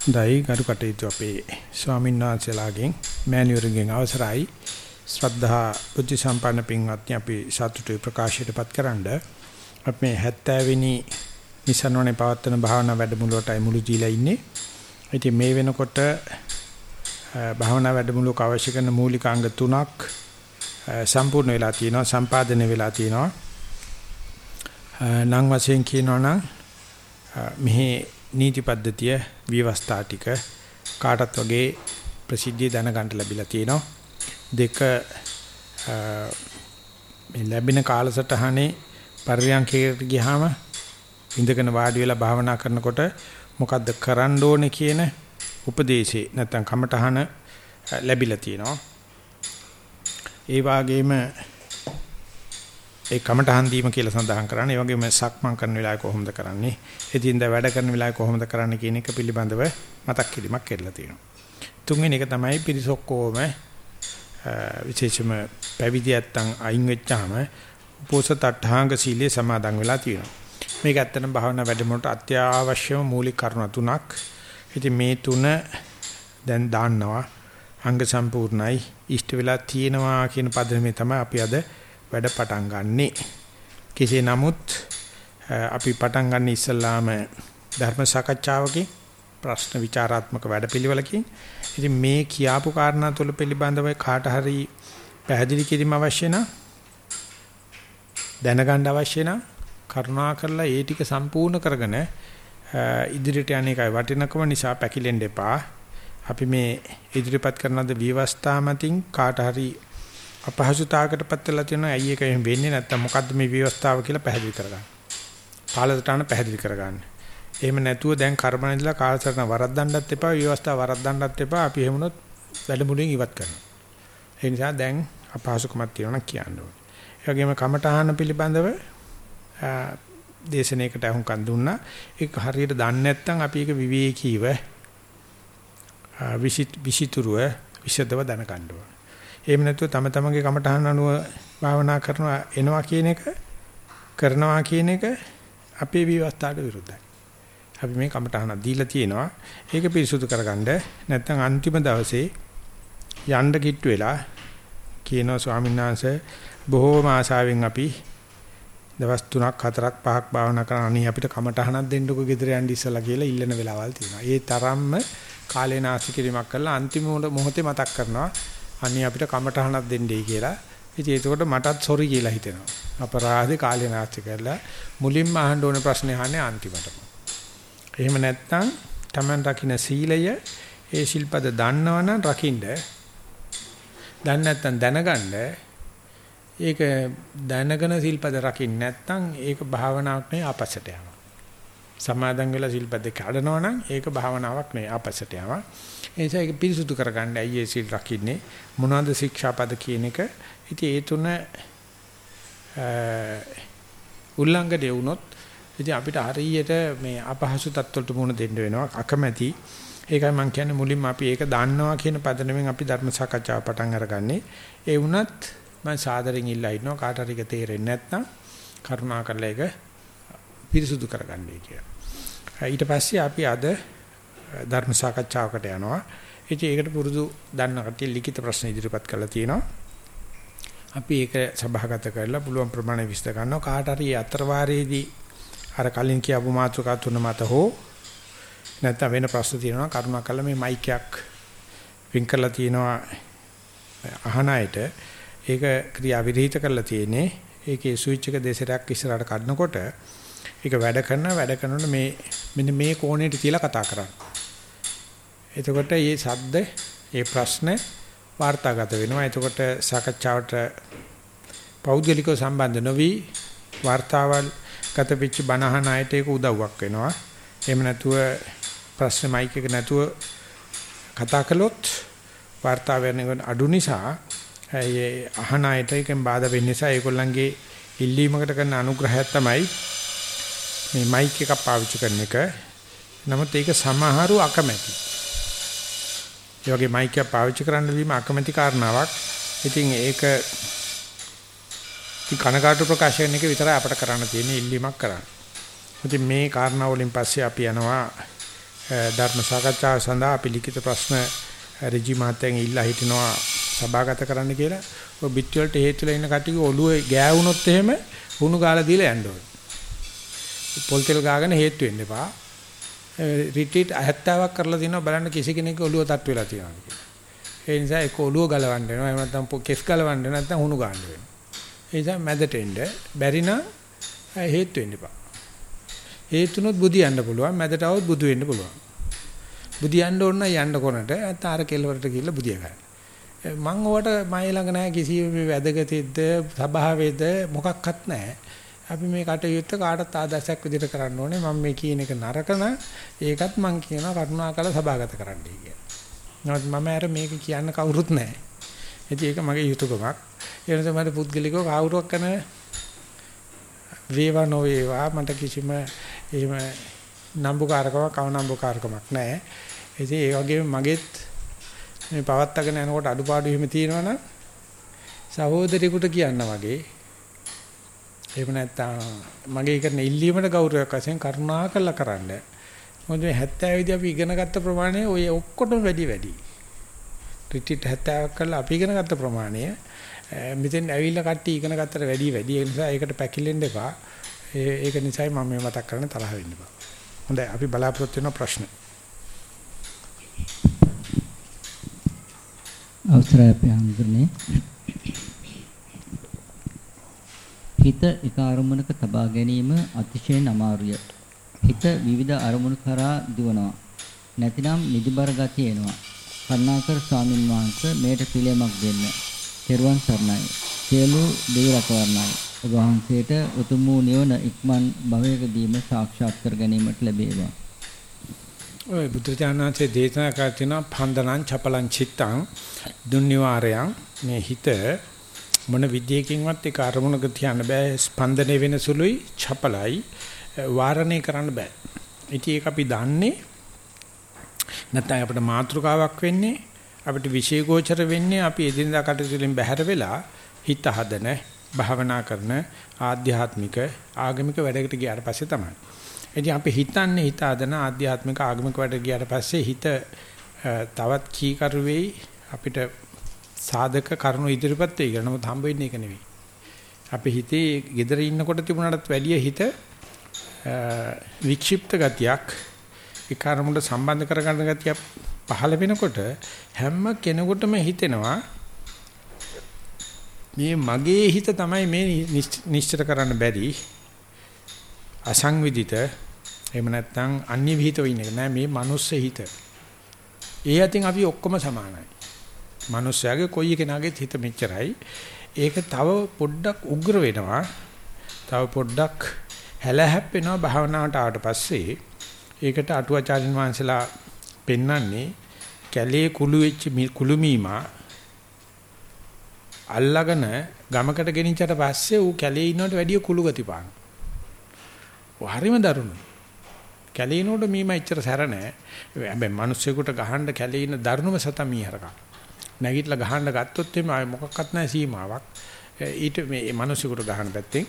දෛ ගරු කටයුතු අපේ ස්වාමීන් වහන්සේලාගෙන් මෑණිවරුන්ගෙන් අවසරයි ශ්‍රද්ධා බුද්ධ සම්පන්න පින්වත්නි අපි සතුටුයි ප්‍රකාශයටපත් කරන්න අපි මේ 70 වෙනි නිසනෝනේ පවත්වන භාවනා වැඩමුළුවටයි මුළු දීලා ඉන්නේ. ඉතින් මේ වෙනකොට භාවනා වැඩමුළුවක අවශ්‍ය කරන මූලික අංග තුනක් සම්පූර්ණ වෙලා තියෙනවා සම්පාදනය වෙලා තියෙනවා. නම් වශයෙන් කියනවා නම් මෙහි නීති පද්ධතිය විවස්ථා ටික කාටත් වගේ ප්‍රසිද්ධිය දැනගන්න ලැබිලා තියෙනවා. දෙක මේ ලැබෙන කාලසටහනේ පරියන්කයට ගියාම ඉඳගෙන වාඩි වෙලා භාවනා කරනකොට මොකද්ද කරන්න ඕනේ කියන උපදේශේ නැත්නම් කමටහන ලැබිලා තියෙනවා. ඒ වගේම ඒ කමටහන් දීම කියලා සඳහන් කරන්නේ. ඒ වගේම සක්මන් කරන වෙලාවේ කොහොමද කරන්නේ? එදින්ද වැඩ කරන වෙලාවේ කොහොමද කරන්නේ කියන එක පිළිබඳව මතක් කිරීමක් කරලා තියෙනවා. තුන්වෙනි එක තමයි පිරිසොක්කෝම විශේෂම පැවිදි නැත්තම් අයින් වෙච්චාම උපෝසත අට්ඨාංග සීලයේ සමාදන් වෙලා තියෙනවා. මේක ඇත්තටම භාවනා වැඩමුළුට අත්‍යවශ්‍යම මූලික කරුණු තුනක්. ඉතින් මේ තුන දැන් දාන්නවා අංග සම්පූර්ණයි ඉෂ්ට වෙලා තියෙනවා කියන පදනමේ තමයි අපි අද වැඩ පටන් ගන්නෙ. කෙසේ නමුත් අපි පටන් ගන්න ඉස්සල්ලාම ධර්ම සාකච්ඡාවකින් ප්‍රශ්න විචාරාත්මක වැඩපිළිවෙලකින් ඉතින් මේ කියාපු කාරණා තුළ පිළිබඳව කාට හරි පැහැදිලි කිරීම අවශ්‍ය නම් දැනගන්න අවශ්‍ය නම් කරුණා කරලා ඒ ටික සම්පූර්ණ කරගෙන ඉදිරියට යන එකයි වටිනකම නිසා පැකිලෙන්න එපා. අපි මේ ඉදිරිපත් කරන ද විවස්ථා මතින් කාට හරි අපහසුතාවකටපත් වෙලා තියෙනවා ඇයි ඒක එහෙම වෙන්නේ නැත්නම් මොකද්ද මේ විවස්ථාව කියලා පැහැදිලි කරගන්න. කාලසටහන පැහැදිලි කරගන්න. එහෙම නැතුව දැන් කර්මන ඉඳලා කාලසටහන වරද්දන්නත් එපා විවස්ථාව වරද්දන්නත් එපා අපි එහෙමනොත් වැඩමුළුවෙන් ඉවත් කරනවා. ඒ නිසා දැන් අපහසුකමක් තියෙනවා කියන්න ඕනේ. ඒ වගේම කමඨහන පිළිබඳව දේශනාවකට අහුම්කන් දුන්නා. ඒක හරියට දන්නේ නැත්නම් අපි ඒක විවේකීව විසිතුරුව විෂදව දැනගන්න ඕනේ. එහෙම නැතුව තම තමන්ගේ කමඨහන අනුව භාවනා කරනවා එනවා කියන එක කරනවා කියන එක අපේ විවස්ථාවට විරුද්ධයි. අපි මේ කමඨහන දීලා තියෙනවා. ඒක පිරිසුදු කරගන්න නැත්නම් අන්තිම දවසේ යන්න කිට්ටු වෙලා කියනවා ස්වාමීන් වහන්සේ බොහෝම ආශාවෙන් අපි දවස් 3ක් 4ක් 5ක් භාවනා කරන අනි අපිට කමටහනක් දෙන්නකෝ ගෙදර යන්න ඉස්සලා කියලා ඉල්ලන වෙලාවල් තියෙනවා. ඒ තරම්ම කාලේ නාස්ති කිරීමක් කරලා අන්තිම මොහොතේ මතක් කරනවා අනි අපිට කමටහනක් දෙන්නයි කියලා. ඉතින් ඒකකොට මටත් සොරි කියලා හිතෙනවා. අපරාධේ කාලේ නාස්ති කරලා මුලින්ම අහන්න ඕනේ ප්‍රශ්නේ අහන්නේ අන්තිමටම. එහෙම නැත්නම් Taman රකින්න සීලය ඒ ශිල්පද දන්නවනම් රකින්න. දන්නේ නැත්නම් දැනගන්න ඒක දැනගෙන සිල්පද රකින්න නැත්නම් ඒක භාවනාවක් නෙවෙයි අපසට යනවා. සමාදන් වෙලා සිල්පද කඩනවා නම් ඒක භාවනාවක් නෙවෙයි අපසට යනවා. ඒ නිසා ඒක පිරිසුදු කරගන්න අයියේ සිල් රකින්නේ මොනවද ශික්ෂාපද කියන එක. ඉතින් ඒ තුන උල්ලංඝනය වුණොත් ඉතින් අපිට හරියට මේ අපහසු තත්ත්වවලට මුහුණ දෙන්න වෙනවා අකමැති. ඒකයි මම කියන්නේ මුලින්ම අපි ඒක දන්නවා කියන පදනමෙන් අපි ධර්ම සාකච්ඡාව පටන් අරගන්නේ. ඒ වුණත් මම සාදරෙන් ඉල්ලා ඉන්නවා කාට හරි ඒක තේරෙන්නේ නැත්නම් කරුණා කරලා ඒක පිරිසුදු කරගන්නයි කියලා. ඊට පස්සේ අපි අද ධර්ම සාකච්ඡාවකට යනවා. ඉතින් ඒකට පුරුදු දන්න කට්ටිය ලිඛිත ප්‍රශ්න ඉදිරිපත් කරලා තියෙනවා. අපි ඒක සභාගත කරලා පුළුවන් ප්‍රමාණය විශ්ල කරනවා කාට හරි අතරවාරයේදී අර කලින් කියපු මාතෘකා තුන මත හෝ නැත්නම් වෙන ප්‍රශ්න තියෙනවා කරුණා කළා මේ මයික් එකක් වින් කරලා තියෙනවා අහන අයට ඒක ක්‍රියා විරහිත කරලා තියෙන්නේ ඒකේ ස්විච් එක දෙසරක් ඉස්සරහට කඩනකොට ඒක වැඩ කරන වැඩ කරනකොට මේ මෙන්න මේ කෝණයට තියලා කතා කරන්න. එතකොට මේ සද්ද ඒ ප්‍රශ්න වාර්තාගත වෙනවා. එතකොට සාකච්ඡාවට පෞද්ගලිකව සම්බන්ධ නොවි වාර්තාවල් ගත පිච්ච බනහන අයට ඒක උදව්වක් වෙනවා. එහෙම නැතුව ප්‍රශ්න මයික් එක නැතුව කතා කළොත් වාර්තා වෙන අඩු නිසා ඒ අහන අයට එකෙන් බාධා වෙන්න නිසා ඒගොල්ලන්ගේ ඉල්ලීමකට කරන අනුග්‍රහයක් තමයි මේ මයික් එක පාවිච්චි කරන එක. නමුත් ඒක සමහරු අකමැති. ඒ වගේ මයික් එක පාවිච්චි කරන්න වීම අකමැති කාරණාවක්. ඉතින් ඒක ඉතින් කනකාටු ප්‍රකාශ කරන එක විතරයි අපිට කරන්න තියෙන ඉල්ලීමක් කරන්න. ඉතින් මේ කාරණා වලින් පස්සේ අපි යනවා ධර්ම සාකච්ඡාව සඳහා අපි ලිඛිත ප්‍රශ්න රජි මාත්‍යයෙන් ඉල්ලා හිටිනවා සභාගත කරන්න කියලා. ඔය බිත් වලට හේතු වෙලා ඉන්න කට්ටිය ඔළුවේ ගෑවුනොත් එහෙම හුණු ගාලා දීලා යන්න ඕනේ. පොල් තෙල් ගාගෙන හේතු වෙන්න එපා. රිට්‍රීට් 70ක් කරලා තිනවා බලන්න කිසි කෙනෙක් ඔළුව තට්ටු වෙලා තියනවා කියලා. ඒ නිසා ඒක ඔළුව ගලවන්න වෙනවා. එහෙම නැත්නම් කෙස් ගලවන්න නැත්නම් හුණු ගන්න වෙනවා. ඒ නිසා මැදට එන්න බැරි නම් හේතු වෙන්න එපා. හේතුනොත් බුදියන්න පුළුවන්. මැදට આવොත් බුදු වෙන්න පුළුවන්. බුදියන්න ඕන නම් යන්න කොනට අතාර කෙලවරට ගිහිල්ලා බුදිය ගන්න. මං ඕවට මයි ළඟ නැහැ කිසි මේ වැදගතිද්ද සභාවේද මොකක්වත් නැහැ. අපි මේ කටයුත්ත කාටත් ආදර්ශයක් විදිහට කරන්න ඕනේ. මම මේ කියන එක නරකන ඒකත් මං කියනවා කරුණාකර සභාගත කරන්නයි කියලා. නමුත් මම අර මේක කියන්න කවුරුත් නැහැ. ඉතින් ඒක මගේ යුතුයකමක්. ඒ නිසා මට පුද්ගලිකව කවුරුවක් කරන වේවා නොවේවා මට කිසිම එහෙම නම්බුකාරකමක් අවනම්බුකාරකමක් නැහැ. ඉතින් ඒ වගේම මගෙත් මේ පවත්තගෙන යනකොට අඩුපාඩු එහෙම තියෙනවනම් සහෝදරියෙකුට කියන්න වගේ එහෙම නැත්නම් මගේ කරන ඉල්ලීමට ගෞරවයක් වශයෙන් කරුණා කළා කරන්න. මොකද මේ 70 දී අපි ඉගෙන ගත්ත ප්‍රමාණය ඔය ඔක්කොටම වැඩි වැඩි. රිට්‍රීට් 70ක් කරලා අපි ඉගෙන ගත්ත ප්‍රමාණය මෙතෙන් ඇවිල්ලා කට්ටිය ඉගෙන ගත්තට වැඩි වැඩි. ඒ නිසා ඒකට පැකිලෙන්න එපා. ඒක නිසායි මම මේ මතක් කරන්න තරහ වෙන්න බෑ. හොඳයි අපි බලාපොරොත්තු වෙන ප්‍රශ්න. අවසරයි අපේ හඳුනේ හිත එක අරමුණක තබා ගැනීම අතිශයින් අමාරුය. හිත විවිධ අරමුණු කරා දුවනවා. නැතිනම් නිදිබර ගතිය එනවා. කරුණාකර ස්වාමින් වහන්සේ මේට පිළියමක් දෙන්න. තෙරුවන් සරණයි. සියලු දෙවි රැකවරණයි. ඔබ වහන්සේට උතුම් වූ නිවන ඉක්මන් භවයකදීම සාක්ෂාත් කර ගැනීමට ලැබේවා. ඔය බුදුචානන්සේ දේශනා කර තින පන්දනං චපලං චිත්තං දුන්නිවාරයන් මේ හිත මොන විදියකින්වත් ඒක අරමුණක තියන්න බෑ ස්පන්දනය වෙන සුළුයි චපලයි වාරණය කරන්න බෑ. ඉතින් ඒක අපි දන්නේ නැත්නම් අපිට මාතෘකාවක් වෙන්නේ අපිට විශේෂෝචර වෙන්නේ අපි එදිනදා කටයුතු වලින් බැහැර වෙලා හිත හදන භාවනා කරන ආධ්‍යාත්මික ආගමික වැඩකට ගියාට පස්සේ තමයි. ඉතින් අපි හිතන්නේ හිත හදන ආධ්‍යාත්මික ආගමික වැඩ ගියාට පස්සේ හිත තවත් කීකරු වෙයි අපිට සාධක කරුණු ඉදිරිපත් වෙයි කියලා. නමුත් හම්බ වෙන්නේ ඒක නෙවෙයි. අපි හිතේ gedara ඉන්නකොට තිබුණාටත් වැඩිය හිත වික්ෂිප්ත ගතියක් ඒ කර්මුට සම්බන්ධ කරගන්න ගතිය පහළ වෙනකොට හැම කෙනෙකුටම හිතෙනවා මේ මගේ හිත තමයි මේ නිශ්චිත කරන්න බැරි අසංවිධිත එහෙම නැත්නම් අන්‍ය විහිිතව ඉන්න එක නෑ මේ මනුස්ස හිත. ඒ අතින් අපි ඔක්කොම සමානයි. මිනිස්යාගේ කොයි කෙනාගේ හිත මෙච්චරයි. ඒක තව පොඩ්ඩක් උග්‍ර වෙනවා. තව පොඩ්ඩක් හැලහැප්පෙනවා භාවනාවට ආවට පස්සේ. ඒකට අටුවාචාර්යන් වහන්සේලා පෙන්වන්නේ කැලේ කුළු වෙච්ච කුළුමීමා අල්ලගෙන ගමකට ගෙනිච්චට පස්සේ ඌ කැලේ ඉන්නවට වැඩිය කුළු ගති පාන. හරිම දරුණුයි. කැලේ ඉන්නකොට මීමා එච්චර සැර නැහැ. හැබැයි මිනිස්සුෙකුට ගහන්න කැලේ ඉන්න දරුණුම සතා මීහරකා. නැගිටලා ගහන්න ගත්තොත් එimhe ආයේ මොකක්වත් නැහැ සීමාවක්. ඊට මේ මිනිස්සුන්ට ගහන පැත්තෙන්.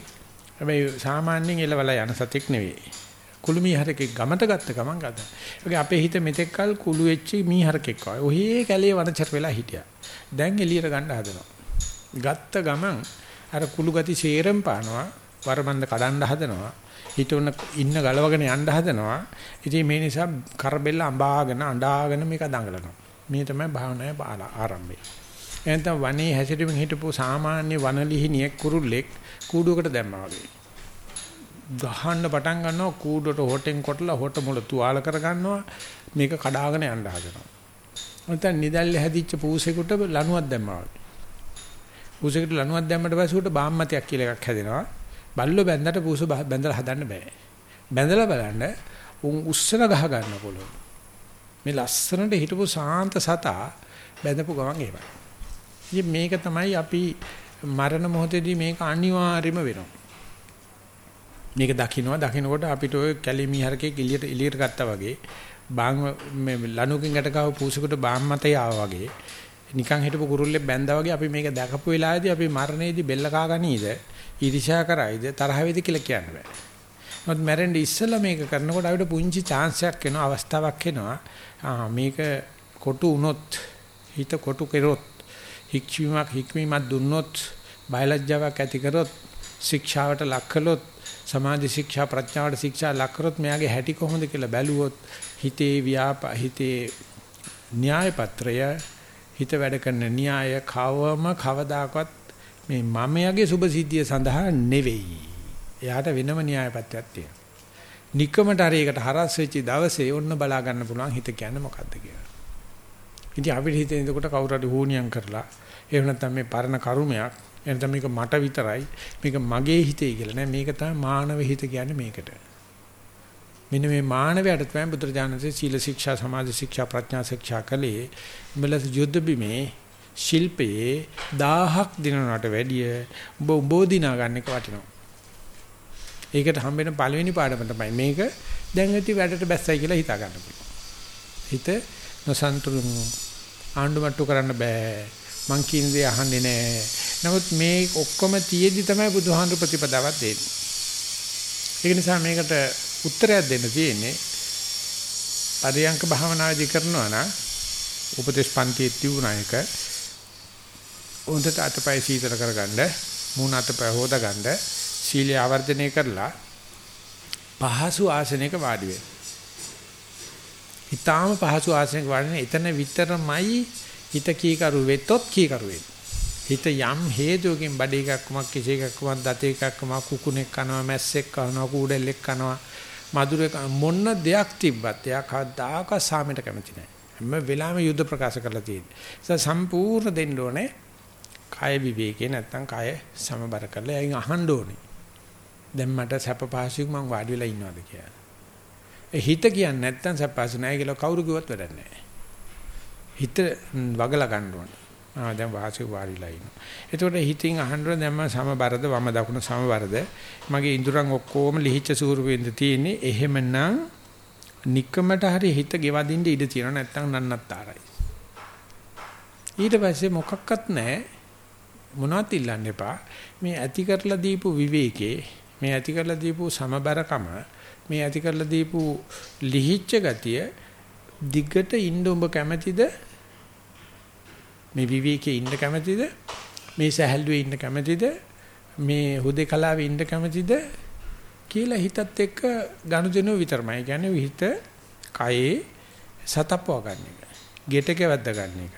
හැබැයි සාමාන්‍යයෙන් එලවලා යන සතෙක් නෙවෙයි. කුළු මීහරකෙක් ගමට ගත්ත ගමන් ගත. ඒකේ අපේ හිත මෙතෙක් කල කුළු වෙච්ච මීහරකෙක් වගේ. ඔහේ කැලේ වනචර වෙලා හිටියා. දැන් එළියට ගන්න හදනවා. ගත්ත ගමන් අර කුළු ගති සේරම් පානවා. වරබන්ද කඩන්න හදනවා. හිතුන ඉන්න ගලවගෙන යන්න හදනවා. ඉතින් මේ නිසා කරබෙල්ල අඹාගෙන අඬාගෙන මේක දඟලනවා. මේ තමයි භාවනාවේ ආරම්භය. එතන වනේ හැසිරෙමින් හිටපු සාමාන්‍ය වනලිහිනියෙක් කුරුල්ලෙක් කූඩුවකට දැම්මා වගේ. ගහන්න පටන් ගන්නවා කූඩුවට හොටෙන් කොටලා හොට මුල තුවාල කර ගන්නවා මේක කඩාගෙන යන්න හදනවා. නැත්නම් නිදල්ලේ හැදිච්ච පූසෙකුට ලණුවක් දැම්මා වගේ. පූසෙකුට ලණුවක් දැම්මට පස්සේ උට බාම්මතයක් කියලා එකක් හැදෙනවා. බල්ලෝ බැඳලා පූස බැඳලා හදන්න බෑ. බැඳලා බලන්න උන් උස්සන ගහ ගන්න පුළුවන්. මේ ලස්සනට හිටපු සාන්ත සතා බැඳපු ගමන් එහෙමයි. ඉතින් මේක තමයි අපි මරණ මොහොතේදී මේක අනිවාර්යම වෙනවා. මේක දකින්නවා දකින්නකොට අපිට ඔය කැලිමි හරකේ එළියට එළියට ගත්තා වගේ බාන් මේ ලණුකින් ගැට ගාව පූසෙකුට බාම් මතය ආවා වගේ නිකන් හිටපු කුරුල්ලෙක් බැඳා වගේ අපි මේක දැකපු වෙලාවේදී අපි මරණයේදී බෙල්ල කාගනීද ඊර්ෂ්‍යා කරයිද තරහ වේද කියලා කියන්න බෑ. නමුත් මැරෙන්න ඉස්සෙල්ලා මේක කරනකොට අපිට පුංචි chance එකක් එනවා අවස්ථාවක් එනවා. ආ මේක කොටු වුණොත් හිත කොටු කෙරොත් හික්වීමක් හික්වීමක් දුන්නොත් බයලජ්ජාවක් ඇති කරොත් ශික්ෂාවට ලක් කළොත් සමාධි ශික්ෂා ප්‍රඥාවට ශික්ෂා ලක් කරොත් මෙයාගේ හැටි කොහොමද කියලා බැලුවොත් හිතේ ව්‍යාප හිතේ න්‍යාය පත්‍රය හිත වැඩ කරන න්‍යාය කවම කවදාකවත් මේ මමයාගේ සුභ සිද්ධිය සඳහා නෙවෙයි. එයාට වෙනම න්‍යාය පත්‍රයක් තියෙනවා. নিকමට හරි එකට හරස් වෙච්ච දවසේ ඔන්න බලා ගන්න පුළුවන් හිත කියන්නේ මොකද්ද කියලා. ඉතින් අපිට හිතේ එතකොට කවුරු හරි හෝනියම් කරලා එහෙම නැත්නම් මේ පරණ කරුමයක් එනතම මේක මට විතරයි මේක මගේ හිතේ කියලා නෑ මේක තමයි මානව හිත කියන්නේ මේකට. මෙන්න මේ මානවයට තමයි බුදුරජාණන්සේ සීල ශික්ෂා සමාධි ශික්ෂා ප්‍රඥා ශික්ෂා කලේ මෙලස යුද්ධ බිමේ ශිල්පයේ 1000ක් දිනනකට වැඩිය උඹ උඹෝ දිනා ගන්න එක වටිනවා. ඒකට හම්බෙන පළවෙනි පාඩම තමයි මේක දැන් ඇති වැඩට බැස්සයි කියලා හිතා ගන්න පුළුවන්. හිත නොසන්තුරුම් ආණ්ඩුමට්ටු කරන්න බෑ. මං කියන දේ අහන්නේ නෑ. නමුත් මේ ඔක්කොම තියේදි තමයි බුදුහාඳු ප්‍රතිපදාවක් දෙන්නේ. ඒක නිසා මේකට උත්තරයක් දෙන්න තියෙන්නේ පරියංක භාවනාදී කරනවා නම් උපදේශ පන්තියේ තිබුණා එක හොඳට අතපය සීතල කරගන්න මූණ අතපය හොදාගන්න සීලය ආවර්ජනය කරලා පහසු ආසනයක වාඩි වෙන්න. ඊටාම පහසු ආසනයක වාඩි වෙන එතන විතරමයි හිත කීකරු වෙත්තොත් කීකරු වෙන්නේ. හිත යම් හේතුවකින් බඩ එකක්මක් කිසි එකක්මක් දත එකක්මක් කුකුණෙක් කනවා මැස්සෙක් කනවා කූඩෙල්ලෙක් කනවා මధుරේ මොන දෙයක් තිබ්බත් එයා කවදාක සාමයට කැමති නැහැ. හැම වෙලාවෙම යුද්ධ ප්‍රකාශ කරලා තියෙන්නේ. ඒක සම්පූර්ණ දෙන්න ඕනේ. කය විවේකේ නැත්තම් කය සමබර කරලා එයින් අහන්න ඕනේ. දැන් මට සැප පහසුක් මං වාඩි වෙලා ඉන්නවද කියලා. ඒ හිත කියන්නේ නැත්තම් සැප පහසු නැහැ කියලා කවුරු කිව්වත් වැඩක් නැහැ. හිත වගලා ගන්න ඕනේ. ආ දැන් වාසිය වාඩිලා ඉන්නවා. එතකොට හිතින් අහන්න දැන් මම සමබරද වම දකුණ සමබරද මගේ ඉඳුරන් ඔක්කොම ලිහිච්ච ස්වරූපෙන්ද තියෙන්නේ. එහෙමනම් নিকමට හරි හිත ගෙවදින්න ඉඩ තියෙනවා නැත්තම් නන්නත්තරයි. ඊට පස්සේ මොකක්වත් නැහැ. මොනවත් ඉල්ලන්න එපා. මේ ඇති කරලා දීපු විවේකේ මේ ඇති කරලා දීපු සමබරකම මේ ඇති කරලා දීපු ලිහිච්ච ගතිය දිගට ඉන්න ඔබ කැමැතිද මේ විවේකයේ ඉන්න කැමැතිද? මේ සැහැල්ලුවේ ඉන්න කැමැතිද? මේ හුදේකලාවේ ඉන්න කැමැතිද? කියලා හිතත් එක්ක ගනුදෙනුව විතරමයි. කියන්නේ හිත කයේ සතපව ගන්න එක. ගෙටක වැද්ද ගන්න එක.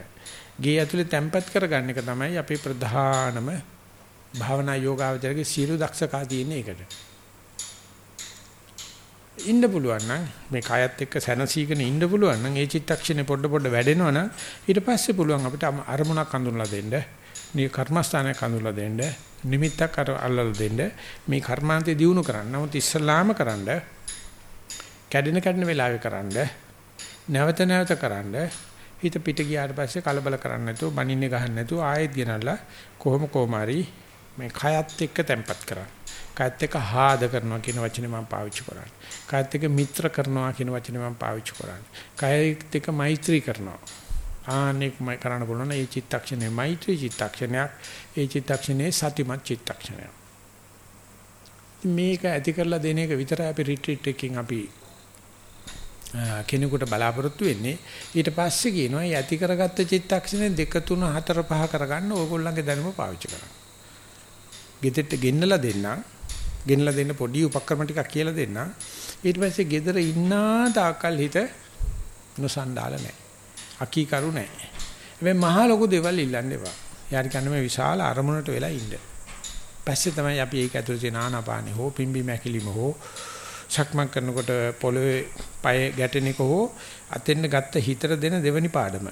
ගේ ඇතුලේ තැම්පත් කරගන්න එක තමයි අපේ ප්‍රධානම භාවනා යෝගාවචරයේ සියලු දක්ෂකා තියෙන එකට. ඉන්න පුළුවන් නම් මේ කයත් එක්ක සැනසීගෙන ඉන්න පුළුවන් නම් ඒ චිත්තක්ෂණේ පොඩ පොඩ වැඩෙනවා නම් ඊට පස්සේ පුළුවන් අපිට අරමුණක් හඳුන්ලා දෙන්න. මේ කර්මස්ථානයක් හඳුන්ලා දෙන්න. නිමිත්තක් අල්ලලා දෙන්න. මේ කර්මාන්තය දිනු කරන්න. නමුත් ඉස්සලාම කරන්න කැඩෙන කැඩෙන වෙලාවෙ කරන්න. නැවත නැවත කරන්න. හිත පිට ගියාට පස්සේ කලබල කරන්න නැතුව බනින්නේ ගහන්න නැතුව ආයෙත් ගෙනල්ලා කොහොම කොහම හරි මේ කයත් එක්ක තැම්පත් කරන්න. කයත් එක්ක හාද කරනවා කියන වචනේ මම පාවිච්චි කරන්නේ. කයත් එක්ක මිත්‍ර කරනවා කියන වචනේ මම පාවිච්චි කරන්නේ. කයත් එක්ක මෛත්‍රී කරනවා. ආනෙක් මම කරන්න පුළුවන් මේ චිත්තක්ෂණය මෛත්‍රී චිත්තක්ෂණයක්. ඒ චිත්තක්ෂණේ සතිමත් චිත්තක්ෂණයක්. මේක ඇති කරලා දෙන එක විතරයි අපි රිට්‍රීට් එකකින් අපි කෙනෙකුට බලාපොරොත්තු වෙන්නේ ඊට පස්සේ කියනවා මේ ඇති කරගත්ත චිත්තක්ෂණේ 2 3 4 5 කරගන්න ඕගොල්ලන්ගේ දැනුම පාවිච්චි කරන්න. ගෙදෙට්ට ගෙන්නලා දෙන්නම් ගෙනලා දෙන්න පොඩි උපක්‍රම ටිකක් කියලා දෙන්න. ඊට පස්සේ ගෙදර ඉන්නා තාකල් හිත නොසන්ඩාල නැහැ. අකීකරු නැහැ. හැබැයි මහා ලොකු දේවල් ඉල්ලන්න එපා. යාරි කන්නේ මේ විශාල අරමුණට වෙලා ඉන්න. පස්සේ තමයි අපි ඒක ඇතුළේ තියෙන ආනාපානෙ හෝ පිම්බි මැකිලිම හෝ සක්මන් කරනකොට පොළවේ පය ගැටෙන එක හෝ අතෙන්න ගත්ත හිතට දෙන දෙවනි පාඩම.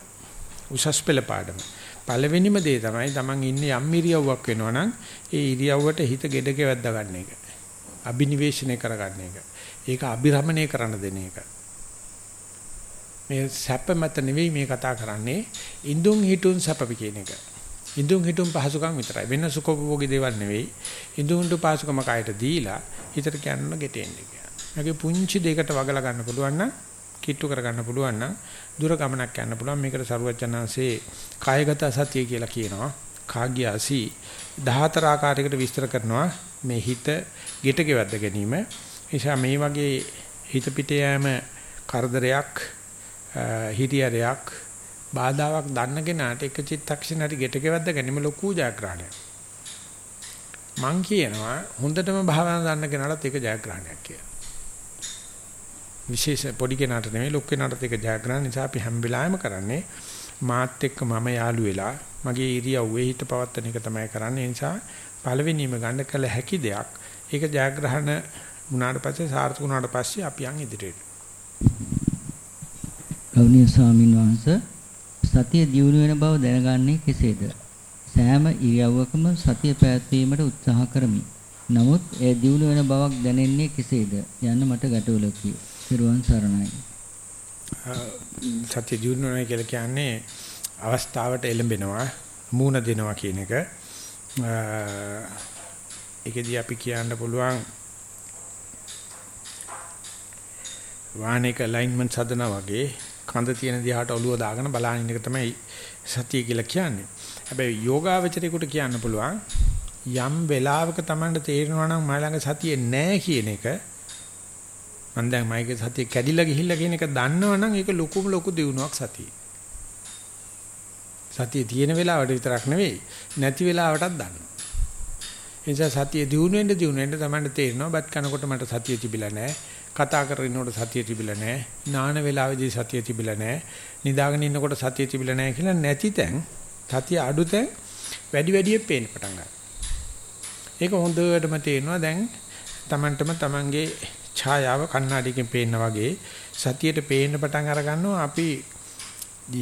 උසස් පෙළ පාඩම. පළවෙනිම දේ තමයි Taman ඉන්නේ යම් ඉරියව්වක් වෙනවනම් ඒ ඉරියව්වට හිත gedeke වැද්ද ගන්න එක. අබිනිවේෂණය කරගන්න එක. ඒක අබිරමණය කරන්න දෙන එක. මේ සැප මත නෙවෙයි මේ කතා කරන්නේ ඉඳුන් හිටුන් සැපපි කියන එක. ඉඳුන් හිටුන් පහසුකම් විතරයි. වෙන සුඛෝපභෝගී දේවල් නෙවෙයි. ඉඳුන්ට පහසුකම කයට දීලා හිතට කියන්න ගෙටෙන්නේ කියලා. මේකේ පුංචි දෙයකට වගලා ගන්න පුළුවන් නම් කිට්ටු කරගන්න පුළුවන් නම් දුර ගමනක් යන්න පුළුවන් මේකට සරුවචනාංශේ කායගත සතිය කියලා කියනවා කාග්‍යාසි 14 ආකාරයකට විස්තර කරනවා මේ හිත ගෙට ගෙවද්ද ගැනීම නිසා මේ වගේ හිත පිට යෑම කරදරයක් හිරියරයක් බාධාවක් දන්න කෙනාට එක චිත්තක්ෂණයට ගෙට ගෙවද්ද ගැනීම ලොකු ජයග්‍රහණයක්. මං කියනවා හොඳටම භාවනා දන්න කෙනාටත් ඒක ජයග්‍රහණයක් කියලා. විශේෂ පොඩි කෙනාට නෙමෙයි ලොකු කෙනාටත් ඒක ජයග්‍රහණ නිසා අපි හැම වෙලාවෙම කරන්නේ මාත් එක්ක මම යාළු වෙලා මගේ ඉරියව්වේ හිත පවත්තන එක තමයි කරන්නේ. ඒ නිසා පළවෙනිම ගන්න කළ හැකි දෙයක්. ඒක ජයග්‍රහණ වුණාට පස්සේ සාර්ථක වුණාට පස්සේ අපි යන් ඉදිරියට. ගෞණීය ස්වාමීන් වහන්සේ සතිය දියුණු වෙන බව දැනගන්නේ කෙසේද? සෑම ඉරියව්වකම සතිය පැවැත්වීමට උත්සාහ කරමි. නමුත් එය දියුණු වෙන බවක් දැනෙන්නේ කෙසේද? යන්න මට ගැටලුවකි. සිරුවන් සරණයි. සතිය දියුණු වෙනවා කියලා කියන්නේ අවස්ථාවට එළඹෙනවා, මූණ දෙනවා කියන එක. ඒකෙදී අපි කියන්න පුළුවන් වාහනයක අලයින්මන්ට් හදනා වගේ කඳ තියෙන දිහාට ඔළුව දාගෙන බලන එක තමයි සතිය කියලා කියන්නේ. හැබැයි යෝගාවචරේකට කියන්න පුළුවන් යම් වෙලාවක Tamanට තේරෙනවා නම් මම ළඟ සතිය නැහැ කියන එක මම දැන් මයික සතිය කැඩිලා ගිහිල්ලා කියන එක දන්නවනම් ඒක ලොකුම ලොකු දියුණුවක් සතිය. සතිය තියෙන වෙලාවට විතරක් නෙවෙයි නැති වෙලාවටත් දන්නවා. ඒ නිසා සතිය දියුණු වෙන්න දියුණු වෙන්න තමයි තේරෙනවා බත් කනකොට මට සතිය තිබිලා නැහැ. කතා කරනකොට සතිය තිබිලා නැහැ. නාන වේලාවේදී සතිය තිබිලා නැහැ. නිදාගෙන ඉන්නකොට සතිය තිබිලා නැහැ කියලා නැති තැන් සතිය අඩු තැන් වැඩි වැඩියෙන් පේන්න පටන් ගන්නවා. ඒක හොඳටම තේරෙනවා දැන් Tamanටම Tamanගේ ඡායාව කණ්ණාඩියකින් පේන්න වගේ සතියට පේන්න පටන් අර ගන්නවා අපි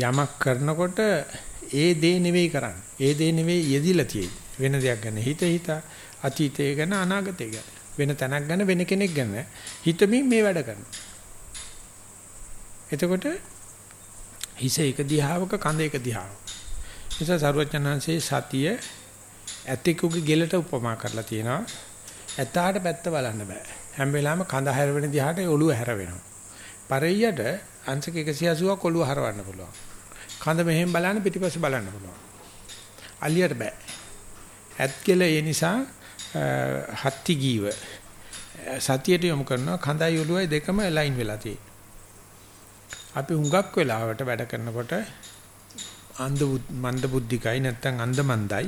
යමක් කරනකොට ඒ දේ නෙවෙයි කරන්නේ. ඒ දේ නෙවෙයි යෙදිලා තියෙන්නේ. වෙන දෙයක් ගැන හිත හිත අතීතය ගැන අනාගතය ගැන වෙන තැනක් ගැන වෙන කෙනෙක් ගැන හිතමින් මේ වැඩ කරනවා. එතකොට හිස එක දිහාවක කඳ එක දිහාවක. නිසා සරුවචනංශේ සතිය ඇතිකුගේ ගෙලට උපමා කරලා තියෙනවා. ඇතාට පැත්ත බලන්න බෑ. හැම වෙලාවෙම කඳ හැරවෙන දිහාට ඔළුව හැරවෙනවා. පරෙයියට අංශක 180ක් ඔළුව හරවන්න පුළුවන්. කඳ මෙහෙම බලන්න පිටිපස්ස බලන්න පුළුවන්. අලියට බෑ. ඇත්කෙල ඒ නිසා හත්ති ගීව සතියට යොමු කරනවා කඳයි ඔළුවයි දෙකම ලයින් වෙලා තියෙන්නේ. අපි හුඟක් වෙලාවට වැඩ කරනකොට අන්ධ මන්ද බුද්ධිකයි නැත්නම් අන්ධ මන්දයි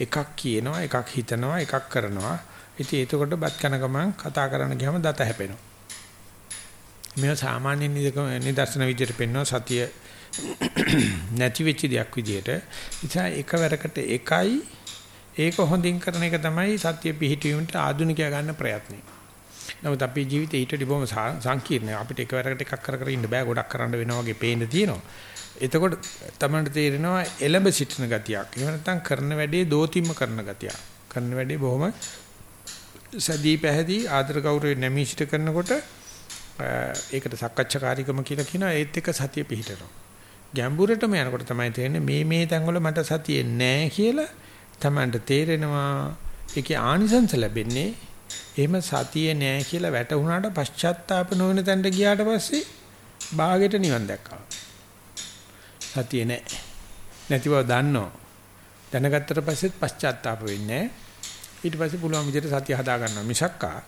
එකක් කියනවා එකක් හිතනවා එකක් කරනවා. ඉතින් එතකොට බත් කන ගමන් කතා කරන්න ගියාම දත හැපෙනවා. මේවා සාමාන්‍ය නිදර්ශන විදිහට පෙන්වනවා සතිය නැති වෙච්ච දෙයක් විදිහට. ඉතින් එකවරකට එකයි ඒක හොඳින් කරන එක තමයි සත්‍ය පිහිටවීමට ආධුනිකයා ගන්න ප්‍රයත්නය. නමුත් අපේ ජීවිතේ ඊට වඩා බොහොම සංකීර්ණයි. අපිට එකවරකට එකක් කර කර ඉන්න බෑ. ගොඩක් කරන්න වෙනවා වගේ පේන්න තියෙනවා. එතකොට තමයි තේරෙනවා එලඹ සිටින ගතියක්. එහෙම නැත්නම් කරන වැඩේ දෝතිම්ම කරන ගතියක්. කරන වැඩේ බොහොම සදී පැහැදී ආදර ගෞරවයෙන් නැමීෂිත කරනකොට ඒකට සක්කච්ඡාකාරීකම කියලා කියනවා. ඒත් එක්ක සතිය පිහිටනවා. ගැඹුරටම යනකොට තමයි තේරෙන්නේ මේ මේ තැන්වල මට සතියේ නැහැ කියලා Tamanට තේරෙනවා ඒකේ ආනිසංස ලැබෙන්නේ එහෙම සතියේ නෑ කියලා වැටුණාට පශ්චාත්තාප නොවන තැනට ගියාට පස්සේ ਬਾගෙට නිවන් දැක්කා. සතියේ නෑ. නැති බව දන්නවා. දැනගත්තට පස්සෙත් පශ්චාත්තාප වෙන්නේ ඊට පස්සේ පුළුවන් විදිහට සතිය හදා ගන්නවා මිසක්කා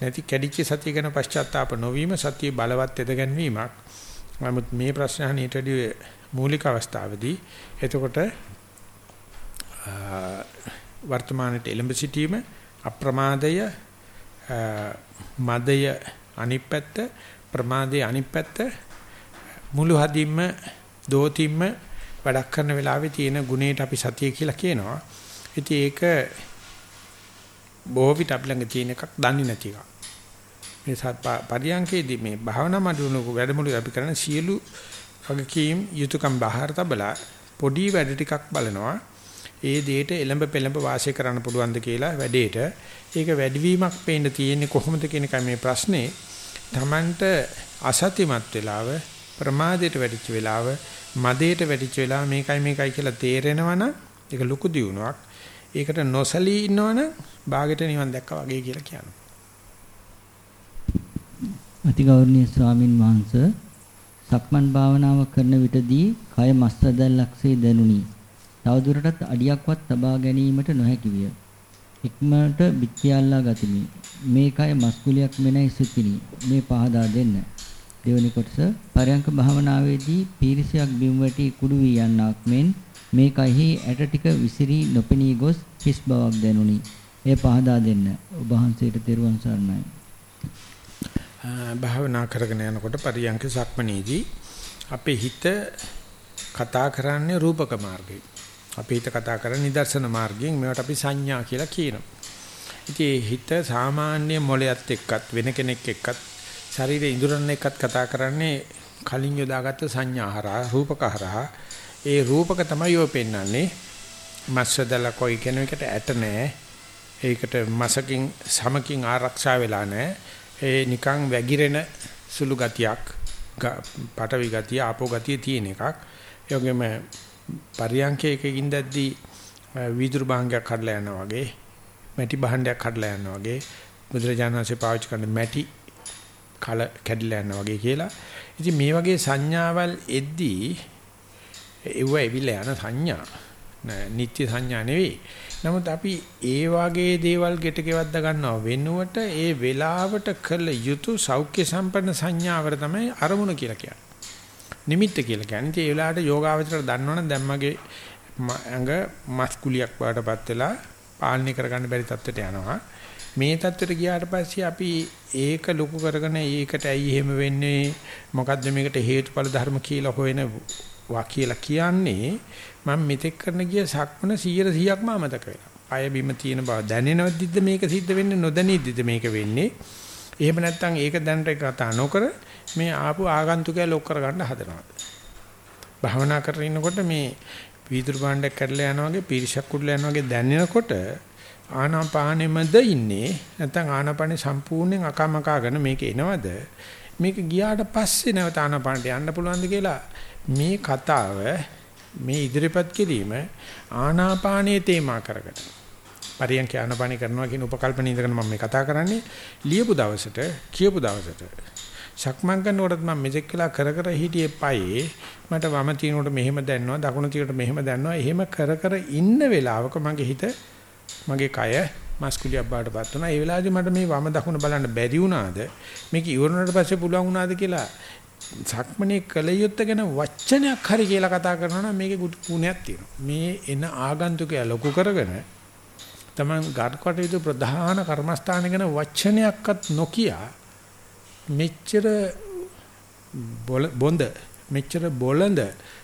නැති කැඩිච්ච සතිය ගැන පශ්චාත්තාප නොවීම සතිය බලවත් එද ගැනීමක්. නමුත් මේ ප්‍රශ්න අහන්නේටදී මූලික අවස්ථාවේදී එතකොට වර්තමානයේ එළඹ සිටීම අප්‍රමාදය මදය අනිත් පැත්ත ප්‍රමාදයේ අනිත් පැත්ත මුළු හදින්ම දෝතිම්ම වැඩක් කරන වෙලාවේ තියෙන ගුණයට අපි සතිය කියලා කියනවා. ඉතින් ඒක බොහෝ විට අපි ළඟ තියෙන එකක් දන්නේ නැති එකක්. මේ පරියන්කේදී මේ භාවනා මඩුණු වැඩමුළු අපි කරන සියලු වගකීම් යුතුයකම් බාහිර තබලා පොඩි වැඩ ටිකක් බලනවා. ඒ දෙයට එළඹ පෙළඹ වාසය කරන්න පුළුවන්ද කියලා වැඩේට ඒක වැඩිවීමක් පේන්න තියෙන්නේ කොහොමද කියන එකයි මේ ප්‍රශ්නේ. Tamanට අසතිමත් වෙලාව ප්‍රමාදයට වැටිච්ච වෙලාව මදයට වැටිච්ච වෙලාව මේකයි මේකයි කියලා තේරෙනවනම් ඒක ලොකු දියුණුවක්. ඒකට නොසලී ඉන්නවනම් ਬਾගෙට නිවන් දැක්කා වගේ කියලා කියනවා. අතිගෞරවනීය ස්වාමින් වහන්සේ සක්මන් භාවනාව කරන විටදී කය මස්තදල්ලක්සේ දැනුනි. තවදුරටත් අඩියක්වත් තබා ගැනීමට නොහැකි විය. ඉක්මනට පිටියල්ලා ගතිමි. මේකයි මස්කුලියක් මෙනයි සිතිනි. මේ පහදා දෙන්න. දෙවැනි කොටස පරයන්ක භාවනාවේදී පීරිසයක් බිම් වැටි කුඩු වී යන්නක් මෙන් මේකයි ඇට ටික විසිරී නොපෙනී ගොස් හිස් බවක් දැනුනි. ඒ පහදා දෙන්න. ඔබ වහන්සේට තෙරුවන් සරණයි. භාවනා කරගෙන යනකොට පරියන්ක සක්මනේදී අපේ හිත කතා කරන්නේ රූපක මාර්ගයෙන්. අපේ හිත කතා කරන්නේ නිදර්ශන මාර්ගයෙන්. මේවට අපි සංඥා කියලා කියනවා. ඉතින් හිත සාමාන්‍ය මොලයත් එක්කත් වෙන කෙනෙක් එක්කත් ශරීරයේ ඉඳුරන් එක්කත් කතා කරන්නේ කලින් යොදාගත්ත සංඥා හරහා රූපක හරහා ඒ රූපක තමයි ඔය පෙන්වන්නේ. මස්සදල කොයි කෙනෙකුට ඇට නැහැ ඒකට මසකින් සමකින් ආරක්ෂා වෙලා නැහැ ඒ නිකන් වැగిරෙන සුළු ගතියක් පටවි ගතිය ආපෝ ගතිය තියෙන එකක්. ඒ වගේම පරියන්කයකින් දැද්දි වීදුරු භාංගයක් කඩලා යනවා වගේ මැටි භාණ්ඩයක් කඩලා යනවා වගේ බුදුරජාණන් වහන්සේ පාවිච්චි කරන මැටි කල කැඩලා යනවා වගේ කියලා. ඉතින් මේ වගේ සංඥාවල් එද්දී ඒව එවිලා යන සංඥා නිත්‍ය සංඥා නෙවෙයි. නමුත් අපි ඒ වගේ දේවල් ගෙට ගෙවද්ද ගන්නව වෙනුවට ඒ වෙලාවට කළ යුතු සෞඛ්‍ය සම්පන්න සංඥාවර තමයි අරමුණ කියලා කියන්නේ. නිමිත්ත කියලා කියන්නේ ඒ වෙලාවට යෝගාවචරයට දන්නවනම් දැන් මගේ ඇඟ මස්කුලියක් වඩටපත් වෙලා පාලනය කරගන්න බැරි තත්ත්වයට යනවා. මේ தත්වෙට ගියාට පස්සේ අපි ඒක ලොකු කරගෙන ඒකට ඇයි එහෙම වෙන්නේ මොකද්ද මේකට හේතුඵල ධර්ම කියලා හොයන වා කියලා කියන්නේ මම මෙතෙක් කරන ගිය සක්මන 100%ක්ම අමතක වෙනවා. අය බිම තියෙන බව දැනෙනවදිද්ද මේක සිද්ධ වෙන්නේ නොදැනීද්ද මේක වෙන්නේ. එහෙම නැත්නම් ඒක දැනට කතා නොකර මේ ආපු ආගන්තුකයා ලොක් කරගන්න හදනවා. භාවනා කරගෙන ඉන්නකොට මේ වීදුරු භාණ්ඩයක් කඩලා යනවා වගේ පිරිසක් කුඩලා යනවා වගේ දැනෙනකොට ආනාපානෙමද ඉන්නේ නැත්නම් ආනාපානෙ සම්පූර්ණයෙන් අකමකාගෙන මේක එනවද මේක ගියාට පස්සේ නැවත ආනාපානට යන්න පුළුවන්ද කියලා මේ කතාව මේ ඉදිරිපත් කිරීම ආනාපානයේ තේමා කරගෙන. පරියන්ක ආනාපානි කරනවා කියන උපකල්පන ඉඳගෙන මම මේ කතා කරන්නේ. ලියපු දවසට කියපු දවසට සක්මන් කරනකොට මම මෙතෙක් කළා කර කර හිටියේ පයේ මට වම තිනකොට මෙහෙම දැනනවා දකුණු තිනකොට මෙහෙම දැනනවා. එහෙම කර කර ඉන්න වෙලාවක මගේ හිත මගේ කය මස්කුලියක් බාටපත් වුණා. ඒ වෙලාවේදී මට මේ වම දකුණ බලන්න බැරි වුණාද? මේක ඉවරනට පස්සේ පුළුවන් වුණාද කියලා සක්මනේ කල යුත්තේ ගැන වචනයක් හරි කියලා කතා කරනවා නම් මේකේ ගුණයක් තියෙනවා. මේ එන ආගන්තුකයා ලොකු කරගෙන තමන් ගාඩකටයුතු ප්‍රධාන කර්මස්ථාන ගැන වචනයක්වත් නොකිය මෙච්චර බොඳ මෙච්චර බොළඳ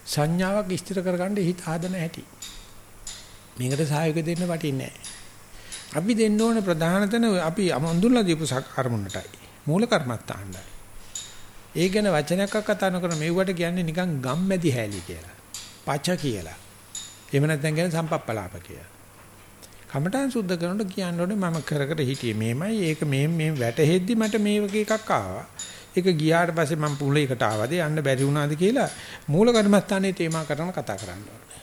සංඥාවක් ඉස්තර කරගන්න හිත ආදන හැටි. මේකට සහයෝග දෙන්න වටින්නේ අපි දෙන්න ඕනේ ප්‍රධාන තැන අපි අඳුරලා දීපු කර්මුණටයි. මූල කර්මස්ථානයි. ඒ ගැන වචනයක් කතා නොකර මෙව්වට කියන්නේ නිකන් ගම්මැදි හැලී කියලා. පච කියලා. එහෙම නැත්නම් කියන්නේ සම්පප්පලාප කියලා. කමඨාන් සුද්ධ කරනකොට කියන්න ඕනේ මම කර කර හිටියේ මේමයි ඒක මේ මේ වැටහෙද්දි මට මේ වගේ එකක් ආවා. ඒක ගියාට පස්සේ මම පුලේකට ආවද යන්න බැරි වුණාද කියලා මූල කර්මස්ථානයේ තේමා කරන කතා කරන්න ඕනේ.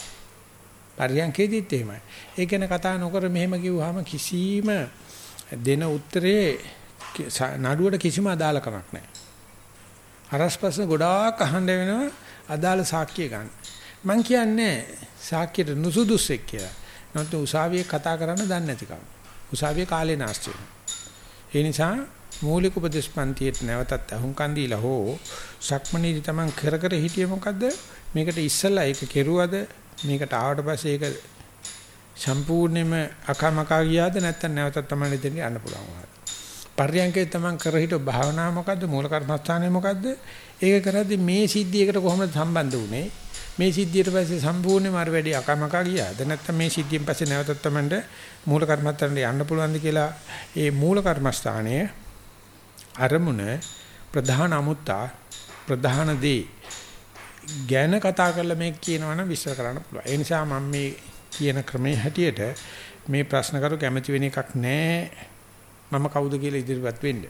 පරියන්කේදීත් එහෙමයි. ඒ ගැන කතා නොකර මෙහෙම කිව්වහම කිසිම දෙන උත්තරේ නඩුවට කිසිම අදාළකමක් නැහැ. අරස්පස්ස ගොඩාක් අහන්න වෙනවා අදාළ සාක්කිය ගන්න. මම කියන්නේ සාක්කියට නුසුදුස්සෙක් කියලා. නැත්නම් උසාවියේ කතා කරන්න දන්නේ නැතිකම. උසාවියේ කාලේ නාස්ති ඒ නිසා මූලික උපදේශ පන්තියට නැවතත් අහුම්කන් දීලා හෝ සක්මනීදි තමන් කර කර හිටියේ මොකද්ද? මේකට ඉස්සලා ඒක කෙරුවද? මේකට ආවට පස්සේ ඒක සම්පූර්ණයෙන්ම අකමකා ගියාද නැත්නම් නැවතත් තමයි දෙන්න යන්න පුළුවන් වුණාද? පර්යංකේ තමන් කර හිට භාවනාව මොකද්ද? මූල කර්මස්ථානය මොකද්ද? ඒක කරද්දි මේ සිද්ධියකට කොහොමද සම්බන්ධ වුනේ? මේ සිද්ධියට පස්සේ සම්පූර්ණයෙන්ම අර වැඩි අකමකා ගියාද නැත්නම් මේ සිද්ධියෙන් පස්සේ නැවතත් තමන්ට මූල කර්මස්ථානට යන්න පුළුවන්ද කියලා ඒ මූල කර්මස්ථානය අරමුණ ප්‍රධාන අමුත්තා ප්‍රධාන දේ ගැන කතා කරලා මේක කියනවනම් විස්තර කරන්න පුළුවන්. ඒ නිසා මම මේ කියන ක්‍රමයේ හැටියට මේ ප්‍රශ්න කරු කැමති වෙන එකක් නැහැ මම කවුද කියලා ඉදිරිපත් වෙන්න.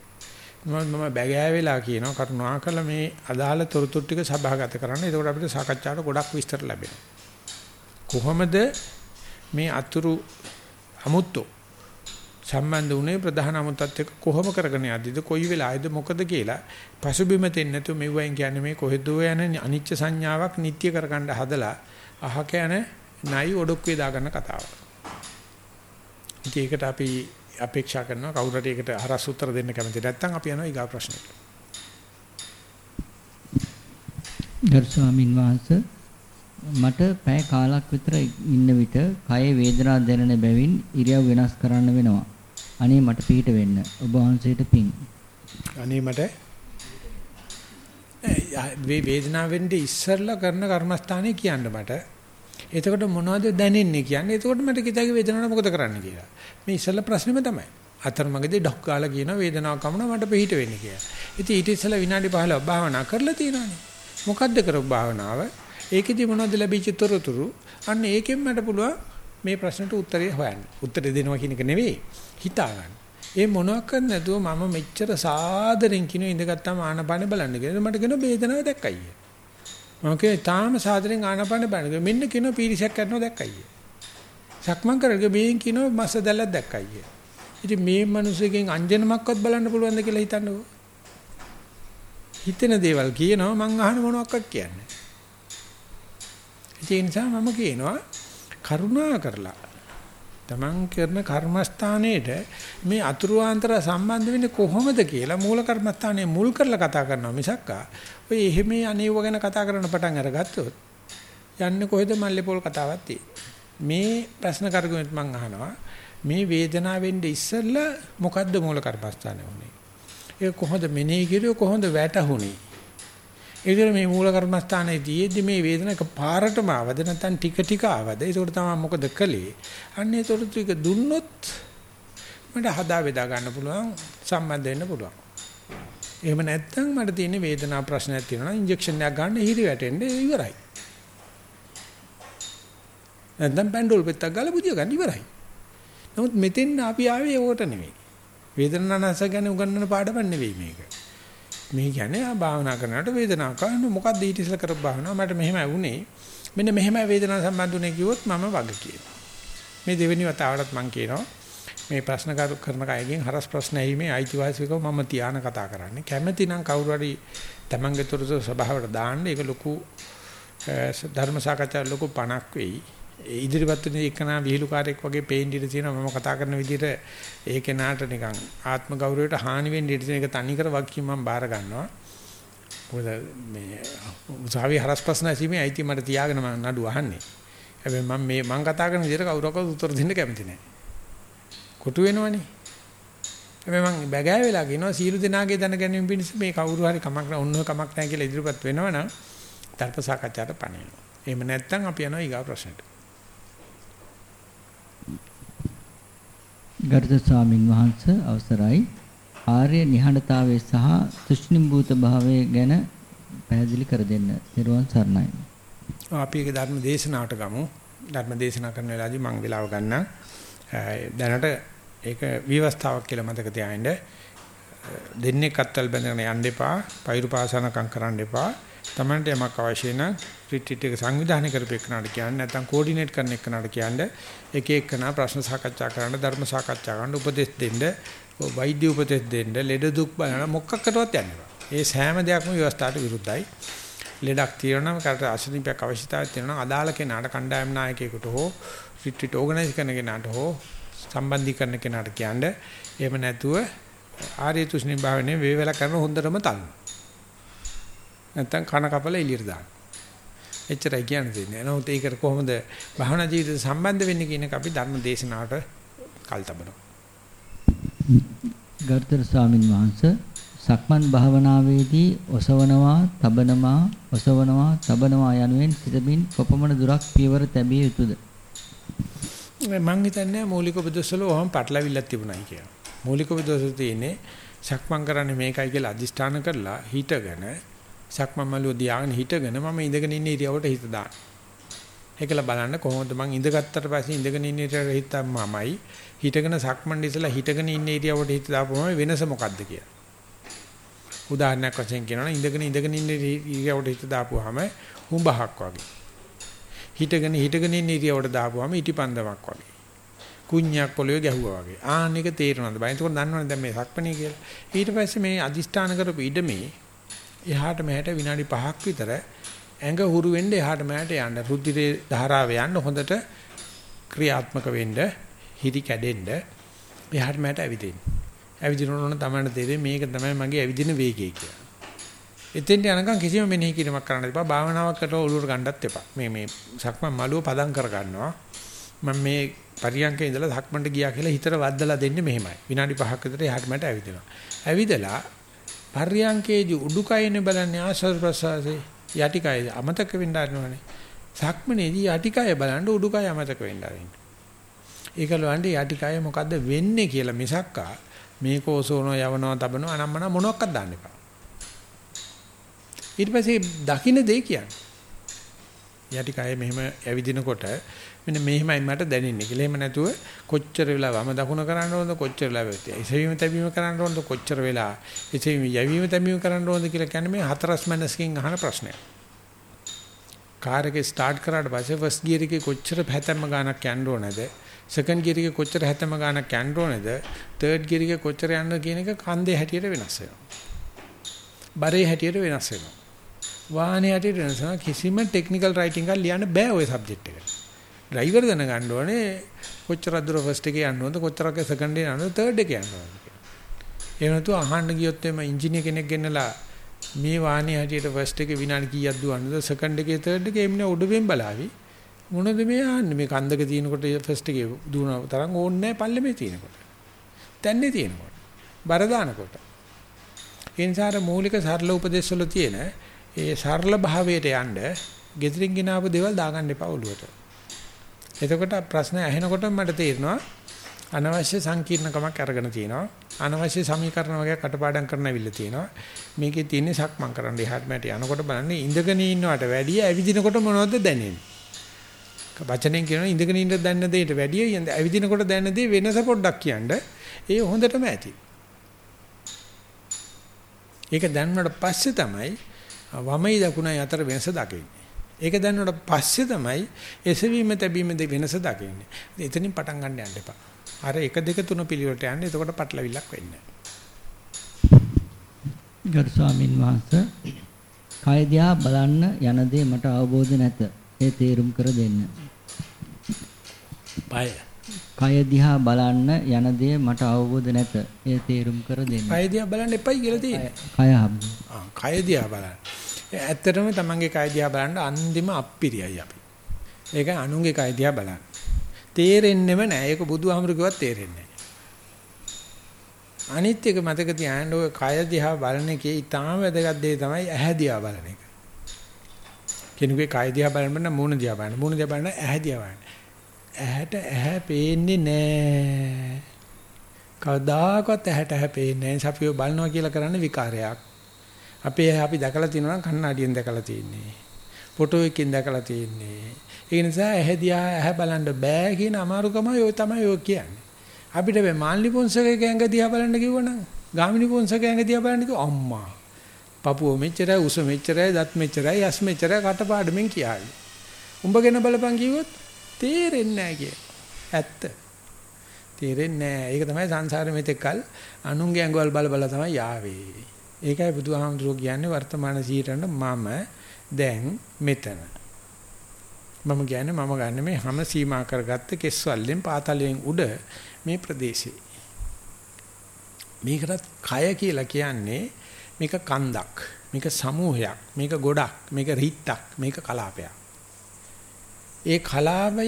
මම බැගෑ වෙලා කියනවා කරුණාකර මේ අදාළ තොරතුරු ටික සභාගත කරන්න. එතකොට අපිට සාකච්ඡාවට ගොඩක් විස්තර ලැබෙනවා. කොහොමද මේ අතුරු අමුත්තෝ සම්බන්ධ වුණේ ප්‍රධාන අමුත්තත් එක්ක කොහොම කරගෙන යද්දිද කොයි වෙලාවේද මොකද කියලා පසුබිම දෙන්නේ නැතුව මෙව්වයින් කියන්නේ මේ කොහෙදෝ යන අනිච්ච සංඥාවක් නිට්ටය කරගන්න හදලා අහක යන නයි ඔඩොක්කේ දාගන්න කතාවක්. ඉතින් ඒකට අපි අපේක්ෂා කරනවා කවුරු හරි ඒකට හරස් උත්තර දෙන්න කැමති නැත්නම් අපි යනවා ඊගා ප්‍රශ්නෙට. ගරු ස්වාමින් වහන්සේ මට පැය කාලක් විතර ඉන්න විට කයේ වේදනාවක් දැනෙන බැවින් ඉරියව් වෙනස් කරන්න වෙනවා. අනේ මට පිට වෙන්න. ඔබ වහන්සේට පිං. අනේ මට මේ වේදනාව වෙන්නේ ඉස්සරලා කරන කර්මස්ථානේ කියන්න මට. එතකොට මොනවද දැනෙන්නේ කියන්නේ? එතකොට මට කිතගේ වේදනාවට මොකද කරන්න කියලා. මේ ඉස්සරලා ප්‍රශ්නේම තමයි. අතරමඟදී ඩොක් ගාලා කියන වේදනාවක් කමන මට පිට වෙන්නේ කියලා. ඉතින් ඊට ඉස්සලා විනාඩි 15ක් භාවනා කරලා තියෙනවානේ. මොකද්ද කරපු භාවනාව? ඒකෙදි මොනවද ලැබිච්ච තොරතුරු? අන්න ඒකෙන් මට පුළුවන් මේ ප්‍රශ්නට උත්තරේ හොයන්න. උත්තරේ දෙනවා කියන එක නෙවෙයි. හිතා ගන්න. ඒ මොනවක් නැතුව මම මෙච්චර සාදරෙන් කිනු ඉඳගත්තාම ආනපාන බලන්න කියලා මට කියන වේදනාව දැක්කයි. මම කියේ තාම සාදරෙන් ආනපාන බලන්න. මෙන්න කියන පීරිසක් කරනවා දැක්කයි. සක්මන් කරගෙන බේන් කියන මස්ස දැල්ලක් දැක්කයි. ඉතින් මේ මිනිස්සුගෙන් අංජනමක්වත් බලන්න පුළුවන්ද කියලා හිතන්නකෝ. හිතෙන දේවල් කියනවා මං අහන මොනවක්වත් කියන්නේ. ඒ නිසා මම කියනවා කරුණා කරලා තමන් කරන කර්මස්ථානයේට මේ අතුරුාන්තර සම්බන්ධ වෙන්නේ කොහොමද කියලා මූල කර්මස්ථානයේ මුල් කරලා කතා කරනවා මිසක් ඔය එහෙම අනේව ගැන කතා කරන පටන් අරගත්තොත් යන්නේ කොහෙද මල්ලේ පොල් කතාවක් මේ ප්‍රශ්න කරගෙත් මම අහනවා. මේ වේදනාව වෙන්නේ ඉස්සෙල්ලා මොකද්ද මූල කර්මස්ථානේ උනේ ඒක කොහොමද මෙනෙහි කිරුවේ කොහොමද වැටහුනේ? ඒකල මේ මූල කර්මස්ථානයේදී මේ වේදනක පාරටම ආවද නැත්නම් ටික ටික ආවද? ඒක තමයි මොකද කළේ? අන්නේ තොරතුරු ටික දුන්නොත් මට හදා බෙදා ගන්න පුළුවන් සම්බන්ධ වෙන්න පුළුවන්. එහෙම නැත්නම් මට තියෙන වේදනා ප්‍රශ්නයක් තියෙනවා නම් ඉන්ජෙක්ෂන් එකක් ගන්න හිරි වැටෙන්න ඉවරයි. නැත්නම් පැන්ඩෝල් පෙත්තක් ගාලා බුදිය ගන්න ඉවරයි. නමුත් මෙතෙන් අපි ආවේ ඒකට නෙමෙයි. වේදනානස ගැන උගන්වන පාඩමක් නෙවෙයි මේක. මේ කියන්නේ ආ භාවනා කරනකොට වේදනාවක් ආන මොකක්ද ඊට ඉස්සෙල්ලා කරපු භාවනාව? මට මෙහෙමයි වුනේ මෙන්න මෙහෙමයි වේදනාව සම්බන්ධුනේ කිව්වොත් මම වග කියනවා. මේ දෙවෙනි වතාවටත් මම කියනවා. මේ ප්‍රශ්න කරන කයගෙන් හරස් ප්‍රශ්න ඇහිමේ අයිතිවාසිකව මම තියාන කතා කරන්නේ. කැමැති නම් කවුරු හරි තමන්ගේ තොරතුරු සභාවට දාන්න. ඒක ලොකු ධර්ම සාකච්ඡා ලොකු පණක් වෙයි. ඉදිරිපත් වෙන එකනා විහිළුකාරයෙක් වගේ පේන්න ඉඳ තියෙනවා. මම කතා කරන විදිහට ඒ කෙනාට නිකන් ආත්ම ගෞරවයට හානි වෙන්න ඉඳ තියෙන එක තනිකර වගකීම් මම බාර ගන්නවා. මොකද මේ උසාවියේ හරස් ප්‍රශ්න ඇසීමේ අයිති මට තියාගෙන මම නඩු අහන්නේ. හැබැයි මම මේ මම කතා කරන විදිහට කවුරක්වත් උත්තර දෙන්න කැමති නැහැ. කොටු වෙනවනේ හැබැයි මම බැගෑ වෙලා කියනවා සීළු දෙනාගේ දැන ගැනීම පිණිස මේ කවුරු හරි කමක් නැහැ ඔන්නෝ කමක් නැහැ කියලා ඉදිරිපත් වෙනවනම් ධර්ම සාකච්ඡාට පණිනවා එහෙම නැත්නම් අපි යනවා ඊගා ප්‍රශ්නට ගරුතර ස්වාමින් වහන්සේ අවසරයි ආර්ය නිහඬතාවයේ සහ තුෂ්ණිම්භූත භාවයේ ගැන පැහැදිලි කර දෙන්න. ත්වන් සරණයි. අපි ඒක ධර්ම දේශනාවට ගමු. ධර්ම දේශනා කරන වෙලාවදී මම වෙලාව ගන්න. දැනට ඒක විවස්ථාවක් කියලා මතක තියාගන්න. දෙන්නේ කත්තල් බැඳගෙන යන්න එපා. පෛරු පාසනකම් කරන්න එපා. Tamante යමක් අවශ්‍ය නම් රිට්‍රීට් එක සංවිධානය කරපෙන්නාට කියන්නේ නැත්නම් කෝඩිනේට් කරන එක්කනට කියන්නේ එක එකනා ප්‍රශ්න සාකච්ඡා කරන්න ධර්ම සාකච්ඡා කරන්න උපදෙස් දෙන්න වෛද්‍ය උපදෙස් දෙන්න ලෙඩ දුක් බලන මොකක්කටවත් යන්නේ ඒ සෑම දෙයක්ම ව්‍යවස්ථාවට විරුද්ධයි ලෙඩක් තියෙනවා කරට අසනීපයක් අවශ්‍යතාවයක් තියෙනවා අදාළ කෙනාට කණ්ඩායම් නායකයෙකුට හෝ රිට්‍රීට් ඕගනයිස් කරන කෙනාට හෝ සම්බන්ධීකරණ කෙනාට කියන්නේ එහෙම නැතුව ආර්ය තුෂ්ණි භාවනේ වේවැල කරන හොඳටම තල්ලු නැත්තම් කන කපල එළියට දාන්න. එච්චරයි කියන්න තියෙන්නේ. නමුත් ඒකට කොහොමද භවනා ජීවිතය සම්බන්ධ වෙන්නේ කියන එක අපි ධර්ම දේශනාවට කල් තබනවා. ගර්ථර ස්වාමින් වහන්සේ සක්මන් භාවනාවේදී ඔසවනවා, තබනවා, ඔසවනවා, තබනවා යනුවෙන් සිතමින් කොපමණ දුරක් පියවර තැබිය යුතුද? මම හිතන්නේ මූලික උපදේශවල ඔහම පටලවිල්ලක් තිබුණයි කියලා. මූලික උපදේශය තියෙන්නේ සක්මන් කරන්නේ මේකයි කියලා අදිෂ්ඨාන කරලා හිතගෙන සක්මන් මළුව දියාගෙන හිටගෙන මම ඉඳගෙන ඉන්න ඉරියවට හිත දාන්න. ඒකල බලන්න කොහොමද මං ඉඳගත්තට පස්සේ ඉඳගෙන ඉන්න ඉරියවට හිතම්මමයි හිටගෙන සක්මන් ඉස්සලා හිටගෙන ඉන්න ඉරියවට හිත දාපුවම වෙනස මොකද්ද කියලා. උදාහරණයක් වශයෙන් කියනවා ඉඳගෙන ඉඳගෙන ඉන්න ඉරියවට හිත දාපුවාම හුඹහක් වගේ. හිටගෙන හිටගෙන ඉන්න ඉරියවට දාපුවාම ඉටිපන්දමක් වගේ. කුණ්‍යක් පොළවේ ගැහුවා වගේ. ආන්න එක තේරෙනවද? බයි එතකොට දන්නවනේ දැන් මේ සක්මණේ කියලා. ඊට පස්සේ මේ අදිෂ්ඨාන කරපු ඉඩමේ එහාට මෙහාට විනාඩි 5ක් විතර ඇඟ හුරු වෙන්න එහාට මෙහාට යන්න රුධිරේ ධාරාව යන්න හොඳට ක්‍රියාත්මක වෙන්න හිරි කැඩෙන්න එහාට මෙහාට ඇවිදින්න. ඇවිදිනකොට තමයි තේරෙන්නේ මේක තමයි මගේ ඇවිදින වේගය කියලා. එතෙන්ට යනකම් කිසිම මෙනෙහි කිරීමක් කරන්න එපා. භාවනාවකට ඔලුවට ගන්නත් එපා. මේ මේ සක්මන් මළුව පදම් කර ගන්නවා. මම මේ පරියන්කේ ඉඳලා සක්මන්ට ගියා කියලා හිතට වද්දලා දෙන්නේ මෙහෙමයි. විනාඩි 5ක විතර එහාට මට ඇවිදිනවා. ඇවිදලා පරියන්කේදී උඩුකයනේ බලන්නේ ආශ්වාස ප්‍රශ්වාසයේ යටිකය අමතක වෙන්න ආරනවනේ. සක්මනේදී යටිකය බලන්න උඩුකය අමතක වෙන්න ආරින්න. ඒකලවන්ට යටිකය මොකද්ද වෙන්නේ කියලා මිසක්කා මේක ඔසෝනෝ යවනවා තබනවා අනම්මන මොනවත් දාන්න එපා. ඊට පස්සේ දකින්න දෙය කියන්නේ. යටිකය මෙහෙම ඇවිදිනකොට මෙන්න මෙහෙමයි මට දැනෙන්නේ කියලා. එහෙම නැතුව කොච්චර වෙලා වම දකුණ කරන්න ඕනද කොච්චර වෙලා එසවීම තැබීම කරන්න ඕනද කොච්චර වෙලා එසවීම යැවීම තැබීම කරන්න ඕනද කියලා කියන්නේ මේ හතරස් මනසකින් අහන ප්‍රශ්නයක්. කාර් එක ස්ටාර්ට් කරාට පස්සේ ෆස්ට් ගියර් එකේ කොච්චර හැතැම්ම ගානක් යන්න ඕනද සෙකන්ඩ් ගියර් එකේ කොච්චර හැතැම්ම ගානක් යන්න ඕනද තර්ඩ් ගියර් එකේ කොච්චර යන්න කියන එක කන්දේ හැටියට වෙනස් වෙනවා. බරේ හැටියට වෙනස් වෙනවා. වාහනේ හැටියට වෙනස් වෙනවා කිසිම ටෙක්නිකල් රයිටින් එකක් ලියන්න බෑ ওই සබ්ජෙක්ට් එකට. ඩ්‍රයිවර් දැනගන්න ඕනේ කොච්චරක් දුර ෆස්ට් එකේ යන්න ඕනද කොච්චරක් සෙකන්ඩ් එකේ යන්න ඕනද තර්ඩ් එකේ යන්න ඕනද කියලා. ඒ නැතුව අහන්න ගියොත් එimhe ඉංජිනේර කෙනෙක් ගෙන්නලා මේ වාහනේ හැටියට ෆස්ට් එකේ විනාඩි කීයක් දුවන්නද සෙකන්ඩ් එකේ තර්ඩ් එකේ එන්නේ උඩුවෙන් බලාවි. මොනද මේ ආන්නේ මේ කන්දක තියෙනකොට ෆස්ට් එකේ දුවන තරම් ඕනේ නැහැ පල්ලෙමේ තියෙනකොට. තැන්නේ තියෙනකොට. බර දානකොට. ඒ නිසා මූලික සරල උපදේශ වල තියෙන ඒ සරල භාවයට යන්න ගෙදරින් ගෙනාවු දේවල් දාගන්න එපා ඔළුවට. එතකොට ප්‍රශ්න ඇහෙනකොට මට තේරෙනවා අනවශ්‍ය සංකීර්ණකමක් අරගෙන තියෙනවා. අනවශ්‍ය සමීකරණ වගේ කටපාඩම් කරන්න අවිල්ල තියෙනවා. මේකේ තියෙන්නේ සක්මන් කරන්න එහාට මෙහාට යනකොට බලන්නේ ඉඳගෙන ඉන්නවට වැඩිය ඇවිදිනකොට මොනවද දැනෙන්නේ? වචනෙන් කියනවා ඉඳගෙන ඉන්න දැනන දෙයට වැඩිය ඇවිදිනකොට දැනන දේ වෙනස පොඩ්ඩක් කියන්න. ඒ හොඳටම ඇති. ඒක දැනුණාට පස්සේ තමයි වමයි දකුණයි අතර වෙනස දකින්නේ. ඒක දැනුණාට පස්සේ තමයි එසවීම තැබීම දෙ වෙනස දකින්නේ. එතනින් පටන් ගන්න යන්න එපා. අර 1 2 3 පිළිවෙලට යන්න එතකොට පටලවිල්ලක් වෙන්නේ නැහැ. ගරු ස්වාමින් වහන්සේ කය දිහා බලන්න යන දේ මට අවබෝධ නැත. ඒ තේරුම් කර දෙන්න. බය. කය දිහා බලන්න යන දේ මට අවබෝධ නැත. ඒ තේරුම් කර දෙන්න. කය දිහා බලන්න එපයි කියලා තියෙන්නේ. කය හම්බ. ආ කය දිහා බලන්න. ඇත්තටම තමන්ගේ කය දිහා බලන්න අන්තිම අප්පිරියයි අපි. ඒක අනුන්ගේ කය දිහා බලන්න. තේරෙන්නෙම නෑ. ඒක බුදුහාමුදුරු කිව්වත් තේරෙන්නේ නෑ. අනිත් එක මතක තියාගන්න ඔය කය දිහා බලන එකේ ඊටාම වැදගත් දේ තමයි ඇහැ දිහා බලන එක. කෙනෙකුගේ කය දිහා බලන්න මූණ දිහා බලන්න. මූණ දිහා බලන්න ඇහැ දිහා බලන්න. ඇහැට ඇහැ පේන්නේ නෑ. කවදාකවත් ඇහැට ඇහැ පේන්නේ නෑ. අපි බලනවා කියලා කරන්නේ විකාරයක්. අපේ අපි දැකලා තියෙනවා කන්නඩියෙන් දැකලා තියෙන්නේ. ෆොටෝ එකකින් දැකලා තියෙන්නේ. ඒ නිසා ඇහැදියා ඇහැ බලන්න බෑ කියන අමාරුකම ඔය තමයි ඔය කියන්නේ. අපිට මේ මාල්ලි පොන්සගේ ඇඟ දිහා බලන්න කිව්වනම් ගාමිණි පොන්සගේ ඇඟ දිහා බලන්න කිව්ව අම්මා. පපුව මෙච්චරයි උස මෙච්චරයි දත් මෙච්චරයි යස් මෙච්චරයි කටපාඩමින් කියාවි. උඹගෙන බලපන් කිව්වොත් තේරෙන්නේ නැහැ කිය. ඇත්ත. තේරෙන්නේ නැහැ. ඒක තමයි සංසාරෙ මෙතෙක්කල් අනුන්ගේ ඇඟවල් බල බල තමයි යාවේ. ඒකයි බුදුහාමුදුරුවෝ කියන්නේ වර්තමාන ජීවිතේට මම දැන් මෙතන. මම කියන්නේ මම ගන්න මේ හැම සීමා කරගත්ත කෙස්වල්ලෙන් පාතලයෙන් උඩ මේ ප්‍රදේශේ. මේකටත් කය කියලා කියන්නේ මේක කන්දක්, මේක සමූහයක්, මේක ගොඩක්, මේක රිත්තක්, මේක කලාපයක්. ඒ කලාපය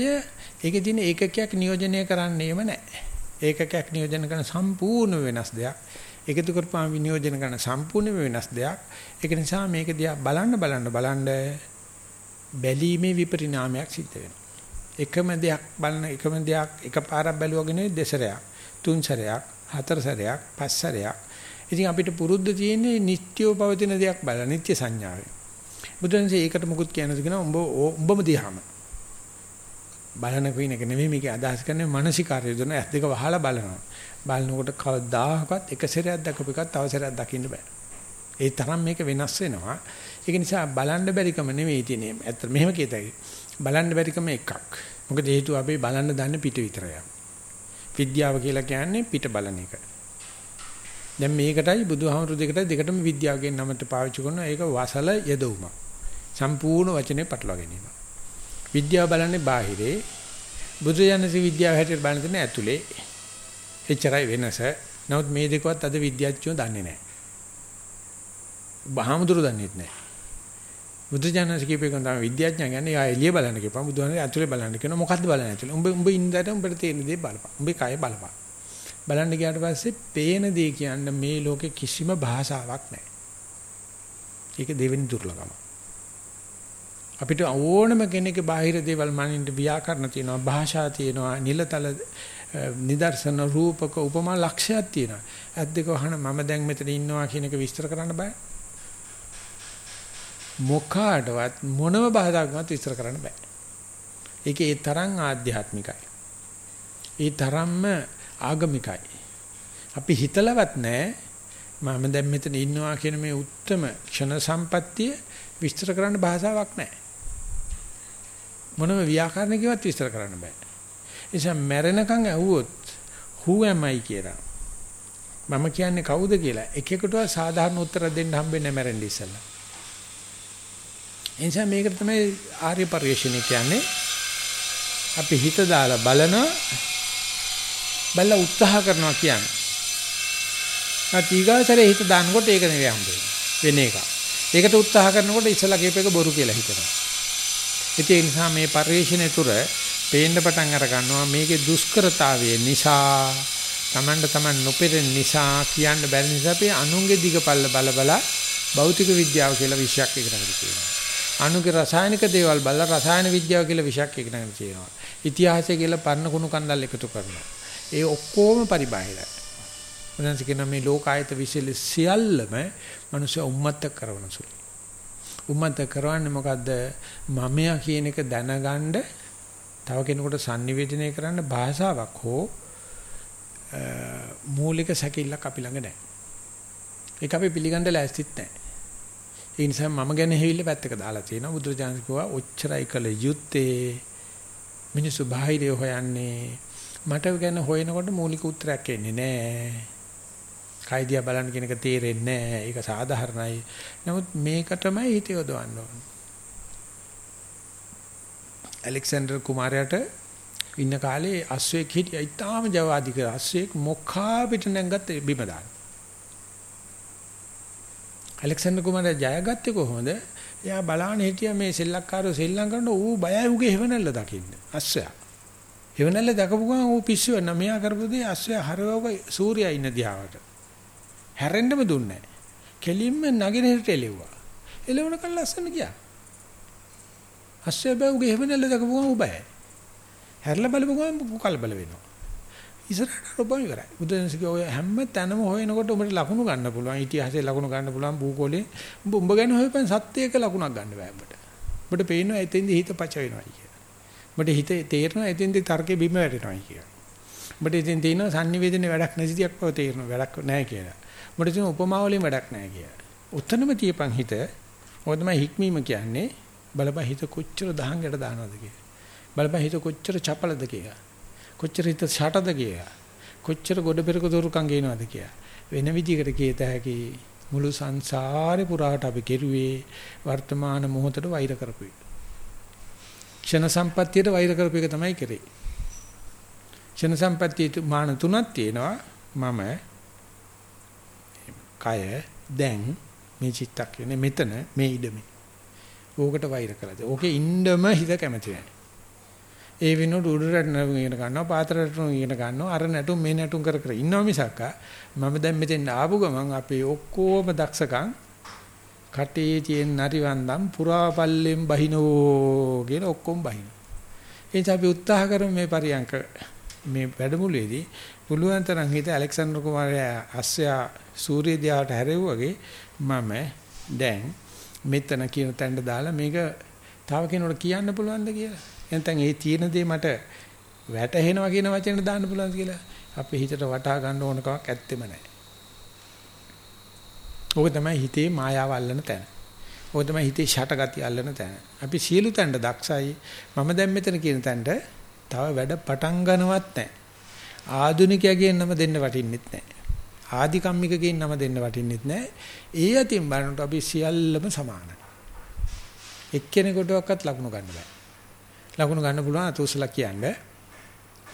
ඒකේ තියෙන ඒකකයක් නියෝජනය කරන්නේම නැහැ. ඒකකයක් නියෝජනය කරන සම්පූර්ණ වෙනස් දෙයක්. එකතු කරපුවාම විනියෝජන කරන සම්පූර්ණ වෙනස් දෙයක්. ඒක නිසා මේක දිහා බලන්න බලන්න බලන්න බැලීමේ විපරිණාමයක් සිද්ධ වෙනවා. එකම දෙයක් බලන එකම දෙයක් එකපාරක් බැලුවගෙන දෙසරයක්, තුන් සැරයක්, හතර සැරයක්, පස් සැරයක්. ඉතින් අපිට පුරුද්ද තියෙන්නේ නිට්ටියව පවතින දෙයක් බලන නිට්ටය සංඥාවෙන්. බුදුන්සේ ඒකට මුකුත් කියනද කියනවා උඹ උඹම දිහාම. බලන කයින් එක නෙමෙයි මේක අදහස් කරන්නේ මානසිකාර්ය දෙන ඇස් දෙක වහලා බලනවා. බලනකොට කවදාහකවත් එක සැරයක් දැකපු එකක් තව සැරයක් දකින්න බෑ. ඒ තරම් මේක වෙනස් වෙනවා. ඒක නිසා බලන්න බැරිකම නෙවෙයි තියෙන්නේ. ඇත්ත මෙහෙම කියතයි. බලන්න බැරිකම එකක්. මොකද හේතුව අපි බලන්න දන්නේ පිට විතරයි. විද්‍යාව කියලා කියන්නේ පිට බලන එක. දැන් මේකටයි බුදුහාමුදුරු දෙකටයි දෙකටම විද්‍යාව කියන නමට පාවිච්චි කරනවා. ඒක වසල යදවුමක්. සම්පූර්ණ වචනේ පටලවා ගැනීම. විද්‍යාව බලන්නේ බාහිරේ. බුදුජානක විද්‍යාව හැටියට බලන තැන ඇතුලේ. එච්චරයි වෙනස. නමුත් මේ දෙකවත් අද විද්‍යාඥයෝ දන්නේ නැහැ. බහාමුදුරු දන්නේ නැහැ. බුදුජානක කියපේකන් තමයි විද්‍යාඥයා කියන්නේ ආ එළිය බලන්න කියපන්. බුදුහාමරේ ඇතුලේ බලන්න කියනවා මොකද්ද බලන්න? ඇතුලේ. උඹ උඹ ඉන්නදට උඹට තේරෙන දේ බලපන්. උඹේ කය බලපන්. බලන්න ගියාට පස්සේ පේන දේ කියන්න මේ ලෝකේ කිසිම භාෂාවක් නැහැ. ඒක දෙවෙනි දුර්ලභම. අපිට ඕනම කෙනෙක්ගේ බාහිර දේවල් මනින්න ව්‍යාකරණ තියෙනවා භාෂා තියෙනවා නිලතල නිදර්ශන රූපක උපමා ලක්ෂයක් තියෙනවා ඇත් දෙක වහන මම දැන් මෙතන ඉන්නවා කියන එක විස්තර කරන්න බෑ මොකාටවත් මොනම බාධාකමත් විස්තර කරන්න බෑ. ඒකේ ඒ තරම් ආධ්‍යාත්මිකයි. ඒ තරම්ම ආගමිකයි. අපි හිතලවත් නෑ මම දැන් මෙතන ඉන්නවා කියන මේ උත්තරම ක්ෂණ සම්පත්තිය විස්තර කරන්න භාෂාවක් නෑ. මොනම ව්‍යාකරණයකවත් විස්තර කරන්න බෑ. ඒ නිසා මැරෙනකන් ඇහුවොත් who am I කියලා. මම කියන්නේ කවුද කියලා එකෙකුට සාධාරණ උත්තර දෙන්න හම්බෙන්නේ මැරෙන්න ඉස්සෙල්ලා. එනිසා මේකට තමයි ආර්ය පරිශ්‍රණය කියන්නේ. අපි හිත දාලා බලන බැල උත්සාහ කරනවා කියන්නේ. නැතිගාසරේ හිත දානකොට ඒක නෙවෙයි හම්බෙන්නේ. වෙන එක. ඒකට උත්සාහ කරනකොට ඉස්සලා කියප එක බොරු කියලා හිතනවා. ඒ නිසා මේ පරිශ්‍රණය තුර පේන්න පටන් අර ගන්නවා මේකේ දුෂ්කරතාවය නිසා Tamanට Taman නොපෙරෙන නිසා කියන්න බැරි නිසා අපි අනුන්ගේ දිගපල්ල බල බල භෞතික විද්‍යාව කියලා විෂයක් ඉගෙන ගන්න තියෙනවා. අනුගේ රසායනික දේවල් බලලා රසායන විද්‍යාව කියලා විෂයක් ඉගෙනගෙන තියෙනවා. ඉතිහාසය කියලා පරණ කුණු කන්දල් එකතු කරනවා. ඒ ඔක්කොම පරිබාහිරයි. මොනවාද කියන මේ ලෝකායත විශ්ල සියල්ලම මනුෂ්‍ය උම්මත්තක කරන සුළු. උම්මත්තක කරවන්නේ මොකද්ද? මමයා කියන එක දැනගන්න තව කෙනෙකුට sannivedanaya කරන්න භාෂාවක් හෝ මූලික සැකෙල්ලක් අපි ළඟ නැහැ. ඒක අපි පිළිගන්න ලෑස්තිත් නැහැ. ඒ නිසා මම ගැන හැවිල්ල පැත්තක දාලා තියෙනවා බුදුරජාණන් කිව්වා ඔච්චරයි කළ යුත්තේ මිනිස්සු බාහිරය හොයන්නේ මට ගැන හොයනකොට මූලික උත්තරයක් එන්නේ නැහැ. කයිදියා බලන්න කෙනෙක් තේරෙන්නේ නැහැ. ඒක සාධාරණයි. නමුත් මේක තමයි හිත යොදවන්න ඕනේ. ඇලෙක්සැන්ඩර් කුමාරයාට ඉන්න කාලේ අස්වැක් හිටියා. ඊටාම ජවාදික අස්වැක් මොකා පිට නැංගත් බිම දානවා. ඇලෙක්සැන්ඩර් කුමාරයා ජයගත්තේ කොහොමද? එයා බලාන හිටියා මේ සෙල්ලක්කාරෝ සෙල්ලම් කරනකොට ඌ බයයි ඌගේ හේවණල්ල දකින්න. අස්සයා. හේවණල්ල දැකපු ගමන් ඌ පිස්සු වෙනවා. මෙයා කරපු දේ අස්සයා හරවක සූර්යයා ඉන්න දිහාවට. හැරෙන්නම දුන්නේ නැහැ. කෙලින්ම නගිනේට එලෙව්වා. එලවනකල් ලස්සන ගියා. අස්සයා බෑ ඌගේ හේවණල්ල දැකපු ගමන් ඌ බයයි. හැරලා බලපු ගමන් කලබල වෙනවා. ඉස්සරහට ඔබම ඉවරයි. බුදුන්සේගේ ඔය හැම තැනම හොයනකොට උඹට ලකුණු ගන්න පුළුවන්. ඉතිහාසයේ ලකුණු ගන්න පුළුවන් භූගෝලේ. උඹ උඹ ගැන හොයපන් සත්‍යයක ලකුණක් ගන්න බෑ උඹට. උඹට පේනවා එතෙන්දි හිත පච වෙනවා කියලා. උඹට හිත තේරෙනවා එතෙන්දි තර්කේ බිම වැටෙනවා කියලා. උඹට එතෙන් තියෙනවා sannivedana වැඩක් නැති තියක් බව තේරෙනවා. වැඩක් නැහැ කියලා. උඹට තියෙන උපමා වලින් වැඩක් නැහැ කියලා. උතනම තියපන් හිත. ඔය තමයි හික්මීම කියන්නේ. බලපන් හිත කොච්චර දහංගට දානවද කියලා. බලපන් හිත කොච්චර චපලද කියලා. කොච්චර හිත ෂටද කියලා. කොච්චර ගොඩ පෙරක දොරුකම් ගේනවද කියලා. වෙන විදිහකට කියත හැකි මුළු සංසාරේ පුරාට අපි කෙරුවේ වර්තමාන මොහොතට වෛර කරපු එක. ක්ෂණ සම්පත්තියට වෛර කරපු එක තමයි කරේ. ක්ෂණ සම්පත්තිය මාන තුනක් තියෙනවා. මම කය දැන් මේ චිත්තක්ෂණය මෙතන මේ ඉඩමේ. ඕකට වෛර කළාද? ඕකේ ඉන්නම හිත කැමති නැහැ. ඒ වෙනුවට උඩරට නටුම් ඉගෙන ගන්නවා පාතරට නටුම් ඉගෙන ගන්නවා අර නටුම් මේ නටුම් කර කර ඉන්නවා මිසක් මම දැන් මෙතෙන් ආපු ගමන් අපේ ඔක්කොම දක්ෂකම් කටේ තියෙන නරිවන්දම් පුරාපල්ලෙන් බහිනෝ කියලා ඔක්කොම බහිනවා එනිසා අපි උත්සාහ කරමු මේ පරියන්ක මේ වැඩමුළුවේදී පුළුවන් තරම් හිත ඇලෙක්සැන්ඩර් කුමාරයා අස්සයා සූර්ය දිහාට හැරෙව්වාගේ මම දැන් මෙතන කියන තැනට දාලා මේක තව කෙනෙකුට කියන්න පුළුවන්ද කියලා නැත්නම් ඒ තියෙන දේ මට වැටහෙනවා කියන වචන දාන්න පුළුවන් කියලා අපේ හිතට වටහා ගන්න ඕන කමක් ඇත්තෙම නැහැ. ඕක තමයි හිතේ මායාව අල්ලන තැන. ඕක තමයි හිතේ ෂටගතිය අල්ලන තැන. අපි සියලු තැනට දක්ෂයි. මම දැන් මෙතන කියන තැනට තව වැඩ පටන් ගන්නවත් නැහැ. ආදුනිකයගෙන් නම දෙන්න වටින්නෙත් නැහැ. ආදිකම්මිකගෙන් නම දෙන්න වටින්නෙත් නැහැ. ඒ අතින් බලනකොට අපි සියල්ලම සමානයි. එක්කෙනෙකුටවත් ලකුණු ගන්න බෑ. ලකුණු ගන්න පුළුවන් අතෝසලා කියන්නේ.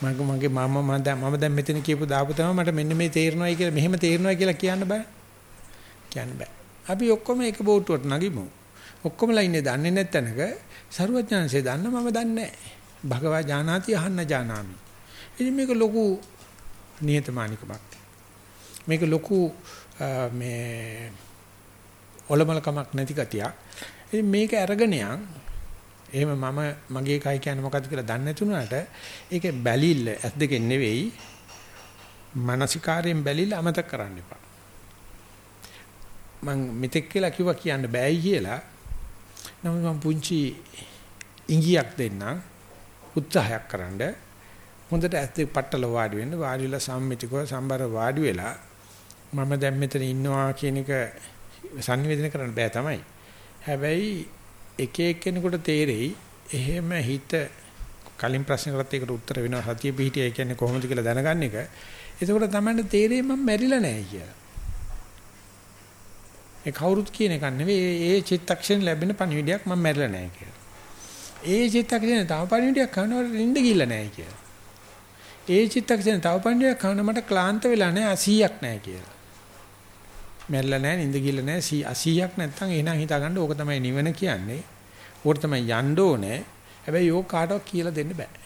මගේ මගේ මම මම දැන් මම දැන් මෙතන කියපු දාපු තමයි මට මෙන්න මේ තේරෙනවයි කියලා මෙහෙම තේරෙනවයි කියලා කියන්න බෑ. කියන්න බෑ. අපි ඔක්කොම එක බෝට්ටුවට නගිමු. ඔක්කොමලා ඉන්නේ දන්නේ නැත්නම්ක සරුවඥාන්සේ දන්න මම දන්නේ නැහැ. භගවා ඥානාති අහන්න ඥානාමි. ඉතින් මේක ලොකු නියතමානිකමක්. මේක ලොකු මේ ඔලමලකමක් නැති ගතියක්. ඉතින් මේක අරගෙන යන් එහෙම මම මගේ කයි කියන්නේ මොකද්ද කියලා දන්නේ නැතුණාට ඒකේ බැලිල්ල ඇස් දෙකෙන් නෙවෙයි මානසිකාරයෙන් බැලිල්ල අමතක කරන්න එපා. මම මෙතෙක් කියලා කිව්වා කියන්න බෑයි කියලා. නමුත් මම පුංචි ඉංගියක් දෙන්නම් උත්සාහයක් කරන්න. හොඳට ඇස් දෙක පట్టල වාඩි වෙන්න වාඩි වෙලා සම්මිතිකව සම්බර වාඩි වෙලා මම දැන් මෙතන ඉන්නවා කියන එක සංනිවේදනය කරන්න බෑ තමයි. හැබැයි එක එක්කෙනෙකුට තේරෙයි එහෙම හිත කලින් ප්‍රශ්නකට ඒකට උත්තර වෙනවා සතිය පිහිටිය කියන්නේ කොහොමද කියලා දැනගන්න එක. එතකොට තමයි තේරෙයි මම මැරිලා නැහැ කියලා. ඒ කවුරුත් කියන එක නෙවෙයි ඒ චිත්තක්ෂණ ලැබෙන පණිවිඩයක් මම මැරිලා නැහැ කියලා. ඒ චිත්තක්ෂණ තව පණිවිඩයක් කනවට නිින්ද ගිල්ල නැහැ කියලා. ඒ චිත්තක්ෂණ තව පණිවිඩයක් කන මට ක්ලාන්ත වෙලා නැහැ 80ක් නැහැ කියලා. මැරිලා නැහැ නිින්ද ගිල්ල නැහැ 80ක් නැත්තම් එහෙනම් හිතාගන්න ඕක තමයි නිවන කියන්නේ. ඕක තමයි යන්න ඕනේ. හැබැයි ඕක කාටවත් කියලා දෙන්න බෑ.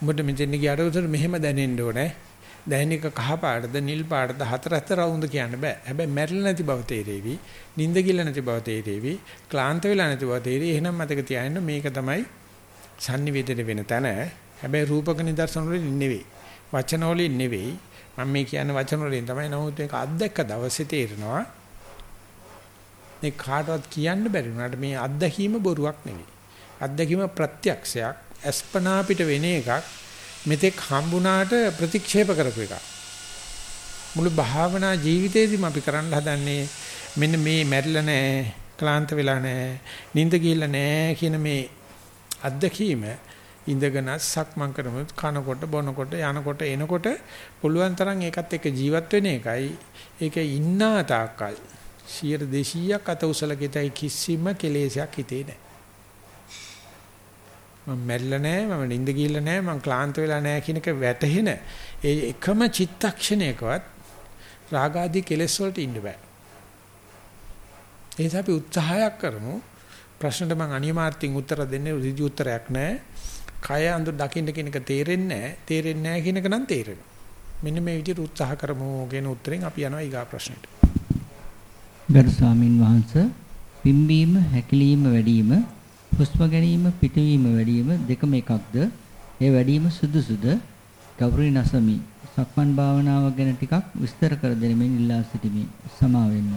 උඹට මෙතෙන් ගියාට උතර මෙහෙම දැනෙන්න ඕනේ. දැනෙන එක කහ පාටද නිල් පාටද හතර හතර වුන්ද කියන්න බෑ. හැබැයි මැරිලා නැති බව තේරෙවි. නිින්ද ගිල්ල නැති බව තේරෙවි. ක්ලාන්ත වෙලා නැති බව තේරෙවි. එහෙනම් මතක තියාගන්න මේක තමයි sannivedana වෙන තැන. හැබැයි රූපක නිදර්ශන වලින් නෙවෙයි. වචන වලින් නෙවෙයි. මම මේ කියන්නේ වචන වලින් තමයි නමුත් මේක අත්දැක්ක දවසේ තේරෙනවා මේ කාටවත් කියන්න බැරි වුණාට මේ අත්දැකීම බොරුවක් නෙවෙයි අත්දැකීම ප්‍රත්‍යක්ෂයක් අස්පනා පිට වෙන එකක් මෙතෙක් හම්බුණාට ප්‍රතික්ෂේප කරපු එකක් මුළු භාවනා ජීවිතේදීම අපි කරන්න හදන්නේ මෙන්න මේ මැරිලා නැහැ ක්ලාන්ත වෙලා නැහැ නිින්ද ගිහිල්ලා නැහැ කියන මේ අත්දැකීම ඉඳගෙන සක්මන් කරමුත් කනකොට බොනකොට යනකොට එනකොට පුළුවන් තරම් ඒකත් එක්ක ජීවත් වෙන එකයි. ඒක ඉන්නා තාක්කල් 200ක් අත උසල ගෙතයි කිසිම කෙලෙසයක් හිතේ නැහැ මම මැරිලා නැහැ මම නිින්ද ගිහිල්ලා නැහැ මම ක්ලාන්ත වෙලා නැහැ කියන එක වැටහෙන ඒ එකම චිත්තක්ෂණයකවත් රාගාදී කෙලෙස් වලට ඉන්න බෑ. ඒ නිසා අපි උත්සාහයක් කරමු. ප්‍රශ්නට මම අනියමාර්ථයෙන් උත්තර දෙන්නේ ඍජු උත්තරයක් නැහැ කය අඳු දකින්න කියන එක තේරෙන්නේ නැහැ. තේරෙන්නේ නැහැ කියන එක නම් තේරෙනවා. මෙන්න මේ විදිහට උත්සාහ කරමු කියන උත්තරෙන් අපි යනවා ඊගා ප්‍රශ්නෙට. ගරු ස්වාමින් වහන්සේ පිම්බීම හැකිලිම වැඩිම හුස්ම ගැනීම පිටවීම වැඩිම දෙකම එකක්ද? ඒ වැඩිම සුදුසුද? ගෞරී නසමි. සක්මන් භාවනාව ගැන ටිකක් විස්තර කර දෙනෙමින් ඉල්ලා සිටිමි. සමාවෙන්න.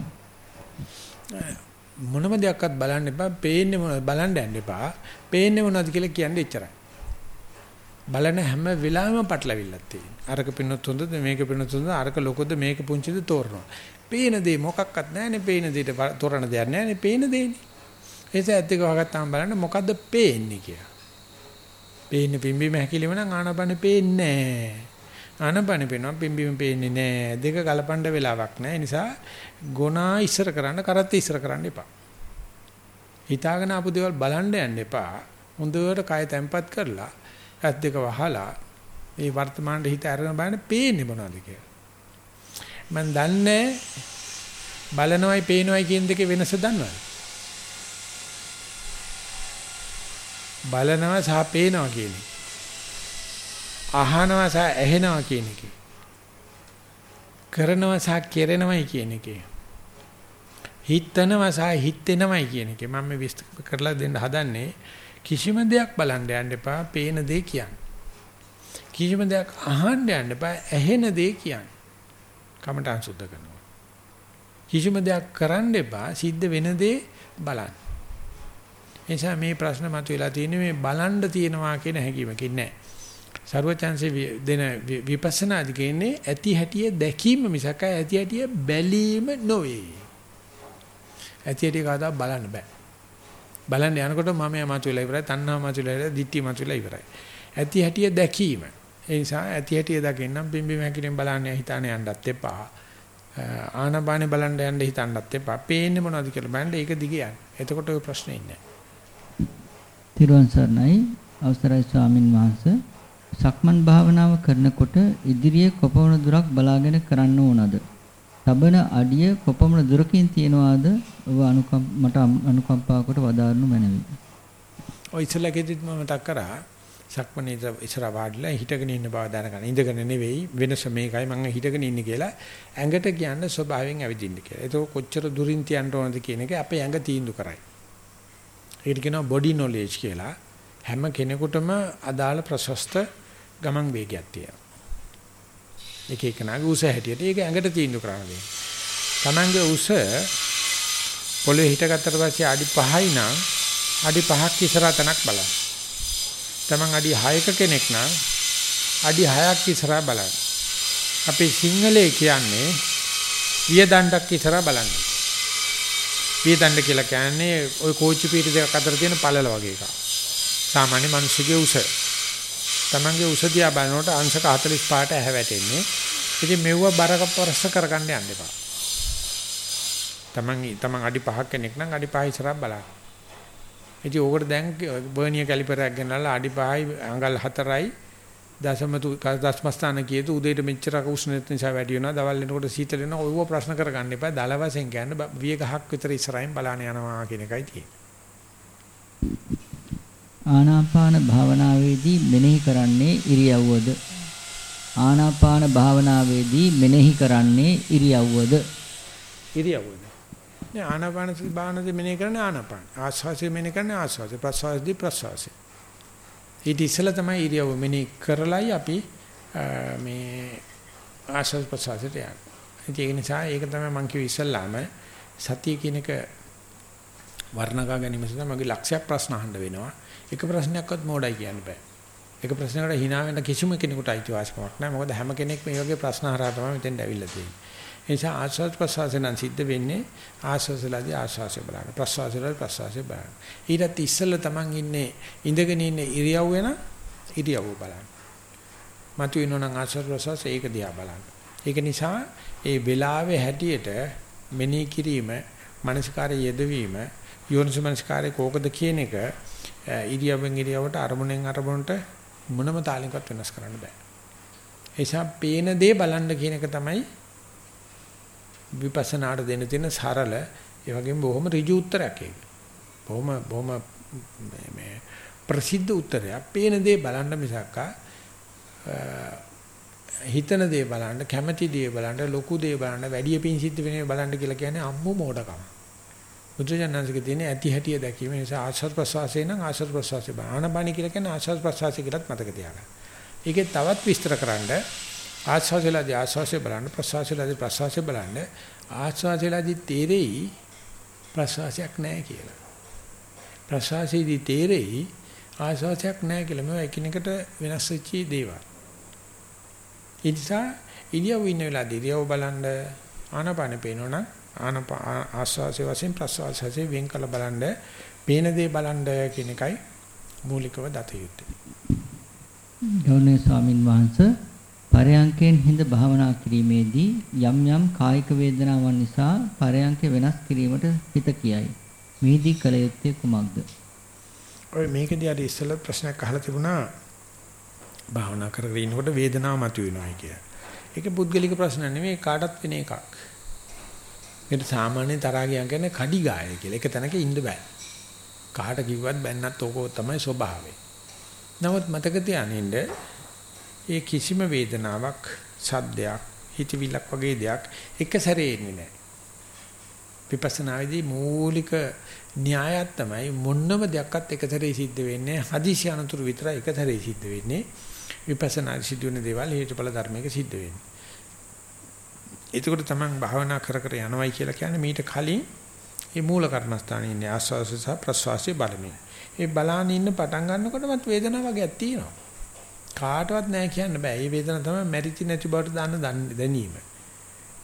මොනම දෙයක්වත් බලන්න එපා. පේන්නේ මොනවද බලන්න යන්න එපා. පේන්නේ මොනවද කියලා කියන්නේ එච්චරයි. බලන හැම වෙලාවෙම පටලවිල්ලක් තියෙනවා. අරක පින්නොත් හොඳද මේක පින්නොත් හොඳද අරක ලොකද මේක පුංචිද තෝරනවා. පේන දේ මොකක්වත් නැහැනේ පේන දෙයට තොරණ දෙයක් නැහැනේ පේන දේනේ. ඒස ඇත්තක වහගත්තාම බලන්න මොකද්ද පේන්නේ කියලා. පේන්නේ පිම්බීම හැකිලිම නම් ආනපන පේන්නේ නැහැ. ආනපන පේනවා පිම්බීම පේන්නේ නැහැ. දෙක ගලපන්න වෙලාවක් නැහැ. ඒ නිසා ගොනා ඉස්සර කරන්න කරත් ඉස්සර කරන්න එපා. හිතාගෙන ආපු දේවල් බලන්න යන්න එපා. හොඳට කය තැම්පත් කරලා ඇස් දෙක වහලා ඒ වර්තමානයේ හිත අරගෙන බලන්න පේන්නේ මොනවද කියලා. මම දන්නේ බලනවයි පේනවයි කියන දෙකේ වෙනස දන්නවද? බලනවා සහ පේනවා කියන එක. අහනවා සහ ඇහෙනවා කියන එක. කරනවා සහ කෙරෙනවයි කියන එක. හිතනවා සහ හිතෙනවයි කියන එක. මම මේ විස්තර කරලා දෙන්න හදන්නේ කිසිම දෙයක් බලන්න යන්න එපා පේන දේ කියන්න. කිසිම දෙයක් අහන්න යන්න එපා ඇහෙන දේ කියන්න. කමටහන් සුද්ධ කරනවා. කිසිම දෙයක් කරන්න එපා සිද්ධ වෙන දේ බලන්න. එනිසා මේ ප්‍රශ්න මතුවලා තියෙන්නේ මේ බලන්න තියනවා කියන හැඟීමකින් නෑ. ਸਰවචන්සේ දෙන විපස්සනා අධිකේන්නේ ඇති හැටිය දැකීම මිසක ඇති හැටිය බැලීම නොවේ. ඇති හැටිය කවදා බලන්න බෑ. බලන්න යනකොට මම යමතුලා ඉවරයි, තණ්හා මතුලා ඉවරයි, ditthi මතුලා ඉවරයි. ඇති හැටිය දැකීම. ඒ නිසා ඇති හැටිය දකින්නම් බිම්බි මහැකිලෙන් බලන්න හිතාන යන්නත් එපා. ආනපානේ බලන්න යන්න හිතන්නත් එපා. පේන්නේ මොනවද කියලා බලන්න ඒක දිගේ යන්න. එතකොට ඔය ප්‍රශ්නේ ඉන්නේ නැහැ. තිරුවන් සරණයි අවසරයි ස්වාමින් වහන්සේ සක්මන් භාවනාව කරනකොට ඉදිරියේ කොපමණ දුරක් බලාගෙන කරන්න ඕනද? තබන අඩිය කොපමණ දුරකින් තියනවාද? ඔබ අනුකම් මට අනුකම්පාවකට වදාරනු මැනවි. ඔය ඉස්සලකෙදිත් මම මතක් කරා සක්මණේ ඉස්සර වාඩිලා හිටගෙන ඉන්න බව දැනගන්න. ඉඳගෙන නෙවෙයි වෙනස මේකයි මම හිටගෙන ඉන්නේ කියලා ඇඟට කියන්න ස්වභාවයෙන් ඇවිදින්න කියලා. ඒක කොච්චර දුරින් තියන්න ඕනද කියන එක අපේ ඇඟ තීන්දුව කරයි. ඒකට කියනවා බොඩි නොලෙජ් කියලා. හැම කෙනෙකුටම අදාළ ප්‍රශස්ත ගමන් වේගයක් තියෙනවා. එක එකනාගේ උස හැටියට ඒක ඇඟට තීන්දුව කරන්න දෙන්නේ. Tamange උස පොළවේ හිටගත්තට පස්සේ අඩි 5යි නම් අඩි 5ක් ඉස්සරහ තැනක් බලන්න. Taman අඩි 6ක කෙනෙක් නම් අඩි 6ක් ඉස්සරහ බලන්න. අපේ සිංහලයේ කියන්නේ වියදණ්ඩක් ඉස්සරහ බලන්න. වියදණ්ඩ කියලා කියන්නේ ওই කෝච්චි පීටි දෙකක් අතර තියෙන පළල වගේ එකක්. සාමාන්‍ය මිනිස්සුගේ උස. Tamange උස දිහා බලනකොට අංශක 45ට ඇහැ වැටෙන්නේ. ඉතින් මෙව්ව බරක පරස්ස කරගන්න යන්න එපා. Taman Taman අඩි 5ක් කෙනෙක් නම් අඩි 5 ඉස්සරහ බලන්න. ඉතින් ඕකට දැන් බර්නිය කැලිපරයක් ගෙනල්ලා අඩි 5යි අඟල් 4යි දශමතු දශමස්ථාන කීයද උදේට මෙච්චරක උෂ්ණත්ව නිසා වැඩි වෙනවා දවල් වෙනකොට සීතල වෙනවා ඔයව ප්‍රශ්න කරගන්න එපා දල වශයෙන් කියන්නේ විය ගහක් විතර ඉස්සරහින් බලාන යනවා කියන එකයි තියෙන්නේ ආනාපාන භාවනාවේදී මෙනෙහි කරන්නේ ඉරියව්වද ආනාපාන භාවනාවේදී මෙනෙහි කරන්නේ ඉරියව්වද ඉරියව්වද නේ ආනාපාන භාවනාවේ මෙනෙහි කරන්නේ ආනාපාන. ආස්වාසිය මෙනෙහි කරන්නේ ආස්වාසිය. ප්‍රස්වාසදී ප්‍රස්වාසිය. ඊට ඉස්සෙල්ලා තමයි ඉරියව්ව මෙනෙහි කරලයි අපි මේ ආස්වාස් ප්‍රස්වාසයට යන්නේ. ඒක නිසා ඒක තමයි මම කිව්ව ඉස්සෙල්ලාම සතිය කියන එක වර්ණගා ගැනීම සඳහා මගේ ලක්ෂයක් ප්‍රශ්න අහන්න වෙනවා. එක ප්‍රශ්නයක්වත් මොඩයි කියන්න බෑ. එක ප්‍රශ්නයකට hina වෙන කිසිම කෙනෙකුට අයිතිවාසිකමක් නැහැ. මොකද හැම කෙනෙක් මේ වගේ ප්‍රශ්න හරහා තමයි මෙතෙන්ට ඇවිල්ලා තියෙන්නේ. ඒ නිසා ආස්වාද ප්‍රසවාසයෙන් සිද්ධ වෙන්නේ ආස්වාසලදී ආස්වාසය බලන්න ප්‍රසවාසලදී ප්‍රසවාසය බලන්න. ඊටත් ඉස්සෙල්ලා Taman ඉන්නේ ඉඳගෙන ඉන්නේ ඉරියව් වෙන ඉරියව් බලන්න. මතු වෙනනම් ආස්වාද ප්‍රසවාසය ඒක දිහා බලන්න. ඒක නිසා ඒ වෙලාවේ හැටියට මෙනෙහි කිරීම, මානසිකාරය යෙදවීම, යෝනිස මානසිකාරය කෝකද කියන එක ඉරියව්වෙන් ඉරියව්වට අරමුණෙන් අරමුණට මොනම තාලයකට වෙනස් කරන්න බෑ. ඒ නිසා පේන දේ බලන්න කියන එක තමයි විපස්සනාට දෙන්න තියෙන සරල ඒ වගේම බොහොම ඍජු උත්තරයක් ඒක. බොහොම බොහොම මේ ප්‍රසිද්ධ උත්තරයක්. පේන දේ බලන්න මිසක් හිතන දේ බලන්න, කැමැති දේ බලන්න, ලොකු දේ බලන්න, වැඩි පිං සිද්ධ වෙන බලන්න කියලා කියන්නේ අම්මෝ මෝඩකම. බුදුජානනාංශකේ තියෙන ඇති හැටිය දැකීම නිසා ආශ්වාස ප්‍රශ්වාසය නම් ආශ්වාස ප්‍රශ්වාසය බාහනබණි කියලා කියන්නේ ආශ්වාස ප්‍රශ්වාසය කියලාත් මතක තියාගන්න. ඒකේ තවත් විස්තර කරන්නේ ආස්වාසයලාදී ආස්වාසය බලන්න ප්‍රසවාසයලාදී ප්‍රසවාසය බලන්න ආස්වාසයලාදී තේරෙයි ප්‍රසවාසයක් නැහැ කියලා. ප්‍රසවාසයේදී තේරෙයි ආස්වාසයක් නැහැ කියලා. මේවා එකිනෙකට වෙනස් වෙච්ච දේවල්. ඒ නිසා ඉරියව් ඉන්න වෙලාවදී ඉරියව් බලන්න ආනපාන පේනවනම් ආනපා ආස්වාසය වශයෙන් ප්‍රසවාසය වෙන් කළ බලන්න පේන දේ බලන්න කියන එකයි මූලිකව දත යුත්තේ. ගෞරවනීය ස්වාමින් වහන්සේ පරයන්කෙන් හිඳ භාවනා කිරීමේදී යම් යම් කායික වේදනාවන් නිසා පරයන්ක වෙනස් කිරීමට හිත කියයි. මේදී කල යුත්තේ කුමක්ද? ඔය මේකදී අර ඉස්සෙල්ලා ප්‍රශ්නයක් අහලා තිබුණා භාවනා කරගෙන ඉන්නකොට වේදනාව මතුවෙනවායි කිය. ඒක පුද්ගලික ප්‍රශ්න නෙමෙයි කාටත් වෙන එකක්. ඒකට සාමාන්‍ය තරහා කියන්නේ කඩි ගාය කියලා. ඒක තැනක ඉන්න බෑ. කාට කිව්වත් බැන්නත් ඕක තමයි ස්වභාවය. නමුත් මතක තියානින්න ඒ කිසිම වේදනාවක්, සද්දයක්, හිතවිල්ලක් වගේ දෙයක් එක සැරේ එන්නේ නැහැ. විපස්සනාවේදී මූලික න්‍යායයක් තමයි මොන්නම දෙයක්වත් එක සැරේ සිද්ධ වෙන්නේ හදිසි අනතුරු විතරයි එක සැරේ සිද්ධ වෙන්නේ. විපස්සනා සිදුවෙන දේවල් හේතුඵල ධර්මයක සිද්ධ වෙන්නේ. එතකොට තමයි භාවනා කර කර යනවයි කියලා කියන්නේ මීට කලින් මේ මූල කර්මස්ථානයේ ඉන්නේ ආස්වාස සහ ප්‍රස්වාසයේ බලමින්. ඒ බලාන ඉන්න පටන් ගන්නකොටමත් වේදනාවක් වගේක් තියෙනවා. කාටවත් නැහැ කියන්න බෑ. මේ වේදනාව තමයි මැරිච්ච නැති බවට දාන්න දැනීම.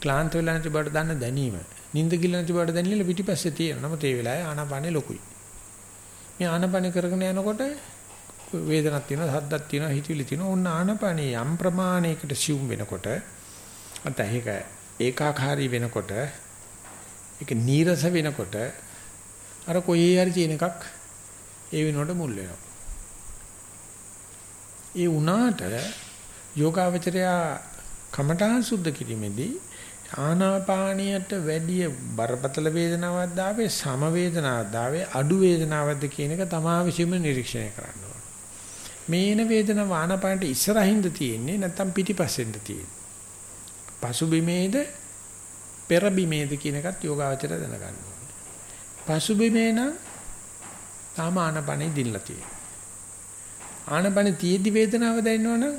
ක්ලාන්ත වෙලා නැති බවට දාන්න දැනීම. නිින්ද ගිල නැති බවට දැනීම පිටිපස්සේ තියෙනවා. නමුත් ඒ වෙලාවේ ආනාපානෙ ලොකුයි. මේ ආනාපානෙ කරගෙන යනකොට වේදනක් තියෙනවා, සද්දක් තියෙනවා, හිතවිලි තියෙනවා. ඔන්න ආනාපානෙ යම් ප්‍රමාණයකට සිුම් වෙනකොට නැත්නම් ඒක ඒකාකාරී වෙනකොට ඒක නීරස වෙනකොට අර කොහේ හරි තියෙන එකක් ඒ වෙනකොට මුල් වෙනවා. ඒ වුණාට යෝගාවචරය කමඨාන් සුද්ධ කිරීමේදී ආනාපානියට වැඩිය බරපතල වේදනාවක් දාවේ සම වේදනාවක් දාවේ අඩු වේදනාවක්ද කියන එක තමා විසින්ම නිරීක්ෂණය කරන්න ඕනේ. මේන වේදනාව ආනාපානට ඉස්සරහින්ද තියෙන්නේ නැත්නම් පිටිපස්සෙන්ද තියෙන්නේ. පසුබිමේද පෙරබිමේද කියන එකත් යෝගාවචර දැනගන්න ඕනේ. පසුබිමේ නම් තාම ආනාපානෙ දිල්ලා තියෙනවා. ආනාපානෙ තියෙද්දි වේදනාව දැනෙනවනම්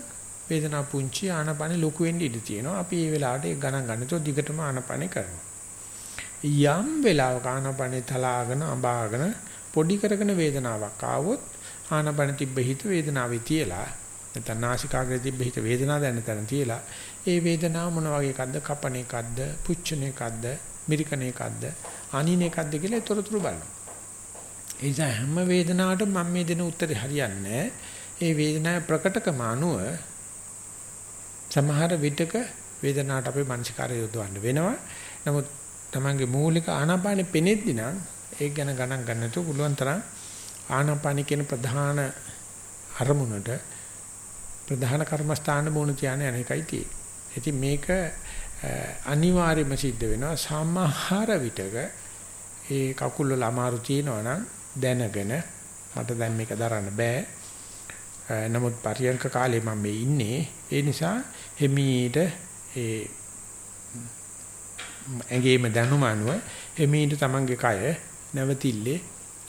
වේදනාව පුංචි ආනාපානෙ ලොකු වෙන්න ඉඩ තියෙනවා. අපි මේ වෙලාවට ඒක ගණන් ගන්නතෝ දිගටම ආනාපානෙ කරනවා. යම් වෙලාවක ආනාපානෙ තලාගෙන අඹාගෙන පොඩි කරගෙන වේදනාවක් ආවොත් ආනාපානෙ තිබ්බ හිත වේදනාවේ තියලා නැත්නම් නාසිකාග්‍රේ තිබ්බ හිත වේදනාව දැනෙන තැන තියලා ඒ වේදනාව මොන වගේ එකක්ද කපන එකක්ද පුච්චන එකක්ද මිරිකන එකක්ද අනින එකක්ද කියලා තොරතුරු බලනවා. ඒ නිසා හැම වේදනාවකටම මම මේ දෙන උත්තරේ හරියන්නේ ඒ වේදනාවේ ප්‍රකටකම අනුව සමහර විටක වේදනාවට අපේ මානසිකාරය යොදවන්න වෙනවා. නමුත් Tamange මූලික ආනාපානෙ පෙනෙද්දි නම් ඒක ගැන ගණන් ගන්න නැතුව පුළුවන් තරම් ආනාපානෙ කියන ප්‍රධාන අරමුණට ප්‍රධාන කර්මස්ථාන මොන තියන්නේ අනේකයි තියෙන්නේ. ඉතින් මේක අනිවාර්යයෙන්ම සිද්ධ වෙනවා සමහර විටක ඒ කකුල් වල අමාරු තියෙනවා නම් දැනගෙන මට දැන් මේක දරන්න බෑ නමුත් පරියන්ක කාලේ මම මේ ඉන්නේ ඒ නිසා හිමීට ඒ ඇඟේම දැනුම අනුව හිමීට තමන්ගේ කය නැවතිල්ලේ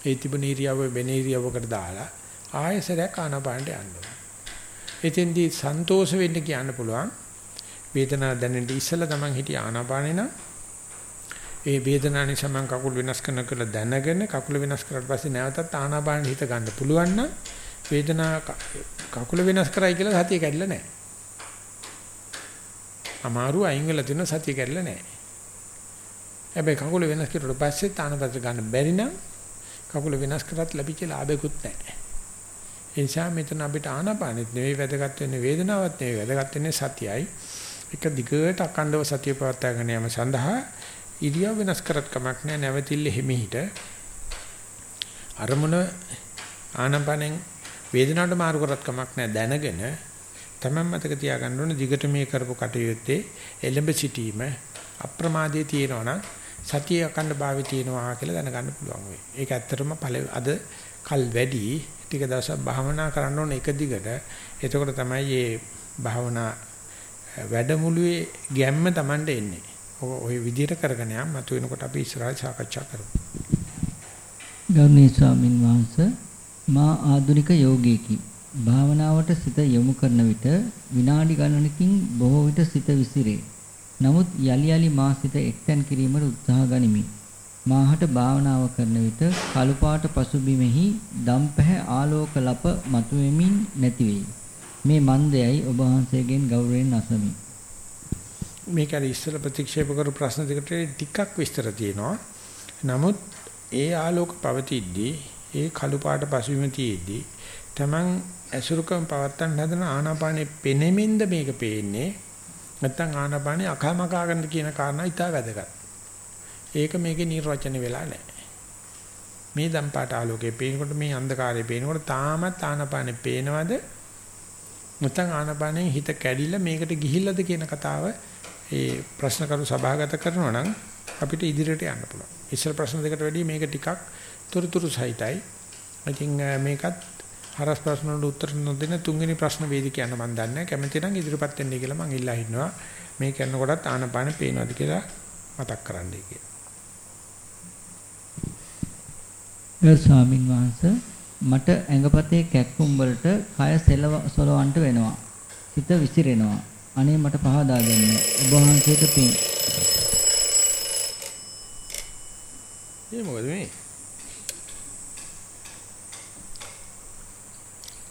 ඒ තිබුණ ඉරියව්ව වෙන ඉරියව්වකට දාලා ආයසරයක් ආනපානට යනවා. එතෙන්දී සන්තෝෂ වෙන්න කියන්න පුළුවන්. වේදනාව දැනෙන්න ඉස්සෙල්ලා තමන් හිටිය ආනාපානේ නම් ඒ වේදනාව නිසා මම කකුල් වෙනස් කරන කියලා දැනගෙන කකුල වෙනස් කරලා පස්සේ නැවතත් ආනාපානෙ හිත ගන්න පුළුවන් නම් වේදනාව කකුල වෙනස් කරයි කියලා සතිය කැඩිලා නැහැ. අමාරු අයින් වෙලා තියෙන සතිය කැඩිලා නැහැ. හැබැයි කකුල වෙනස් කරුවට පස්සේ තානපත්‍ර ගන්න බැරි නම් කකුල වෙනස් කරත් ලැබිච්ච ලාභයක්වත් නැහැ. ඒ නිසා මෙතන අපිට ආනාපානෙත් නෙවෙයි වැදගත් වෙන්නේ වේදනාවක් නෙවෙයි වැදගත් වෙන්නේ සතියයි. එක දිගට අකණ්ඩව සතිය පවත්වාගෙන යාම සඳහා ඉරියව් වෙනස් කරත් කමක් නැහැ නැවතිල්ල හිමිහිට අරමුණ ආනාපානෙන් වේදනාවට මාරු කරත් කමක් නැහැ දැනගෙන තමයි මතක තියාගන්න ඕනේ දිගට මේ කරපු කටයුත්තේ එළඹ සිටීම අප්‍රමාදයේ තියෙනවා නම් සතිය අකණ්ඩ භාවයේ තියෙනවා කියලා දැනගන්න පුළුවන් වෙයි. ඒක ඇත්තටම අද කල් වැඩි ටික දවසක් භාවනා කරන්න ඕනේ එක දිගට. එතකොට තමයි මේ භාවනා වැඩමුළුවේ ගැම්ම Tamande එන්නේ. ඔය විදිහට කරගෙන යම් මතු වෙනකොට අපි ඉස්සරහට සාකච්ඡා කරමු. ගෞරවනීය ස්වාමින් වහන්සේ මා ආධුනික යෝගීකි. භාවනාවට සිත යොමු කරන විට විනාඩි ගණනකින් බොහෝ විට සිත විසිරේ. නමුත් යලි යලි මා සිත එක්තැන් කිරීමට උත්සාහ ගනිමි. මාහට භාවනාව කරන විට කළු පාට පසුබිමෙහි දම්පැහැ ආලෝක ලප මතුවෙමින් නැති වෙයි. මේ මන්දයයි ඔබ වහන්සේගෙන් ගෞරවයෙන් අසමි. මේක අර ඉස්සර ප්‍රතික්ෂේප කරු ප්‍රශ්න දෙකට ටිකක් විස්තර තියෙනවා. නමුත් ඒ ආලෝක පවතිද්දී ඒ කළු පාට පසුබිම තියේදී Taman ඇසුරුකම් පවත්තන් හදන ආනාපානෙ පෙනෙමින්ද මේක පේන්නේ නැත්නම් ආනාපානෙ අකමකා ගන්න කියන කාරණා ඉතා වැදගත්. ඒක මේකේ නිර්වචන වෙලා නැහැ. මේ දම්පාට ආලෝකයේ පේනකොට මේ අන්ධකාරයේ පේනකොට තාමත් ආනාපානෙ පේනවද නැත්නම් ආනාපානෙන් හිත කැඩිලා මේකට ගිහිල්ලාද කියන කතාව ඒ ප්‍රශ්න කරු සභාගත කරනවා නම් අපිට ඉදිරියට යන්න පුළුවන්. ඉස්සර ප්‍රශ්න දෙකට වැඩිය මේක ටිකක් තොරතුරු සහිතයි. ඉතින් මේකත් හරස් ප්‍රශ්න වලට උත්තර නොදෙන තුන්වෙනි ප්‍රශ්න වේදිකේ යන මම දන්නේ කැමති නම් ඉදිරියපත් වෙන්න කියලා මම ඉල්ලා හිටනවා. මේ කරනකොටත් ආනපාන පේනවාද කියලා මතක් කරන්නයි කියලා. ඒ ස්වාමින් වහන්සේ මට ඇඟපතේ කැක්කුම් වලට කය සෙලව සොලවන්ට වෙනවා. හිත විසිරෙනවා. අනේ මට පහදා දෙන්න. ඔබ වහන්සේට පිං. ඒ මොකද මේ?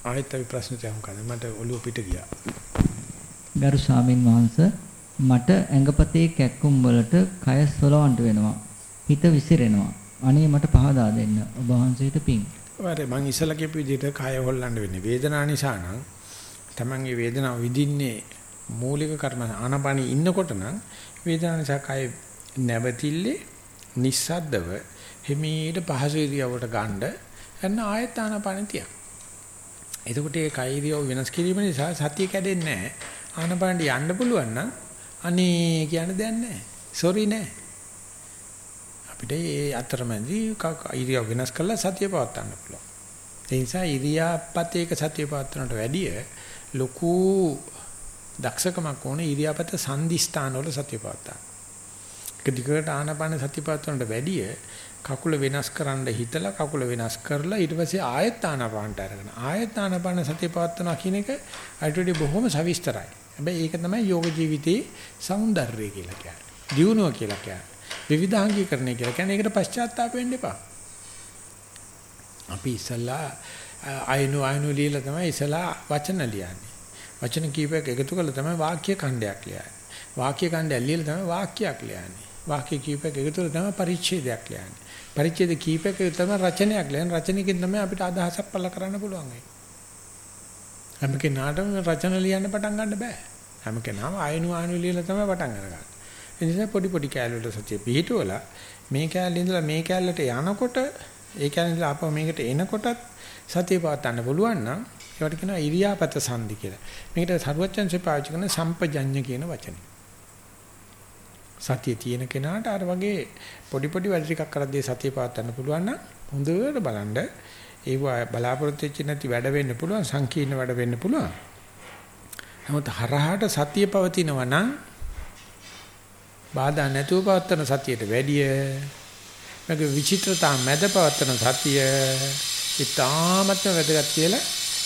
ආයෙත් අපි ප්‍රශ්නට යමු කලින් මට ඔළුව පිට ගියා. ගරු ස්වාමින් වහන්සේ මට ඇඟපතේ කැක්කුම් වලට කය සොලවන්ට වෙනවා. හිත විසිරෙනවා. අනේ මට පහදා දෙන්න. ඔබ වහන්සේට පිං. වරේ මං ඉස්සලා කියපු විදිහට කය හොල්ලන්න වෙන්නේ වේදනාව නිසා නම් තමන්ගේ වේදනාව විඳින්නේ මූලික කර්ම ආනපනී ඉන්නකොට නම් වේදනාව නිසා කය නැවතිල්ලේ නිස්සද්දව හිමීට පහසු ඉරියවට ගන්න එන්න ආයත ආනපන තියක්. එතකොට ඒ කයිරියව වෙනස් කිරීම නිසා සතිය කැඩෙන්නේ නැහැ. ආනපානට යන්න පුළුවන් නම් අනේ කියන දෙයක් නැහැ. සෝරි නෑ. අපිට මේ අතරමැදි ඉරියව් වෙනස් කරලා සතිය පවත් ගන්න පුළුවන්. ඒ නිසා ඉරියාපතේක සතිය පවත්වනට වැඩිය ලොකු දක්ෂකමක් ඕනේ ඉරියාපත සංදිස්ථාන වල සතිය පවත්වා. ඒක දිගට ආනාපාන සතිය පවත්වනට වැඩිය කකුල වෙනස් කරන්න හිතලා කකුල වෙනස් කරලා ඊට පස්සේ ආයත් ආනාපානට අරගෙන ආයත් ආනාපාන සතිය පවත්වනවා කියන එක අයිටඩි බොහොම සවිස්තරයි. හැබැයි ඒක තමයි යෝග ජීවිතේ సౌందර්යය කියලා කියන්නේ. දියුණුව කියලා කියන්නේ. විවිධාංගීකරණය කියලා කියන්නේ ඒකට පශ්චාත්තාප වෙන්න එපා. අපි ඉස්සලා අයනු අයනු ලියලා තමයි ඉස්සලා වචන ලියන්නේ. වචන කීපයක් එකතු කරලා තමයි වාක්‍ය ඛණ්ඩයක් ලියන්නේ. වාක්‍ය ඛණ්ඩයක් ලියලා තමයි වාක්‍යයක් ලියන්නේ. වාක්‍ය කීපයක් එකතු කරලා තමයි පරිච්ඡේදයක් ලියන්නේ. පරිච්ඡේද කීපයක් එකතු තමයි රචනයක් ලියන්නේ. රචනයකින් තමයි අපිට අදහසක් පළ කරන්න පුළුවන් වෙන්නේ. හැම කෙනාටම රචන ලියන්න පටන් ගන්න බෑ. හැම කෙනාම ආයනු ආයනු ලියලා තමයි පටන් අරගන්නේ. ඒ නිසා පොඩි පොඩි කෑල්ල වල සතිය පිහිටවලා මේ කෑල්ල ඉඳලා මේ කෑල්ලට යනකොට ඒ කෑල්ල ඉඳලා ආපහු මේකට එනකොටත් සතිය පවත්වන්න පුළුවන් නම් ඒවට කියනවා ඉරියාපත සංදි කියලා. මේකට සරුවච්චන්සේ පාවිච්චි කරන සම්පජඤ්ඤ කියන වචනේ. සතිය තියෙන කෙනාට අර වගේ පොඩි පොඩි වැඩ ටිකක් කරද්දී සතිය පවත්වන්න පුළුවන් නම් හොඳට බලන්න ඒව බලාපොරොත්තු වෙච්ච නැති වැඩ වෙන්න පුළුවන් සංකීර්ණ වැඩ වෙන්න පුළුවන්. නමුත් හරහාට සතිය පවතිනවා නම් බාධා නැතුව පවත්වන සතියට වැඩිය මේක විචිත්‍රතා මැද පවත්වන සතිය ඉතාමත්ම වැදගත් කියලා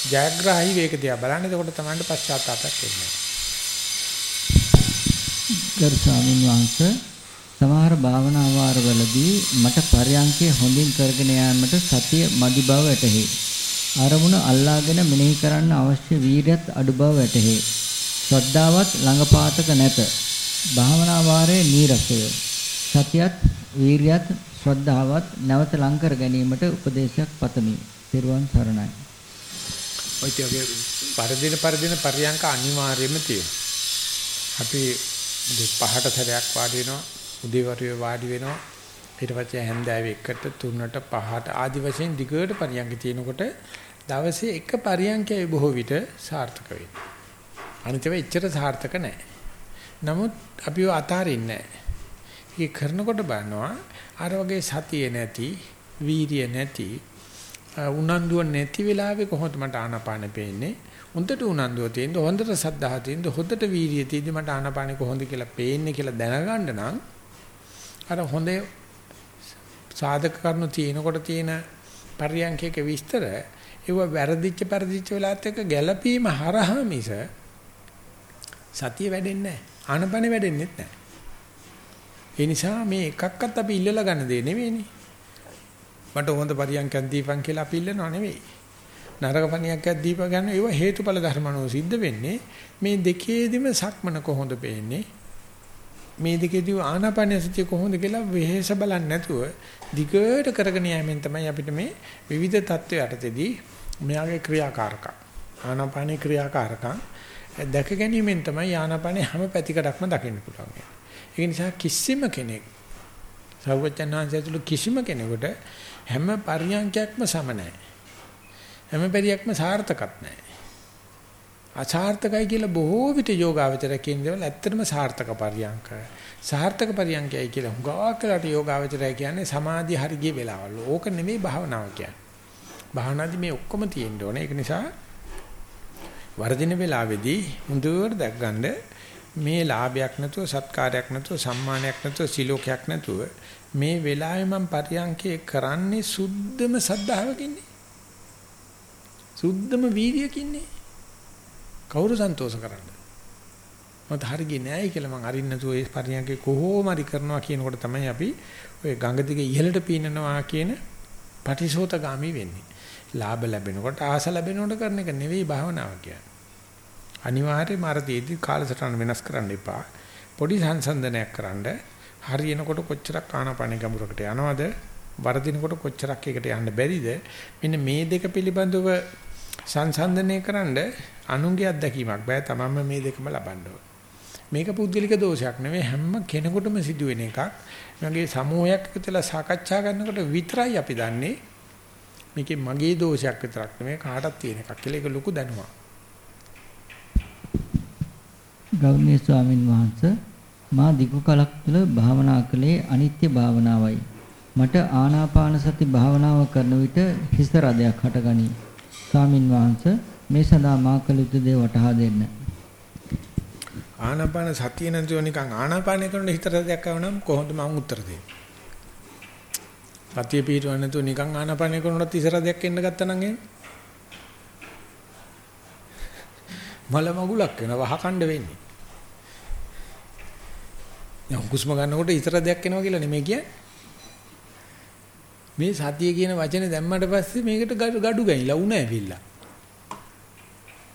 ජයග්‍රාහී වේග දිහා බලන්න එතකොට තමයි පශ්චාත්තාපයක් වෙන්නේ. ගරු ස්වාමීන් වහන්සේ සමහර භාවනා වාරවලදී මට පරයන්කේ හොඳින් කරගෙන යාමට සතිය මදි බව වැටහි. අරමුණ අල්ලාගෙන මෙනෙහි කරන්න අවශ්‍ය වීරියත් අඩු බව වැටහි. ශ්‍රද්ධාවත් ළඟපාතක නැත. භාවනා වාරයේ නීරසය. සතියත් වීරියත් ශ්‍රද්ධාවත් නැවත ලං කර ගැනීමට උපදේශයක් පතමි. පෙරුවන් සරණයි. ඔය තියගේ පරදින පරදින පරියන්ක අනිවාර්යයෙන්ම තියෙනවා. අපි පහට සැරයක් වාඩි වෙනවා, උදේවරුේ වාඩි වෙනවා. ඊට පස්සේ හැන්දෑවේ එකට තුනට පහට ආදි වශයෙන් දිගට පරියන්ක තියෙනකොට දවසේ එක පරියන්කයි බොහෝ විට සාර්ථක වෙන්නේ. අනිත් ඒවා එච්චර සාර්ථක නැහැ. නමුත් අපිව අතාරින්නේ නැහැ. ඒක කරනකොට බලනවා අර වගේ සතිය නැති, වීරිය නැති, උනන්දුව නැති වෙලාවේ කොහොමද මට ආනාපානෙ පේන්නේ? හොඳට උනන්දුව තියෙන්න, හොඳට සද්ධා තියෙන්න, හොඳට වීරිය තියෙන්න මට ආනාපානෙ කොහොමද කියලා පේන්නේ කියලා දැනගන්න නම් අර හොඳ සාධක කරුණු තියෙනකොට තියෙන පරියන්කයක විස්තර ඒව වැරදිච්ච පරිදිච්ච වෙලාවත් එක්ක ගැළපීම හරහා මිස සතිය වැඩෙන්නේ නැහැ. ආනපන වැඩෙන්නෙත් නැහැ. ඒ නිසා මේ එකක්වත් අපි ඉල්ලලා ගන්න දෙය නෙවෙයිනේ. මට හොඳ පරියන්කක් දීපන් කියලා අපි ඉල්ලනවා නෙවෙයි. නරක පණියක්යක් දීප ගන්න ඒව හේතුඵල ධර්මනෝ සිද්ධ වෙන්නේ. මේ දෙකේදිම සක්මන කොහොඳ වෙන්නේ? මේ දෙකේදී ආනාපාන සතිය කොහොමද කියලා වෙහෙස බලන්නේ නැතුව දිගට කරගෙන යෑමෙන් තමයි අපිට මේ විවිධ தত্ত্ব යටතේදී මෙයාගේ ක්‍රියාකාරකම් ආනාපානී ක්‍රියාකාරකම් දැක ගැනීමෙන් තමයි ආනාපානේ හැම පැතිකඩක්ම දකින්න පුළුවන්. ඒ නිසා කිසිම කෙනෙක් සර්වඥාන්සයතුළු කිසිම කෙනෙකුට හැම පරියන්කයක්ම සම නැහැ. හැම පරියක්ම සාර්ථකත් නැහැ. අසාර්ථකයි කියලා බොහෝ විට යෝගාවචර කියන දේවල් ඇත්තටම සාර්ථක පරියන්ක. සාර්ථක පරියන්කයි කියලා හුඟක් වෙලාට යෝගාවචරය කියන්නේ සමාධිය හරිය වෙලාවල්. ඕක නෙමෙයි භාවනාව කියන්නේ. භාවනාදී මේ ඔක්කොම තියෙන්න ඕනේ. ඒක නිසා වර්ධින වෙලාවේදී මුදුවට දැක්ගන්න මේ ලාභයක් නැතුව සත්කාරයක් නැතුව සම්මානයක් නැතුව සිලෝකයක් නැතුව මේ වෙලාවේ මම පරියන්කේ කරන්නේ සුද්ධම සද්ධාවකින්නේ. සුද්ධම වීර්යකින්නේ. කවුරු සන්තෝෂ කරන්න. මට හරියන්නේ නැහැ කියලා මං අරින්න නැතුව ඒ පරියන්කේ කොහොම හරි කරනවා කියනකොට තමයි අපි ඔය ගඟ දිගේ ඉහළට පීනනවා කියන පටිසෝතගාමි වෙන්නේ. ලාභ ලැබෙනකොට ආස ලැබෙනකොට කරන එක නෙවෙයි භාවනාව කියන්නේ. අනිවාර්යයෙන්ම අර දෙයදී කාලසටහන වෙනස් කරන්න එපා. පොඩි සංසන්දනයක් කරන්න හරියනකොට කොච්චරක් ආනාපාන ගමුරකට යනවද? වරදිනකොට කොච්චරක් එකට යන්න බැරිද? මෙන්න මේ දෙක පිළිබඳව සංසන්දනය කරන්න අනුන්ගේ අත්දැකීමක් බෑ තමන්ම මේ දෙකම ලබන්න මේක පුද්ගලික දෝෂයක් නෙවෙයි හැම කෙනෙකුටම සිදුවෙන එකක්. මගේ සමූහයක් එකතුලා සාකච්ඡා කරනකොට විතරයි අපි දන්නේ මේකේ මගේ දෝෂයක් විතරක් නෙමෙයි කාටත් තියෙන එකක් කියලා ඒක ලොකු දැනුමක්. ගෞරවනීය ස්වාමින් වහන්සේ මා දිගු කලක් තුළ භාවනා කළේ අනිත්‍ය භාවනාවයි. මට ආනාපාන සති භාවනාව කරන විට හිස රදයක් හටගනී. ස්වාමින් වහන්සේ මේ සඳහා මා කළ යුතු දේ වටහා දෙන්න. ආනාපාන සතිය නැතුව නිකන් ආනාපාන කරන හිත රදයක් ආවනම් කොහොමද මම උත්තර දෙන්නේ? සතිය පිටවන්න නැතුව නිකන් ආනාපාන කරනකොට හිස රදයක් එන්න ගත්තා නම් එහෙම මල මගුලක් වෙන වහකණ්ඩ වෙන්නේ. දැන් හුස්ම ගන්නකොට ඉතර දෙයක් එනවා කියලා නෙමෙයි කියන්නේ. මේ සතිය කියන වචනේ දැම්මට පස්සේ මේකට gadu ගයිලා උණ ඇවිල්ලා.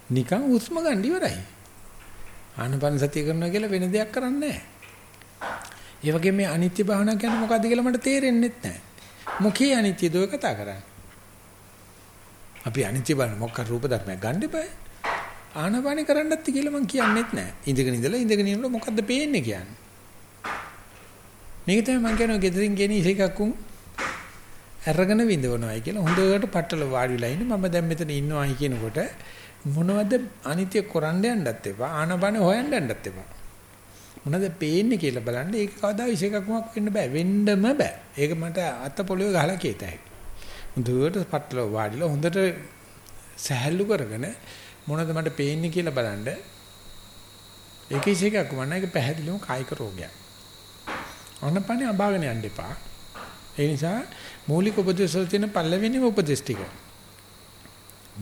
නිකන් හුස්ම ගන්න ඉවරයි. ආනපන සතිය කරනවා කියලා වෙන දෙයක් කරන්නේ නැහැ. ඒ වගේ මේ අනිත්‍ය භාවනා කියන්නේ මොකද්ද කියලා මට තේරෙන්නේ නැහැ. මොකේ අනිත්‍යද ඔය කතා කරන්නේ? අපි අනිත්‍ය බලන මොකක් රූප ධර්මයක් ගන්න එපා. ආනපානේ කරන්නත් කියලා මම කියන්නේත් නැහැ. ඉඳගෙන ඉඳලා ඉඳගෙන ඉන්නකොට මොකද්ද පේන්නේ කියන්නේ? මේක තමයි මම කියනවා gedirin ගෙන ඉසේකක් උන් අරගෙන විඳවනවායි කියලා හොඳට පట్టල වාඩි වෙලා ඉන්න මම දැන් මෙතන ඉන්නවායි කියනකොට මොනවද අනිත්‍ය කරන්න යන්නත් එපා ආනපාන හොයන්න යන්නත් එපා මොනවද පේන්නේ කියලා බලන්න ඒක කවදා ඉසේකක්මක් වෙන්න බෑ. වෙන්නම බෑ. ඒක මට අත පොළවේ ගහලා කියතයි හොඳට පట్టල වාඩිලා හොඳට සහැල්ලු කරගෙන මොනවද මට පේන්නේ කියලා බලන්න. ඒක ඉසේකක් වුණා ඒක පැහැදිලිවම කායික රෝගයක්. ආනපනේ අභාගන යන්න එපා. ඒ නිසා මූලික උපදේශ වල තියෙන පළවෙනිම උපදේශ ටික.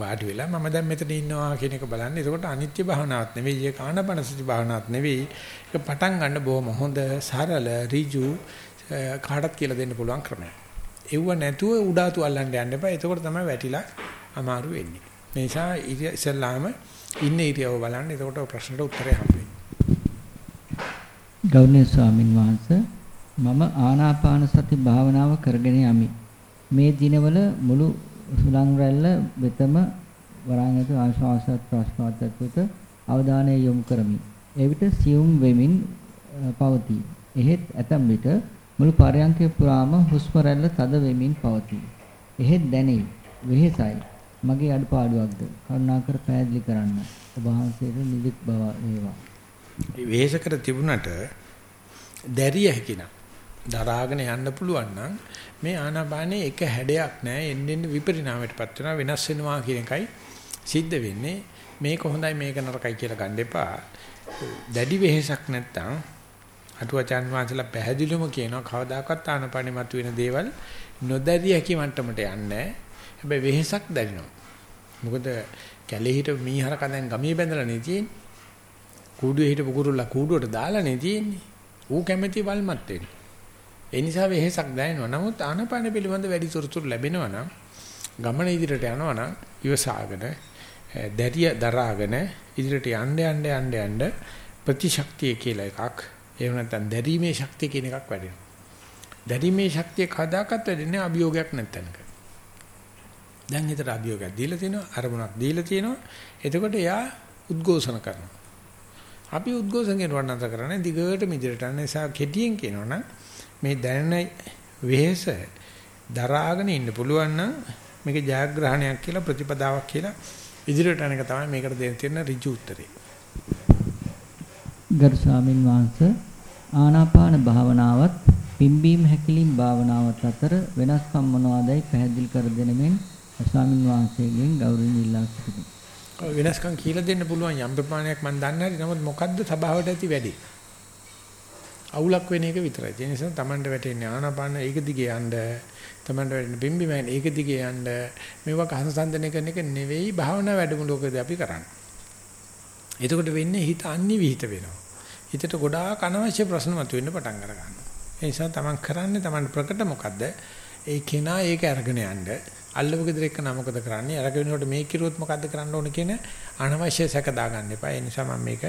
වාඩි වෙලා මම දැන් මෙතන ඉන්නවා කියන එක බලන්න. එතකොට අනිත්‍ය භාවනාවක් නෙවෙයි, ඒක ආනපනසති භාවනාවක් නෙවෙයි. ඒක පටන් ගන්න බොහොම හොඳ, සරල, ඍජු කාටත් කියලා දෙන්න පුළුවන් ක්‍රමයක්. එව්ව නැතුව උඩාතු අල්ලන්න යන්න එපා. එතකොට තමයි වැටිලා අමාරු වෙන්නේ. මේ නිසා ඉස්සල්ලාම ඉන්න ඉරියව බලන්න. එතකොට ප්‍රශ්නට උත්තරය හම්බෙන්නේ. ගෞරවනීය ස්වාමින් වහන්සේ මම ආනාපාන සති භාවනාව කරගෙන යමි. මේ දිනවල මුළු සුලං රැල්ල වෙතම වරාංගත ආශ්වාස ප්‍රශ්වාසයට අවධානය යොමු කරමි. එවිට සියුම් වෙමින් පවතී. එහෙත් ඇතම් විට මුළු පරයන්කේ පුරාම හුස්ම රැල්ල තද වෙමින් පවතී. එහෙත් දැනේ වෙහෙසයි. මගේ අඩපාඩුවක්ද? කරුණාකර පැහැදිලි කරන්න. ඔබ වහන්සේට නිදික් බව වේවා. වෙහෙස කර තිබුණට දැරිය හැකිනම් දරාගෙන යන්න පුළුවන් නම් මේ ආනාපානයේ එක හැඩයක් නැහැ එන්න එන්න විපරිණාමයටපත් වෙනවා වෙනස් වෙනවා කියන එකයි සිද්ධ වෙන්නේ. මේක හොඳයි මේක නරකයි කියලා ගන්න එපා. දැඩි වෙහෙසක් නැත්තම් අටුවචාන් වහන්සේලා පැහැදිලිවම කියනවා කවදාකවත් ආනාපානෙ මතුවෙන දේවල් නොදැරිය හැකි මට්ටමට යන්නේ හැබැයි වෙහෙසක් දැනෙනවා මොකද කැලේ හිට මීහරක දැන් ගමේ බැඳලා නේ තියෙන්නේ. කූඩුවේ හිටපු කුරුල්ලා කූඩුවට දාලා නේ තියෙන්නේ. ඌ කැමැති වල්මත් වෙන්නේ. ඒ නිසා වෙහෙසක් දැනෙනවා. නමුත් ආනපාන පිළිබඳ වැඩි තොරතුරු ලැබෙනවා නම් ගමන ඉදිරියට යනවා නම් ඉවසාගෙන දැරිය දරාගෙන ඉදිරියට යන්න යන්න යන්න යන්න ප්‍රතිශක්තිය කියලා එකක් එහෙම නැත්නම් දැරීමේ ශක්තිය කියන එකක් වැඩෙනවා. දැරීමේ ශක්තිය කදාකත් වැඩෙන්නේ අභියෝගයක් නැත්නම්ක. දැන් හිතට අභියෝගයක් දීලා තිනවා අරමුණක් දීලා තියෙනවා. එතකොට එයා උද්ඝෝෂණ කරනවා. අපි උද්ඝෝෂණ කරනවා නතර කරන්නේ දිගට මිදිරට යන නිසා කෙටියෙන් කියනවනම් මේ දැනෙන වෙහෙස දරාගෙන ඉන්න පුළුවන් නම් මේක ජයග්‍රහණයක් කියලා ප්‍රතිපදාවක් කියලා ඉදිරියට යන එක තමයි මේකට දෙන්න තියෙන ඍජු උත්තරේ. ගරු ස්වාමින් වහන්සේ ආනාපාන භාවනාවත් පිම්බීම හැකිලින් භාවනාවත් අතර වෙනස්කම් මොනවාදයි පැහැදිලි කර දෙනෙමින් ස්වාමින් වහන්සේගෙන් ගෞරවයෙන් ඉල්ලා සිටිමි. වෙනස්කම් කියලා දෙන්න පුළුවන් යම් ප්‍රමාණයක් මම දන්නේ නැහැ. නමුත් මොකද්ද සබාවට ඇති වැඩි? අවුලක් වෙන එක විතරයි. ඒ නිසා Tamanට වැටෙන්නේ ආනාපාන ඒක දිගේ යන්න. Tamanට වැටෙන්නේ බිම්බිමෙන් ඒක දිගේ යන්න. මේවා කහසන්දනය කරන එක නෙවෙයි භාවනා වැඩමුළුවකදී අපි කරන්නේ. එතකොට වෙන්නේ හිත අන්‍ය විහිිත වෙනවා. හිතට ගොඩාක් අනවශ්‍ය ප්‍රශ්න මතුවෙන්න පටන් අර ගන්නවා. ඒ නිසා Taman කරන්නේ Taman ප්‍රකට මොකද්ද? ඒ කෙනා ඒක අරගෙන යන්න. අල්ලපු ගෙදර එක්ක නම මොකද කරන්නේ? අරගෙනකොට මේක කිරුවොත් මොකද්ද කරන්න ඕන කියන අනවශ්‍ය සැක දාගන්න එපා. ඒ නිසා මම මේක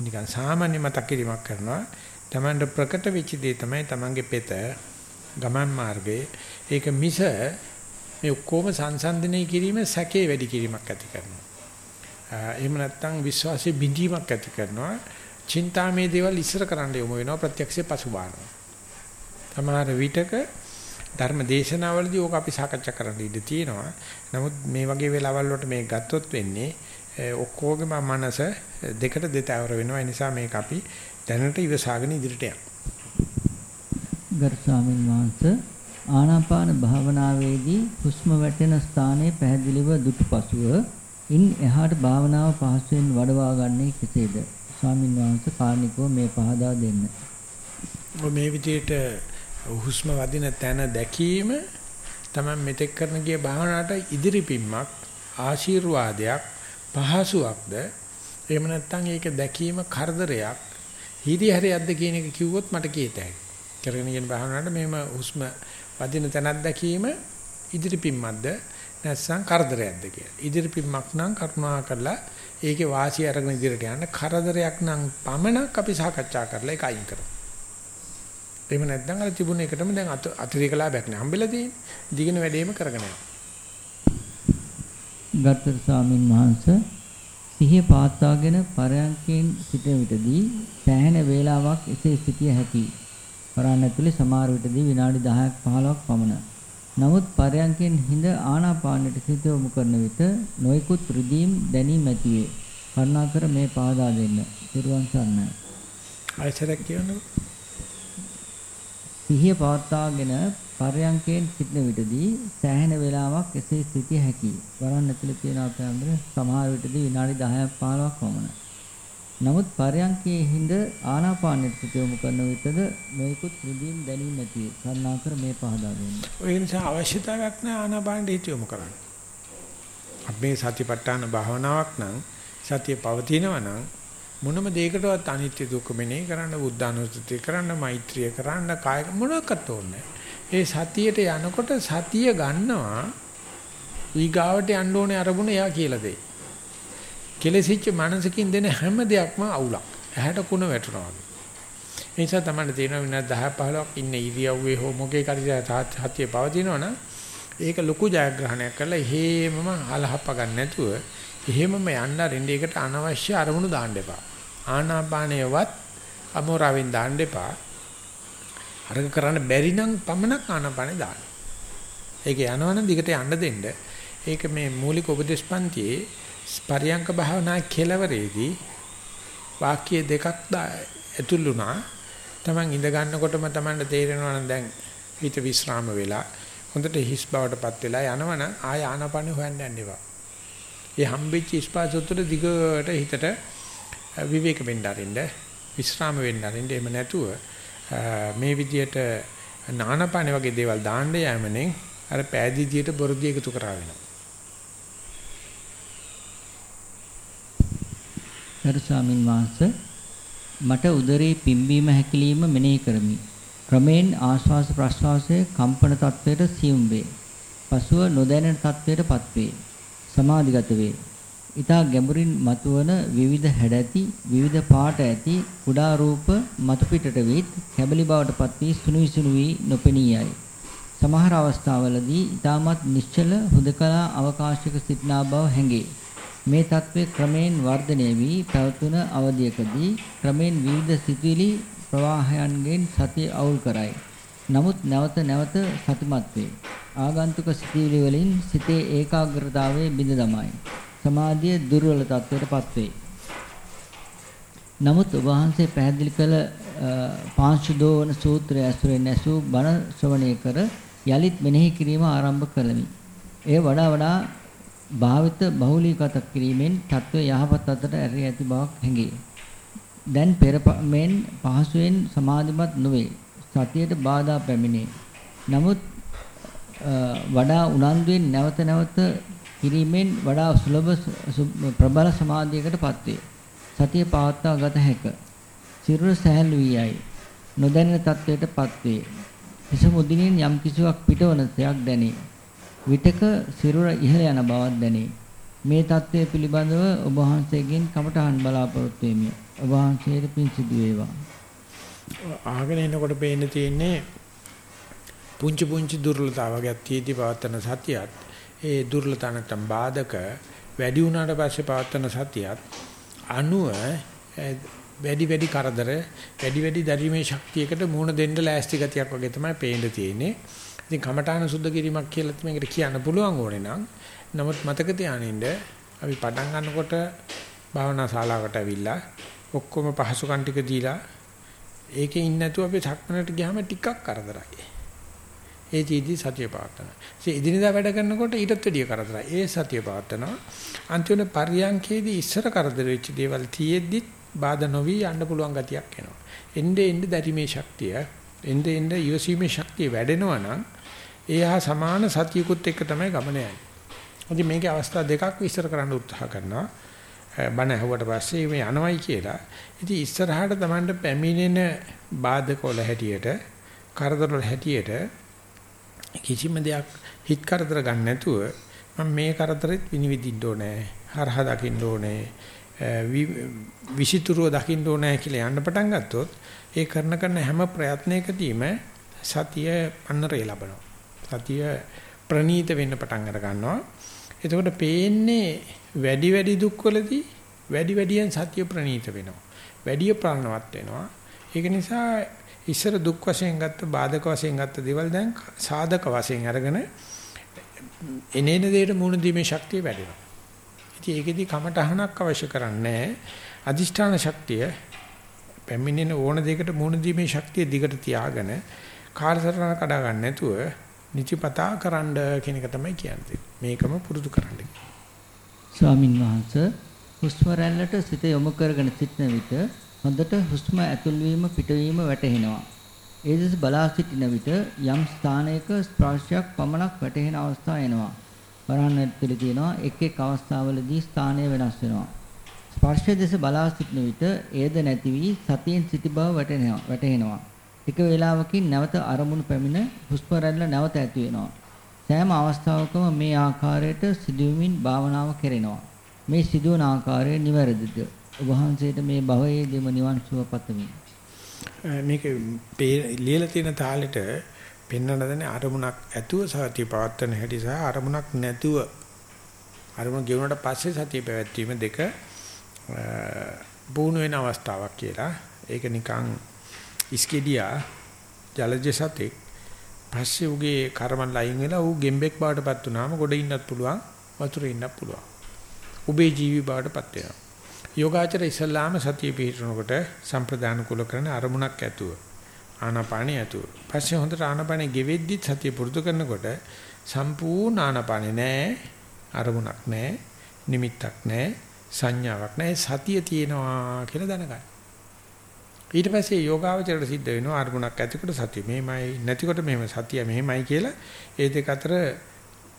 නිකන් සාමාන්‍ය මතක් කිරීමක් කරනවා. Tamanට ප්‍රකට වෙච්ච දේ තමයි Tamanගේ පෙත ගමන් මාර්ගයේ ඒක මිස මේ ඔක්කොම සංසන්දනය කිරීම සැකේ වැඩි කිරීමක් ඇති කරනවා. එහෙම නැත්නම් විශ්වාසයේ බිඳීමක් ඇති කරනවා. චින්තාමේ දේවල් ඉස්සර කරන්න යොමු වෙනවා ප්‍රත්‍යක්ෂයේ පසුබානවා. සමහර විටක ධර්ම දේශනාවලදී ඕක අපි සාකච්ඡා කරන්න ඉඩ තියෙනවා. නමුත් මේ වගේ වෙලාවල් වලට මේක ගත්තොත් වෙන්නේ ඔක්කොගේම මනස දෙකට දෙතවර වෙනවා. ඒ නිසා මේක අපි දැනට ඉවසාගෙන ඉදිරියට යන්න. ගරු ස්වාමීන් වහන්සේ ආනාපාන භාවනාවේදී හුස්ම වැටෙන ස්ථානයේ පැහැදිලිව දුටු පසුව ඉන් එහාට භාවනාව පහසුවෙන් වඩවා ගන්නේ කෙසේද? ස්වාමීන් වහන්සේ කාර්නිකව මේ පහදා දෙන්න. මේ විදිහට හුස්ම වදින තැන දැකීම තමයි මෙතෙක් කරන ගිය භාවනාවට ඉදිරිපින්මක් ආශිර්වාදයක් පහසුවක්ද එහෙම නැත්නම් ඒක දැකීම කරදරයක් හිරිහැරයක්ද කියන එක කිව්වොත් මට කීතයි. කරගෙන යන භාවනාවට මෙහෙම හුස්ම වදින තැනක් දැකීම ඉදිරිපින්මක්ද නැත්නම් කරදරයක්ද කියලා. ඉදිරිපින්මක් නම් කරුණා කරලා ඒකේ වාසිය අරගෙන ඉදිරියට යන්න කරදරයක් නම් පමණක් අපි සාකච්ඡා කරලා ඒක අයින් කරමු. එහෙම නැත්නම් අර තිබුණ එකටම දැන් අතිරේක ලාභයක් නෑ හම්බෙලා තියෙන්නේ. දිගින වැඩේම කරගෙන යනවා. ගත්තර ස්වාමින් වහන්සේ සිහිය පාත්වාගෙන පරයන්කෙන් සිටින විටදී සෑහෙන වේලාවක් එසේ සිටිය හැකියි. වරණ ඇතුලේ සමහර විටදී විනාඩි 10ක් 15ක් පමණ. නමුත් පරයන්කෙන් හිඳ ආනාපානයට සිත යොමු කරන විට නොයිකුත් රිදීම් දැනීම ඇතිවේ. කරුණාකර මේ පාදා දෙන්න. පිරුවන් සරණයි. ආයතරක් කියන්නකෝ. සිහිය පවත්වාගෙන පරයන්කෙන් සිටින විටදී සෑහෙන වේලාවක් එසේ සිටිය හැකියි. වරන් ඇතුලේ තියෙන අපේ අnder සමහර විටදී විනාඩි 10ක් 15ක් පමණ. නමුත් පරයන්කේ හිඳ ආනාපානෙට සිත යොමු කරන විටද මේකුත් රිදීම් දැනීම ඇති කරුණාකර මේ පහදා දෙන්න. ඒ නිසා අවශ්‍යතාවයක් නැහැ ආනාපානෙට හිත යොමු කරන්න. අපේ සතිපට්ඨාන භාවනාවක් නම් සතිය පවතිනවා නම් මොනම දෙයකටවත් අනිත්‍ය දුක්ඛ මෙනෙහි කරන්න බුද්ධානුස්සතිය කරන්න මෛත්‍රිය කරන්න කාය මොනක්වත් ඕනේ ඒ සතියට යනකොට සතිය ගන්නවා ඊගාවට යන්න ඕනේ අරමුණ එයා කියලා දෙයි. කෙලෙසිච්ච මනසකින් දෙන හැම දෙයක්ම අවුලක්. ඇහැට කුණ වැටෙනවා වගේ. ඒ නිසා තමයි තේරෙන විනාඩි 10 15ක් ඉන්න ඉරියව්වේ හෝ මොකේ කරිය සතිය පවතිනවනම් ඒක ලොකු ජයග්‍රහණයක් කරලා හේමම හලහප්ප ගන්න නැතුව එහෙමම යන්න අරින්න ඒකට අනවශ්‍ය අරමුණු දාන්න එපා. ආනාපානයවත් අමෝරාවෙන් දාන්න එපා. අරක කරන්න බැරි නම් පමණක් ආනාපානෙ දාන්න. ඒක යනවනම් දිගට යන්න දෙන්න. ඒක මේ මූලික උපදේශ පන්තියේ පරියංක භාවනා කෙලවරේදී වාක්‍ය දෙකක් ඇතුළුනා. Taman ඉඳ ගන්නකොටම Tamanට තේරෙනවා නම් දැන් හිත විස්්‍රාම වෙලා හොඳට හිස් බවටපත් වෙලා යනවනම් ආය ආනාපානෙ හොයන්න යන්න එපා. ඒ හම්බෙච්ච ස්පාසය තුළ දිගට හිතට විවේක වෙන්න අරින්න විස්්‍රාම වෙන්න අරින්න එහෙම නැතුව මේ විදියට නානපාන වගේ දේවල් දාන්න යෑමෙන් අර පෑදීදියට බොරදී එකතු කරා වෙනවා. ගරු ස්වාමින් වහන්සේ මට උදරේ පිම්බීම හැකිලිම මෙනෙහි කරමි. ක්‍රමෙන් ආශ්වාස ප්‍රශ්වාසයේ කම්පන තත්වයට සියුම් වේ. පසුව නොදැනෙන තත්වයටපත් වේ. සමාධිගත වේ. ඊතා ගැඹුරින් මතුවන විවිධ හැඩැති විවිධ පාට ඇති කුඩා රූප මතු පිටට විත් කැබලි බවට පත් වී සුණු විසුණු වී නොපෙනී යයි. සමහර අවස්ථාවලදී ඊටමත් නිශ්චල හුදකලා අවකාශයක සිටිනා බව හැඟේ. මේ తත්වයේ ක්‍රමයෙන් වර්ධනය වී පැවතුන අවධියකදී ක්‍රමයෙන් විවිධ සිතුවිලි ප්‍රවාහයන්ගෙන් සතිය අවුල් කරයි. නමුත් නැවත නැවත සතිමත් වේ. ආගන්තුක සිතුවිලි වලින් සිතේ ඒකාග්‍රතාවය බිඳ දමයි. සමාධිය දුර්වල තත්ත්වයටපත් වේ. නමුත් ඔබ වහන්සේ පැහැදිලි කළ පාංශුදෝවන සූත්‍රය ඇසුරෙන් ඇසූ බණ ශ්‍රවණය කර යලිත් මෙනෙහි කිරීම ආරම්භ කළමි. එය වඩා වඩා භාවිත බහුලීගත කිරීමෙන් තත්ත්වය යහපත් අතට ඇරී ඇති බවක් හැඟේ. දැන් පෙර මෙන් පහසුවෙන් සමාධිමත් නොවේ. සතියට බාධා පැමිණේ. නමුත් වඩා උනන්දුවෙන් නැවත නැවත කිරීමෙන් වඩා සුලභ ප්‍රබල සමාධියකටපත් වේ. සතිය පවත්වා ගත හැක. සිරුර සැහැල්ලු වී යයි. නොදැනෙන තත්වයටපත් වේ. හිස මුදිනින් යම් කිසිවක් පිටවන තයක් දැනේ. විටක සිරුර ඉහළ යන බවක් දැනේ. මේ தත්ත්වය පිළිබඳව ඔබ වහන්සේගෙන් කමඨහන් බලාපොරොත්තු වෙමි. ඔබ වහන්සේට පින් සිදු වේවා. ආගෙන එනකොට පේන්න තියෙන්නේ පුංචි පුංචි දුර්වලතාවයක් තියෙදි පවත්තන සතියත් ඒ දුර්ලතා නැත්තම් බාධක වැඩි වුණාට පස්සේ පවත්තන සතියත් අණුව වැඩි වැඩි කරදර වැඩි වැඩි දැරීමේ ශක්තියකට මුහුණ දෙන්න ලෑස්ති ගතියක් වගේ තමයි පේන්න තියෙන්නේ. ඉතින් කමඨාන සුද්ධ කිරීමක් කියලා මේකට කියන්න පුළුවන් ඕනේ නම් නමුත් මතක තියානින්න අපි පටන් ගන්නකොට භාවනා ශාලාවකට ඇවිල්ලා ඔක්කොම පහසුකම් ටික දීලා ඒකේ ඉන්නේ නැතුව අපි සක්මනට ගියාම ටිකක් කරදරයි. ඒ චීදි සතිය පවත්නවා. ඒ ඉදිනදා වැඩ කරනකොට ඊටත් වැඩිය කරදරයි. ඒ සතිය පවත්නවා. අන්තිමට පරියන්කේදී ඉස්සර කරදර වෙච්ච දේවල් තියෙද්දි බාධා නොවි යන්න පුළුවන් ගතියක් එනවා. එnde එnde දැරීමේ ශක්තිය, එnde එnde යොසීමේ ශක්තිය වැඩෙනවා නම් එයා සමාන සතියකුත් එක්ක තමයි ගමන යන්නේ. ඉතින් මේකේ අවස්ථා දෙකක් විස්තර කරන්න උත්සාහ කරනවා. බණ ඇහුවට පස්සේ මේ යනවයි කියලා. ඉතින් ඉස්සරහට Tamanට පැමිණෙන බාධක වල හැටියට, කරදර වල හැටියට කිසිම දෙයක් හිත කරදර ගන්න නැතුව මම මේ කරදරෙත් විනිවිදින්න ඕනේ. හරහා දකින්න ඕනේ. විසිතුරුව දකින්න ඕනේ කියලා යන්න පටන් ගත්තොත් ඒ කරන කරන හැම ප්‍රයත්නයකදීම සතිය අන්නරේ ලබනවා. සතිය ප්‍රනීත වෙන්න පටන් අර ගන්නවා. එතකොට පේන්නේ වැඩි වැඩි දුක්වලදී වැඩි වැඩියෙන් සතිය ප්‍රනීත වෙනවා. වැඩි ප්‍රාණවත් වෙනවා. ඒක නිසා ඉස්සර දුක් වශයෙන් ගත්ත බාධක වශයෙන් ගත්ත දේවල් දැන් සාධක වශයෙන් අරගෙන එනේන දෙයට මුහුණ දීමේ ශක්තිය වැඩෙනවා. ඉතින් ඒකෙදි කමටහනක් අවශ්‍ය කරන්නේ අදිෂ්ඨාන ශක්තිය පැමිණෙන ඕන දෙයකට මුහුණ දීමේ ශක්තිය දිගට තියාගෙන කාලසටහන කඩා ගන්න නැතුව නිතිපතා කරන්න කියන එක තමයි කියන්නේ. මේකම පුරුදු කරන්න. ස්වාමින් වහන්සේ හුස්ම රැල්ලට සිත යොමු කරගෙන සිටන විට හොඳට හුස්ම ඇතුල් වීම පිටවීම වැටහෙනවා. ඒ දෙස බලා සිටින විට යම් ස්ථානයක ස්පර්ශයක් පමණක් වැටහෙන අවස්ථා එනවා. වරහන් ඇතුළේ තියෙනවා එක් එක් අවස්ථාවලදී ස්ථානය වෙනස් වෙනවා. ස්පර්ශය දෙස බලා සිටින විට එයද නැති වී සතියෙන් සිටි බව වැටහෙනවා. වැටහෙනවා. ටික වේලාවකින් නැවත අරමුණු පැමිණ හුස්ම රැල්ල නැවත ඇති වෙනවා. සෑම අවස්ථාවකම මේ ආකාරයට සිදුවීමින් භාවනාව කෙරෙනවා. මේ සිදුවන ආකාරය නිවැරදිද? ඔබ වහන්සේට මේ භවයේදීම නිවන් සුව පතමි. මේක ලියලා තියෙන තාලෙට පෙන්වන්න දන්නේ අරමුණක් ඇතුව සතිය පවත්වන හැටි සහ අරමුණක් නැතුව අරමුණ ගෙවුනට පස්සේ සතිය පැවැත්වීම දෙක පුහුණු වෙන අවස්ථාවක් කියලා. ඒක නිකන් ඉස්කෙඩියා ජලජ සතෙක් පස්සේ උගේ කර්මන් ලයින් වෙලා ඌ ගෙම්බෙක් බවටපත් වුනාම ගොඩ ඉන්නත් පුළුවන් වතුරේ ඉන්නත් පුළුවන්. උබේ ජීවි බවටපත් වෙනවා. යෝගාචර ඉස්ලාම සතිය පිළිතුරනකොට සම්ප්‍රදාන කුල කරන අරමුණක් ඇතුව ආනාපානිය ඇතුව. පස්සේ හොඳට ආනාපානිය ගෙවෙද්දි සතිය පුරුදු කරනකොට සම්පූර්ණ ආනාපානිය නෑ අරමුණක් නෑ නිමිත්තක් නෑ සංඥාවක් නෑ සතිය තියෙනවා කියලා දැනගන්න. ඊට පස්සේ යෝගාවචරයට සිද්ධ වෙනවා අරමුණක් ඇතිකොට සතිය මෙහෙමයි නැතිකොට මෙහෙම සතිය මෙහෙමයි කියලා ඒ දෙක අතර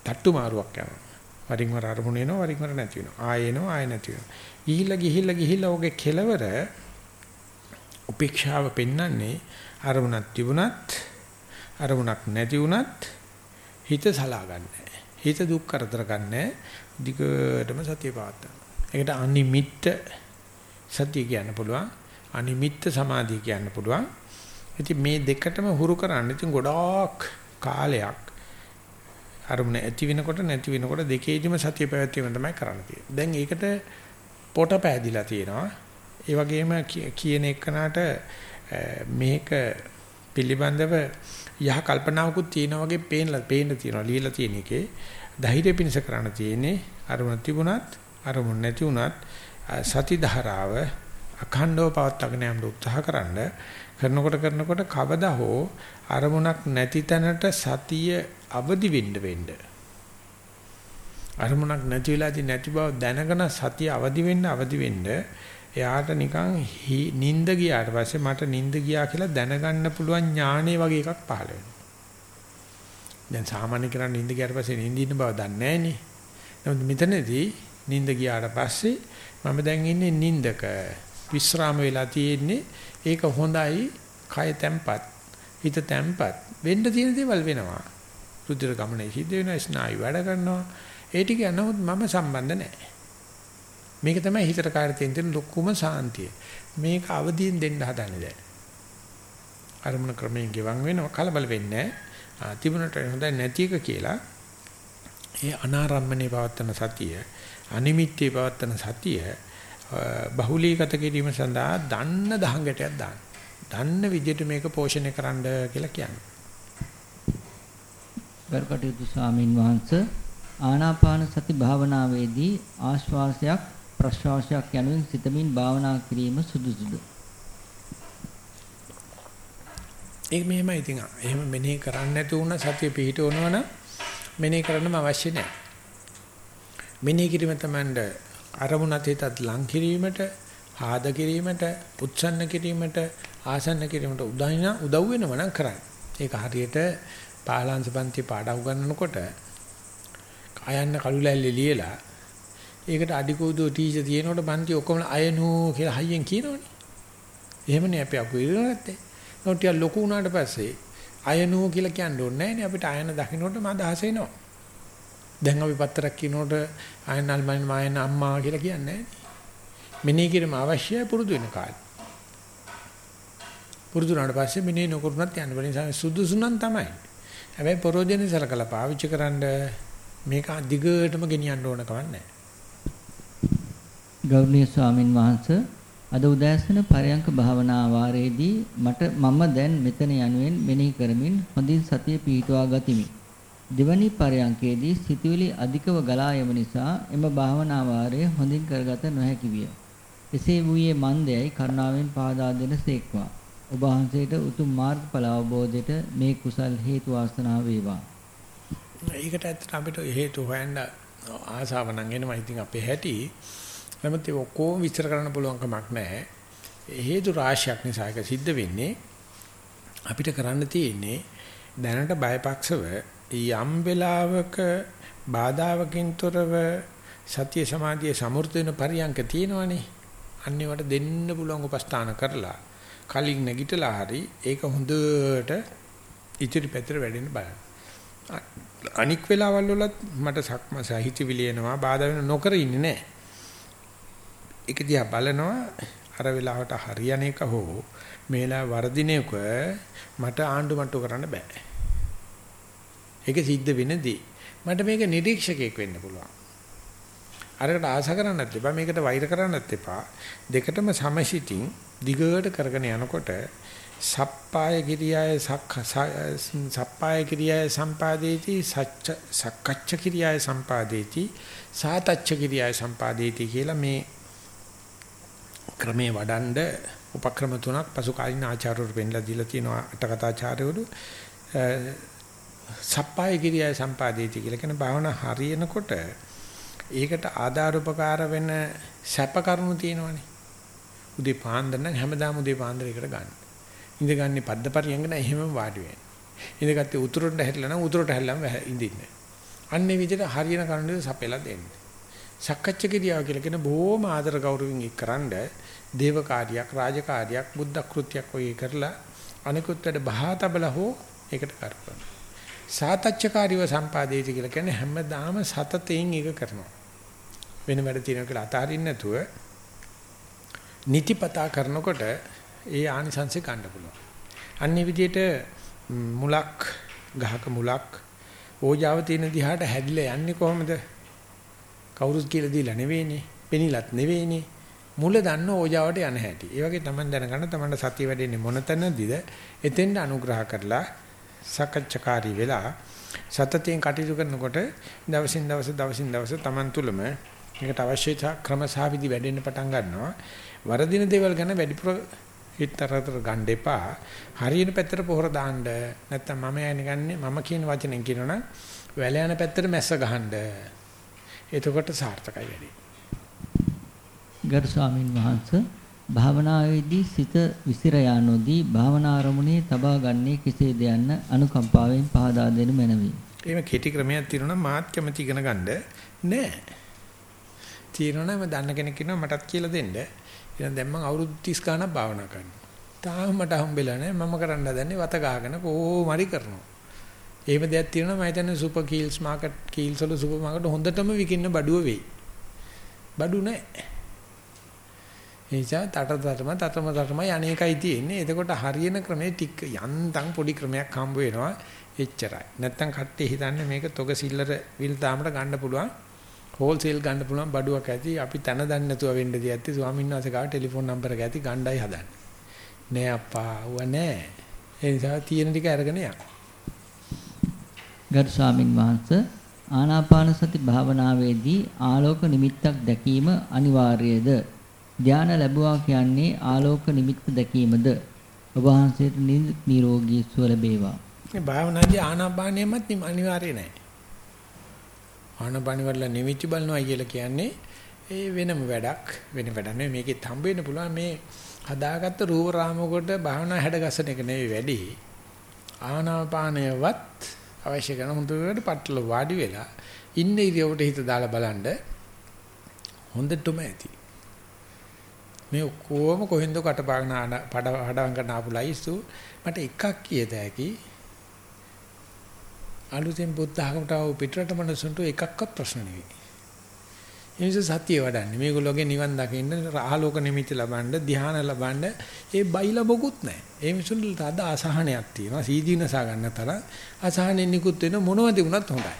තට්ටු මාරුවක් යනවා. වරින් වර අරමුණ එනවා වරින් වර නැති වෙනවා. ආය එනවා ආය නැති වෙනවා. ගිහිල්ලා ගිහිල්ලා ගිහිල්ලා ඔගේ කෙලවර උපේක්ෂාව පෙන්වන්නේ අරමුණක් තිබුණත් අරමුණක් නැති වුණත් හිත සලා ගන්නෑ. හිත දුක් කරදර ගන්නෑ. දිගටම සතිය පවත්තා. ඒකට අනිමිත්ත සතිය කියන්න පුළුවන්. අනිමිත්ත සමාධිය කියන්න පුළුවන්. ඉතින් මේ දෙකටම හුරු කරන්න ඉතින් ගොඩාක් කාලයක් අරමුණ ඇති වෙනකොට නැති වෙනකොට දෙකේදිම සතිය පැවැත්වීම තමයි කරන්න තියෙන්නේ. දැන් ඒකට පොට පෑදිලා තියෙනවා. ඒ වගේම කියන එකනට මේක පිළිබඳව යහ කල්පනාවකුත් තියෙනා වගේ පේනලා පේන්න තියෙනවා. ලියලා තියෙන එකේ ධෛර්ය පිණිස කරන්න තියෙන්නේ අරමුණ තිබුණත් අරමුණ නැති වුණත් සති ධාරාව අඛණ්ඩව පවත්වාගෙන යන්න උත්සාහ කරන්න කරනකොට කරනකොට කවදා හෝ අරමුණක් නැති තැනට සතිය අවදි වෙන්න වෙන්න අරමුණක් නැති වෙලාදී නැති බව දැනගෙන සතිය අවදි වෙන්න අවදි වෙන්න එයාට නිකන් නිින්ද ගියාට පස්සේ මට නිින්ද ගියා කියලා දැනගන්න පුළුවන් ඥානෙ වගේ එකක් පහළ වෙනවා. දැන් සාමාන්‍ය කරන්නේ නිින්ද ගියාට පස්සේ නිින්ද ඉන්න බව දන්නේ නැහනේ. නමුත් මෙතනදී නිින්ද ගියාට පස්සේ මම දැන් ඉන්නේ නිින්දක විශ්‍රාම වෙලා තියෙන්නේ ඒක හොඳයි කය තැම්පත් හිත තැම්පත් වෙන්න තියෙන දේවල් වෙනවා රුධිර ගමනේ සිද්ධ වෙනවා ස්නායු වැඩ කරනවා ඒ ටික නමුත් මම සම්බන්ධ නැහැ. මේක තමයි හිතට කාර්ය තියෙන ලොකුම සාන්තිය. මේක අවදියෙන් දෙන්න හදන්නේ දැන්. අරමුණ ක්‍රමයෙන් ගෙවන් වෙනවා කලබල වෙන්නේ නැහැ. තිබුණට හොඳයි නැති එක කියලා. ඒ අනාරම්මනේ පවත්තන සතිය අනිමිත්තේ පවත්තන සතිය බහුලීගත කිරීම සඳහා දන්න දහංගටයක් දාන්න. දන්න විදිහට මේක පෝෂණය කරන්න කියලා කියන්නේ. ගරුකටයුතු ස්වාමින් වහන්සේ ආනාපාන සති භාවනාවේදී ආශ්වාසයක් ප්‍රශ්වාසයක් යනුවෙන් සිතමින් භාවනා කිරීම සුදුසුද? ඒක මෙහෙමයි ඉතින්. එහෙම මෙනෙහි කරන්නේ නැති වුණ සතිය පිහිටවනවනම් මෙනෙහි කරන්නම අවශ්‍ය නැහැ. මෙනෙහි කිරීම තමයි අරමුණත් හිතත් ලං කිරීමට, ආද කිරීමට, උත්සන්න කිරීමට, ආසන්න කිරීමට උදයින උදව් වෙනව නම් කරන්නේ. ඒක හරියට පාලාංශ පන්ති පාඩම් ගන්නකොට අයන්න කළුලැල්ලේ ලියලා ඒකට අඩිකෝදුව ටීචර් තියෙනකොට පන්ති ඔක්කොම අයනෝ කියලා හයියෙන් කියනවනේ. එහෙමනේ අපි අකු ඉරලා නැත්තේ. නෝටිය ලොකු වුණාට පස්සේ අයනෝ කියලා කියන්න ඕනේ නැහැ නේ අපිට අයන දකින්නට මම අදහස එනවා. දැන් අපි පත්තරක් කියනකොට අයනල් මම මායන අම්මා කියලා කියන්නේ නැහැ. මෙනේ කිරීම අවශ්‍යයි පුරුදු වෙන කාලේ. පුරුදු වුණාට පස්සේ මෙනේ නොකරුණත් යන්න බැරි නිසා සුදුසු නම් තමයි. හැබැයි පරෝජනේ සලකලා පාවිච්චි කරන්න මේක දිගටම ගෙනියන්න ඕන කමක් නැහැ. ගෞරවනීය ස්වාමින් වහන්සේ අද උදෑසන පරයන්ක භාවනා වාරයේදී මට මම දැන් මෙතන යනුවෙන් මෙනෙහි කරමින් හොඳින් සතිය පිහිටුවා ගතිමි. දෙවැනි පරයන්කේදී සිතුවිලි අධිකව ගලා යම නිසා එම භාවනා වාරය හොඳින් කරගත නොහැකි විය. එසේ වූයේ මන්දයයි කරුණාවෙන් පාදා දෙන සේක්වා. ඔබ වහන්සේට උතුම් මාර්ගඵල අවබෝධයට මේ කුසල් හේතු වාසනා වේවා. ඒකට ඇත්තට අපිට හේතු හොයන්න ආසාව නම් එනවා. ඉතින් අපේ හැටි නමුත් ඒ ඔක්කොම විස්තර කරන්න පුළුවන් කමක් නැහැ. හේතු රාශියක් නිසා ඒක සිද්ධ වෙන්නේ අපිට කරන්න තියෙන්නේ දැනට බයපක්ෂව යම් වෙලාවක බාධාවකින් තොරව සත්‍ය සමාධියේ සමෘද්ධ වෙන පරියන්ක තියෙනවනේ. අන්නේවට දෙන්න පුළුවන් උපස්ථාන කරලා කලින් නැගිටලා හරි ඒක හොඳට ඉතිරි පැතර වැඩෙන්න බලන්න. අනික් වෙලාවල් වලත් මට සක්ම සහිතවිලි එනවා බාධා වෙන නොකර ඉන්නේ නැහැ. ඒක දිහා බලනවා අර වෙලාවට හරියන එක හෝ මේලා වර්ධිනේක මට ආණ්ඩු මට්ටු කරන්න බෑ. ඒක සිද්ධ වෙනදී මට මේක නිරීක්ෂකයෙක් වෙන්න පුළුවන්. අරකට ආස කරන්නත් එපා මේකට වෛර කරන්නත් එපා දෙකටම සමසිතින් දිගට කරගෙන යනකොට සප්පාය කිරියාය සප්පාය කිරියාය සම්පාදේති සච්ච සක්කච්ඡ කිරියාය සම්පාදේති සාතච්ඡ කිරියාය සම්පාදේති කියලා මේ ක්‍රමේ වඩන්ඩ උපක්‍රම තුනක් පසු කාලින ආචාර්යවරු පෙන්ලා දීලා තියෙනවා අටකථාචාර්යවරු සප්පාය කිරියාය සම්පාදේති කියලා කියන භාවනා හරියනකොට ඒකට ආධාර උපකාර වෙන සැප කරුණු තියෙනවනේ උදේ පාන්දර නම් හැමදාම උදේ පාන්දර එකට ගන්න. ඉඳගන්නේ පද්දපරියංග නම් එහෙමම වාඩි වෙන්න. ඉඳගත්තේ උතුරට හැරිලා නම් උතුරට හැරිලාම ඉඳින්න. අන්නේ විදිහට හරියන කරුණු සපෙලා දෙන්න. සක්කච්ඡ කිරියාව කියලා කියන බොහොම ආදර ගෞරවයෙන් එක්කරනද දේව කාර්යයක් රාජකාරියක් බුද්ධ කෘත්‍යයක් ඔය කරලා අනිකුත් වැඩ බහාතබල හෝ ඒකට කරපන. සාතච්ඡකාරීව සම්පාදේති කියලා කියන්නේ හැමදාම සතතෙන් ඒක කරනවා. වෙන වැඩ තියෙනවා කියලා අතාරින්න නැතුව නිතිපතා කරනකොට ඒ ආනිසංශය ගන්න පුළුවන්. අන්නේ විදිහට මුලක් ගහක මුලක් ඕජාව තියෙන දිහාට හැදිලා යන්නේ කොහොමද? කවුරුත් කියලා දීලා නෙවෙයිනේ. පෙනිලත් නෙවෙයිනේ. මුල දන්න ඕජාවට යන හැටි. ඒ වගේ Taman දැනගන්න Tamanට සතිය වැඩෙන්නේ මොන තැනදීද? එතෙන්ට අනුග්‍රහ කරලා සකච්ඡකාරී වෙලා සතතයෙන් කටයුතු කරනකොට දවසින් දවස දවසින් දවස Taman තුලම ඒකට අවශ්‍ය ක්‍රම සහ විදි වැඩෙන්න පටන් ගන්නවා. වරදින දේවල් ගැන වැඩිපුර හිතරතර ගන්න එපා. හරියන පැත්තට පොහොර දාන්න. නැත්තම් මම යන්නේ මම කියන වචනෙන් කියනවනම් වැල යන පැත්තට මැස්ස ගහන්න. එතකොට සාර්ථකයි වැඩි. ගරු ස්වාමින් වහන්සේ භාවනාවේදී සිත විසිර යානෝදී භාවනා ආරමුණේ තබා ගන්නේ කෙසේද යන්න අනුකම්පාවෙන් පහදා දෙනු මැනවි. එහෙම කෙටි ක්‍රමයක් තියෙනවා මාත් කැමති ඉගෙන ගන්න නෑ. තියෙනවා නම් දන්න කෙනෙක් ඉන්නවා මටත් කියලා දෙන්න. එහෙනම් දැන් මම අවුරුදු 30 ගාණක් භාවනා කරනවා. තාම මට හම්බෙලා නැහැ. මම කරන්න හදන්නේ වත ගහගෙන කොහොම හරි කරනවා. එහෙම දෙයක් තියෙනවා මම හිතන්නේ සුපර් කීල්ස් මාකට් කීල්ස් වල සුපර් මාකට් හොඳටම විකින්න බඩුව වෙයි. බඩු නැහැ. එනිසා තට තටම තටම තටම යන්නේකයි තියෙන්නේ. එතකොට හරියන ක්‍රමේ ටික යන්තම් පොඩි ක්‍රමයක් හම්බ වෙනවා. එච්චරයි. නැත්තම් කට්ටිය හිතන්නේ මේක තොග සිල්ලර විල් තාමට ගන්න පුළුවන්. හෝල්සේල් ගන්න පුළුවන් බඩුවක් ඇති අපි තන දන්නේ නැතුව වෙන්න දී ඇති ස්වාමීන් වහන්සේ ගාව ටෙලිෆෝන් නම්බර එක ඇති ගණ්ඩායි හදන්නේ නෑ අප්පා ඌව නෑ ඒ නිසා තියෙන ටික අරගෙන යන්න ගරු ස්වාමින් වහන්සේ ආනාපාන සති භාවනාවේදී ආලෝක නිමිත්තක් දැකීම අනිවාර්යද? ධානය ලැබුවා කියන්නේ ආලෝක නිමිත්ත දැකීමද? ඔබ වහන්සේට නිරෝගී සුව ලැබේවා. මේ භාවනාදී ආනාපානියමත් අනිවාර්ය නැහැ. ආනාපානි වල නිමිති බලනවා කියලා කියන්නේ ඒ වෙනම වැඩක් වෙන වැඩක් නෙවෙයි. මේකෙත් හම්බ වෙන්න පුළුවන් මේ හදාගත්ත රූප රාමයකට භාවනා හැඩගස්සන එක නෙවෙයි වැඩි. ආනාපානයවත් අවශ්‍ය කරන හොඳට පටල වාඩි වෙලා ඉන්න ඉරියවට හිත දාලා බලන්න හොඳටම ඇති. මේ ඔක්කොම කොහෙන්ද කටපාගෙන පඩ හඩම් කරන ආපු ලයිස්තු මට එකක් කියත හැකි. අලුතෙන් බුද්ධ ආගමට ආව පිටරට මනසන්ට එකක්වත් ප්‍රශ්න නෙවෙයි ඒ නිසා සතිය වඩන්නේ. මේගොල්ලෝගේ නිවන් දකින්න ආලෝක නිමිති ලබන්න, ධ්‍යාන ලබන්න ඒ බයිලා මොකුත් නැහැ. ඒ මිනිසුන්ට අද අසහනයක් තියෙනවා. සීදීනසා ගන්න තරම් අසහනෙ නිකුත් වෙන මොනවද වුණත් හොඳයි.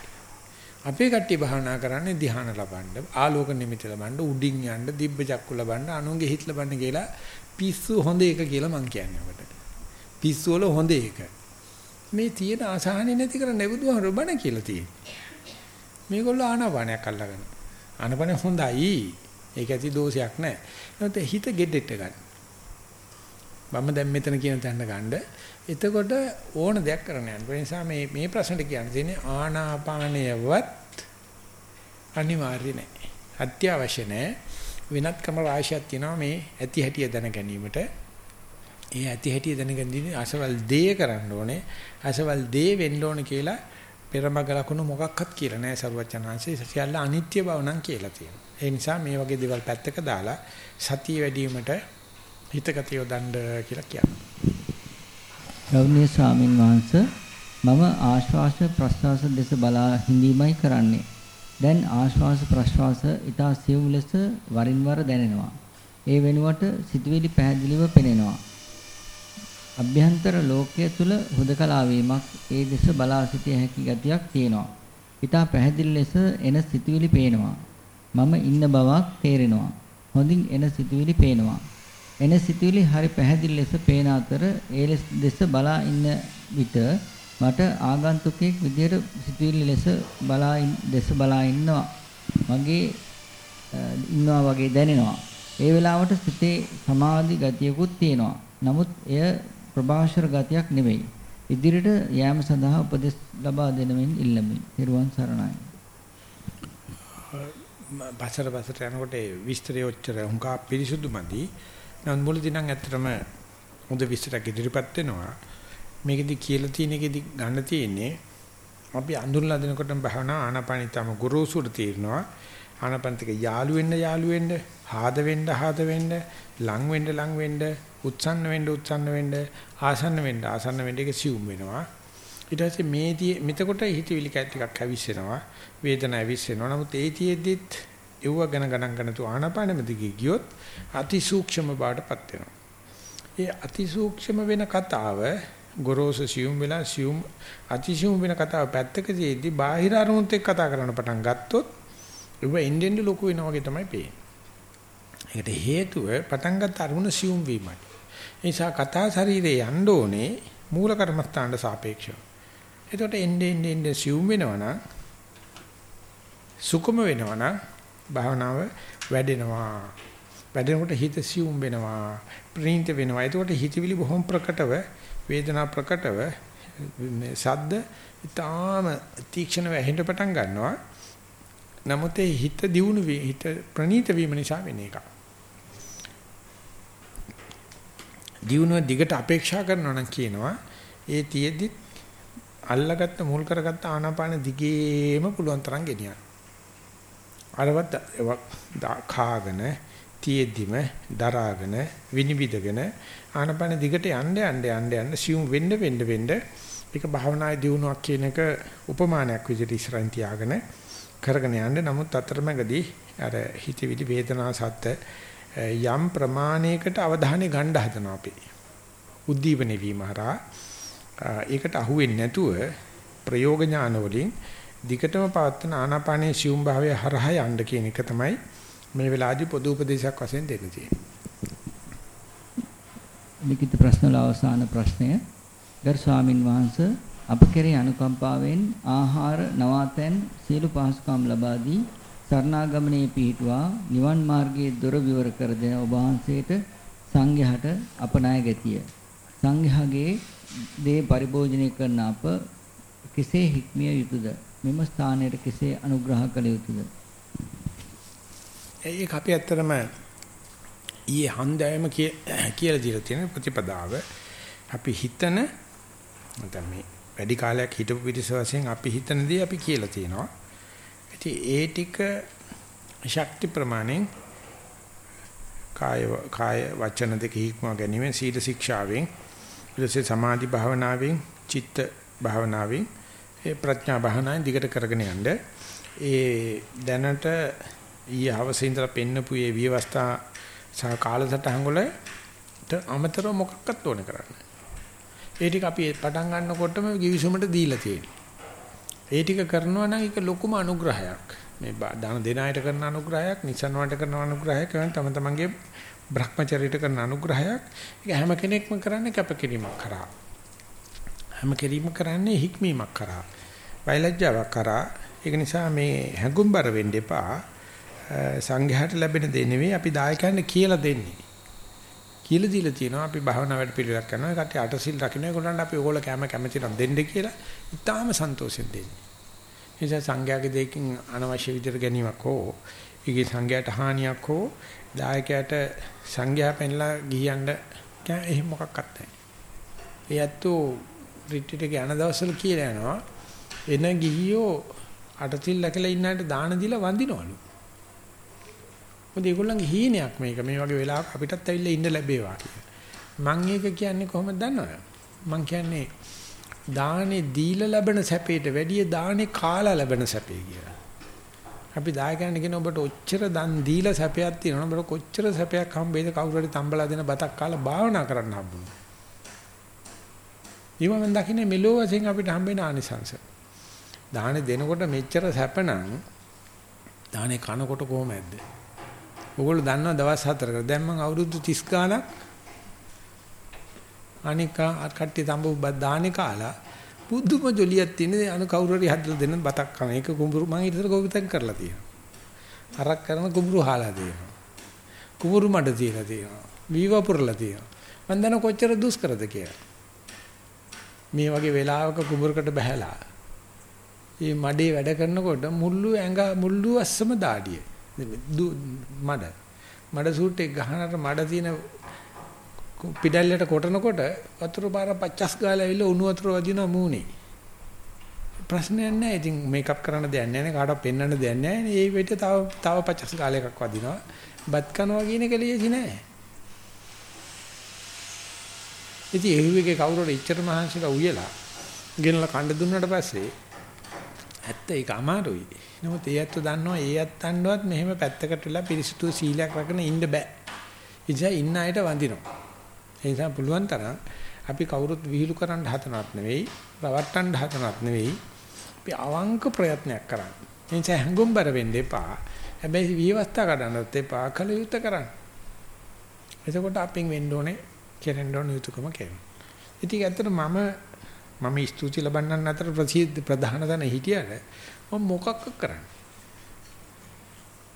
අපේ කට්ටිය භාවනා කරන්නේ ධ්‍යාන ලබන්න, ආලෝක නිමිති ලබන්න, උඩින් යන්න, දිබ්බ චක්කු ලබන්න, අනුන්ගේ හිත ලබන්න කියලා පිස්සු හොඳ එක කියලා මං කියන්නේ ඔබට. පිස්සු වල හොඳ එක. මේ තියෙන අසහනෙ නැති කරන්න බුදුහාර බණ කියලා තියෙන්නේ. මේගොල්ලෝ ආනාපානයක් අල්ලගෙන ආනපන හොඳයි. ඒක ඇති දෝෂයක් නැහැ. නැත්නම් හිත ගෙඩෙට ගන්න. මම දැන් මෙතන කියන තැනට ගන්න. එතකොට ඕන දෙයක් කරන්න යන්න. ඒ නිසා මේ මේ ප්‍රශ්නෙට කියන්න තියෙන්නේ ආනාපානයවත් අනිවාර්ය නැහැ. අත්‍යවශ්‍ය නැහැ. වෙනත් ක්‍රම රාශියක් තියෙනවා මේ ඇති හැටිය දැන ගැනීමට. ඒ ඇති හැටිය දැන ගැනීම අසවල් දේ කරන්න ඕනේ. අසවල් දේ වෙන්න ඕනේ කියලා පෙරමග ලකුණු මොකක්වත් කියලා නෑ සරුවචනාංශේ සියල්ල අනිත්‍ය බව නම් කියලා තියෙනවා. ඒ නිසා මේ වගේ දේවල් පැත්තක දාලා සතිය වැඩිවීමට හිතගත යොදන්න කියලා කියනවා. ගෞරවනීය ස්වාමින් වහන්සේ මම ආශ්වාස ප්‍රශ්වාස දෙස බලා හිඳීමයි කරන්නේ. දැන් ආශ්වාස ප්‍රශ්වාස ඊට සියුම් ලෙස වරින් වර දැනෙනවා. ඒ වෙනුවට සිතුවිලි පැහැදිලිව පෙනෙනවා. අභ්‍යන්තර ලෝකයේ තුල හුදකලා වීමක් ඒ දෙස බලා සිටිය හැකි ගතියක් තියෙනවා. ඊටා පැහැදිලි ලෙස එන සිතුවිලි පේනවා. මම ඉන්න බවක් තේරෙනවා. හොඳින් එන සිතුවිලි පේනවා. එන සිතුවිලි හරි පැහැදිලි ලෙස පේන අතර ඒ දෙස බලා ඉන්න විට මට ආගන්තුකෙක් විදියට සිතුවිලි ලෙස බලා දෙස බලා ඉන්නවා. මගේ ඉන්නවා වගේ දැනෙනවා. ඒ වෙලාවට සිතේ සමාධි ගතියකුත් තියෙනවා. නමුත් එය ප්‍රභාෂර ගතියක් නෙවෙයි. ඉදිරියට යෑම සඳහා උපදෙස් ලබා දෙනමින් ඉල්ලමි. ත්වන් සරණයි. බසර බසට යනකොට විස්තරය ඔච්චර හුඟා පිරිසුදුමදි. නමුත් මුලදී නම් ඇත්තටම හොඳ විස්තරයක් ඉදිරිපත් වෙනවා. මේකෙදි කියලා තියෙන එකෙදි ගන්න තියෙන්නේ අපි අඳුරලා දෙනකොට භවනා ආනාපානිතම ගුරුසුර తీරනවා. ආනාපානිතක යාළු වෙන්න යාළු වෙන්න, ආද වෙන්න ආද වෙන්න, ලං වෙන්න ලං වෙන්න උත්සන්න වෙන්න උත්සන්න වෙන්න ආසන්න වෙන්න ආසන්න වෙන්න ඒක සිවුම් වෙනවා. ඊට පස්සේ මේදී මෙතකොට හිතවිලි ටිකක් ඇවිස්සෙනවා වේදනාව ඇවිස්සෙනවා. නමුත් ඒ තියේදිත් ඒව ගැන ගණන් ගන්නතු ආනාපානෙම දිගේ ගියොත් අති සූක්ෂම බාටපත් වෙනවා. ඒ අති සූක්ෂම වෙන කතාව ගොරෝසු සියුම් වෙලා සියුම් අති සියුම් වෙන කතාව පැත්තකදීදී බාහිර අරමුණුත් එක්ක කතා කරන්න පටන් ගත්තොත් ඒව එන්නෙන් ලොකු වෙනවා වගේ තමයි පේන්නේ ඒකට හේතුව පටන් ගන්න අරමුණ සියුම් වීමයි නිසා කතා ශරීරේ යන්න ඕනේ මූල කර්මස්ථානට සාපේක්ෂව. එතකොට එන්නේ එන්නේ එන්නේ සිවුම් වෙනවනම් සුකුම වෙනවනම් භාවනාව වැඩෙනවා. වැඩෙනකොට හිත සිවුම් වෙනවා. ප්‍රීත වෙනවා. එතකොට හිතවිලි බොහොම ප්‍රකටව වේදනා ප්‍රකටව සද්ද ඊටාම තීක්ෂණව ඇහෙන්න පටන් ගන්නවා. නමුත් ඒ හිත දියුණු හිත ප්‍රනීත වීම නිසා වෙන එකක්. දියුණුව දිගට අපේක්ෂා කරනවා නම් කියනවා ඒ තියෙද්දි අල්ලගත්ත මුල් කරගත්ත ආනාපාන දිගේම පුළුවන් තරම් ගෙනියන්න. අරවත් කාගෙන තියෙද්දිම දරාගෙන විනිවිදගෙන ආනාපාන දිගට යන්න යන්න යන්න යන්න සියුම් වෙන්න වෙන්න වෙන්න ඒක භාවනායේ දියුණුවක් කියන එක උපමානයක් විදිහට ඉස්සරහින් තියාගෙන කරගෙන යන්න නමුත් අතරමැදි අර හිතවිලි වේදනා සත්ත්‍ය යම් ප්‍රමාණයකට අවධානය ගන්න හදනවා අපි. උද්දීපන වීම හරහා ඒකට අහුවෙන්නේ නැතුව ප්‍රයෝග ඥාන වලින් දිගටම පවත්වන ආනාපානයේ සියුම් භාවය හරහා යන්න කියන එක තමයි මේ වෙලාවේදී පොදු උපදේශයක් වශයෙන් දෙන්න තියෙන්නේ. ලිඛිත ප්‍රශ්න වල අවසාන ප්‍රශ්නය ගරු ස්වාමින් වහන්සේ අප කෙරෙහි අනුකම්පාවෙන් ආහාර නවාතැන් සියලු පහසුකම් ලබා දී සරණාගමනයේ පිහිටුවා නිවන් මාර්ගයේ දොර විවර කර දෙන ඔබ වහන්සේට සංඝයාට අපනාය ගතිය. සංඝයාගේ දේ පරිභෝජනය කරන අප කෙසේ හික්මිය යුතුද? මෙම ස්ථානයට කෙසේ අනුග්‍රහ කළ යුතුද? ඒක අපි ඇත්තටම ඊයේ හන්දෑම කියලා දීලා තියෙන ප්‍රතිපදාව අපි හිතන නැත්නම් මේ වැඩි කාලයක් හිටපු පිටිස වශයෙන් අපි හිතන දේ අපි කියලා තියෙනවා. ඉතින් ඒ ටික ශක්ති ප්‍රමාණෙන් කාය කාය වචන දෙක හික්මව ගැනීම සීල ශික්ෂාවෙන් ඊටසේ සමාධි භාවනාවෙන් චිත්ත භාවනාවෙන් ඒ ප්‍රඥා භාවනාවෙන් දිගට කරගෙන යන්න ඒ දැනට ඊයේ හවසේ ඉඳලා පෙන්නපු මේ විවස්ථා සහ කාලසටහන් වලට අමතරව මොකක්වත් ඕනේ කරන්නේ. ඒ ටික අපි පටන් ගන්නකොටම givisumට දීලා තියෙනවා. ඒ ටික කරනවා නම් ඒක ලොකුම අනුග්‍රහයක්. මේ දාන දෙන අයට කරන අනුග්‍රහයක්, නිසන්වට කරන අනුග්‍රහයක්, තම තමන්ගේ Brahmacharයට කරන අනුග්‍රහයක්. ඒක හැම කෙනෙක්ම කරන්නේ කැපකිරීමක් කරා. හැම කෙරීම කරන්නේ හික්මීමක් කරා. වෛලජ්ජාවක් කරා. ඒක නිසා මේ හැඟුම්බර වෙන්න එපා. සංඝයාට ලැබෙන දේ නෙවෙයි අපි දායකයන්ට කියලා දෙන්නේ. කියලා දීලා තියෙනවා අපි භාවනා වැඩ පිළිවෙලක් කරනවා. ඒකට අටසිල් රකින්න ඒගොල්ලන්ට අපි ඕගොල්ලෝ කැම කැමති නම් දෙන්න කියලා ඉතාලම සන්තෝෂෙන් දෙන්නේ. ඒ නිසා සංඝයාගේ දෙයකින් අනවශ්‍ය විදිහට ගැනීමක් හෝ ඊගේ සංඝයාට හානියක් හෝ දායකයාට සංඝයා පෙන්ලා ගියන්න එහෙම මොකක්වත් නැහැ. ඒ ඇත්තෝ රිට්‍රීට් එක යන දවස්වල කියලා යනවා එන ගිහියෝ අටතිල් ලැකලා ඉන්නට දාන දීලා වඳිනවලු. මොකද ඒගොල්ලන්ගේ හීනයක් මේක මේ වගේ වෙලාවක අපිටත් ඇවිල්ලා ඉන්න ලැබේවා කියලා. මම ඒක කියන්නේ කොහොමද දන්නවද? මම කියන්නේ දානේ දීලා ලැබෙන සැපේට වැඩිය දානේ කාලා ලැබෙන සැපේ කියලා. අපි දායකයන් කියන ඔබට ඔච්චර දන් දීලා සැපයක් තියෙනවා ඔබට කොච්චර සැපයක් හම්බෙයිද කවුරු හරි තම්බලා දෙන බතක් කාලා භාවනා කරන්න හම්බුනේ. ඊම මම දකින්නේ මෙලෝ වශයෙන් අපිට හම්බෙන ආනිසංශ. දානේ දෙනකොට මෙච්චර සැපනම් දානේ කනකොට කොහොමද? ඕගොල්ලෝ දන්නවා දවස් හතරකට. දැන් මම අවුරුදු 30 ගාණක් අනිකා කට්ටිය තඹ දානේ කාලා බුදුම ජොලියක් තියෙන අනු කවුරු හරි හදලා දෙන්න බතක් කන. ඒක කුඹුරු මම ඊටතර ගොවිතැන් කරලා තියෙනවා. අරක් කරන කුඹුරු හාලා තියෙනවා. කුඹුරු මඩ තියලා තියෙනවා. වීවපුරලා තියෙනවා. මම දන්න කොච්චර දුෂ්කරද කියලා. මේ වගේ වෙලාවක කුඹුරකට බහැලා මේ මඩේ වැඩ කරනකොට මුල්ලු ඇඟ මුල්ලු අස්සම දාඩිය. මඩ. මඩ සූට් එක ගහනට මඩ තියෙන පිටල්ලට කොටනකොට වතුර පාර පච්චස් ගාලා ඇවිල්ලා උණු වතුර වදිනවා මූණේ. ප්‍රශ්නයක් නැහැ. ඉතින් මේකප් කරන්න දෙයක් නැහැ නේ. කාටවත් පෙන්වන්න දෙයක් නැහැ නේ. ඒ වෙට තව තව පච්චස් ගාලා එකක් වදිනවා. බත් කනවා කියන එක ලේසි නෑ. ඉතින් එහුවේගේ කවුරුර ඉච්චර මහන්සිලා උයලා ගෙනලා කණ්ඩ දුන්නාට පස්සේ ඇත්ත ඒක අමාරුයි. නමුත් ඒ ඇත්ත දන්නවා ඒ ඇත්තන්වත් මෙහෙම පැත්තකට වෙලා පිරිසිදු සීලයක් රැකගෙන ඉන්න බෑ. ඉතින් ඉන්න අයට වඳිනවා. ඒ නිසා පුළුවන් තරම් අපි කවුරුත් විහිළු කරන්න හදනවත් නෙවෙයි, රවට්ටන්න හදනවත් නෙවෙයි. අපි අවංක ප්‍රයත්නයක් කරන්න. ඒ නිසා හංගුම්බර වෙන්න එපා. හැබැයි විවස්ථා ගන්නත් එපා. කල යුත කරන්න. එතකොට අපෙන් වෙන්න ඕනේ කෙරෙන්න ඕන යුතුයකම කෙරෙන්න. ඉතින් ඇත්තට මම මම ස්තුති ලබන්නන් අතර ප්‍රසිද්ධ ප්‍රධාන දන හිටියට මම මොකක්ද කරන්නේ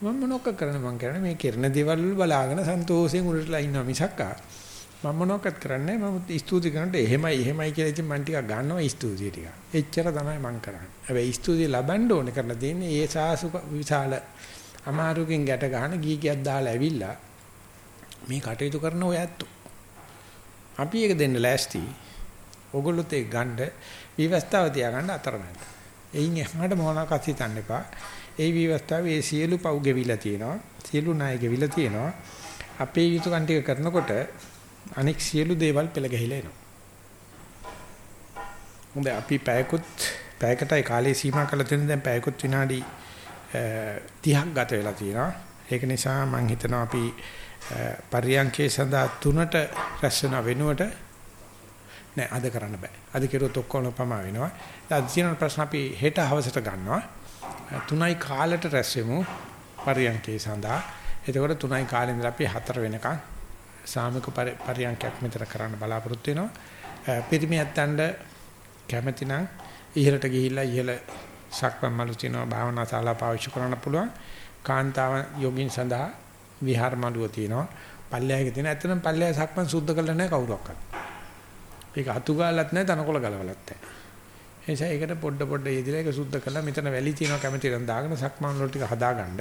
මම මොනවක් කරන්නේ මම කරන්නේ මේ කිරණ දේවල් බලාගෙන සන්තෝෂයෙන් උඩටලා ඉන්නවා මිසක්කා මම මොනවක්වත් කරන්නේ මම ස්තුති කරනට එහෙමයි එහෙමයි කියලා ඉතින් මම ටිකක් ගන්නවා ස්තුතිය ටික. එච්චර තමයි මම කරන්නේ. හැබැයි ස්තුතිය ලබන්න ඕනේ කරලා තියෙන්නේ ඒ සාසු විශාල අමාරුකින් ගැට ගන්න ගීකියක් දාලා ඇවිල්ලා මේ කටයුතු කරන ඔය ඇත්තෝ. අපි ඒක දෙන්න ලෑස්ති. ඕගොල්ලොත් ඒක ගන්න විවස්ථාව තියාගන්න අතරමැද. එයින් එහාට මොනවාක්වත් හිතන්න එපා. ඒ විවස්ථාවේ සියලු පව් ගෙවිලා තියෙනවා. සියලු ණය ගෙවිලා තියෙනවා. අපේ යුතුයකම් ටික කරනකොට අනෙක් සියලු දේවල් පෙළ ගැහිලා එනවා. හොඳයි අපි පැයකුත් පැයකටයි කාලේ සීමා කරලා තියෙන දැන් පැයකුත් විනාඩි 30ක් ගත වෙලා තියෙනවා. ඒක නිසා මම හිතනවා අපි පරියන්කේ සඳහා තුනට රැස් වෙන වෙනුවට නෑ අද කරන්න බෑ. අද කෙරුවොත් ඔක්කොම පමා වෙනවා. අද තියෙන ප්‍රශ්න අපි හෙට හවසට ගන්නවා. තුනයි කාලට රැස් වෙමු පරියන්කේ සඳහා. එතකොට තුනයි කාලේ ඉඳලා අපි හතර වෙනකන් සාමික පරියන්කයක් මෙතන කරන්න බලාපොරොත්තු වෙනවා. පිරිමියත්තන්ට කැමැති නම් ඉහළට ගිහිල්ලා ඉහළ සක්මන් මළු තියෙනවා භාවනා ශාලා පාවිච්චි කරන්න පුළුවන්. කාන්තාව යෝගින් සඳහා විහාර මළුව තියෙනවා. පල්ලෙයක තියෙන. ඇත්තටම පල්ලෙය සක්මන් සුද්ධ කරලා නැහැ කවුරක්වත්. ඒක අතු ගාලත් නැහැ තනකොළ ගලවලත් නැහැ. ඒ නිසා ඒකට පොඩ පොඩ යෙදිලා ඒක සුද්ධ කරලා මෙතන වැලි තියෙනවා කැමති නම් දාගෙන සක්මන් වල ටික හදාගන්න.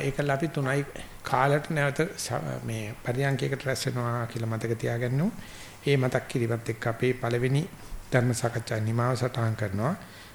ඒකල අපි තුනයි කාලට නැවත මේ පරියන්කයකට රැස් වෙනවා කියලා මතක තියාගන්න. ඒ මතක් කිරීමත් එක්ක අපේ පළවෙනි ධර්ම සාකච්ඡා නිමාව සටහන් කරනවා.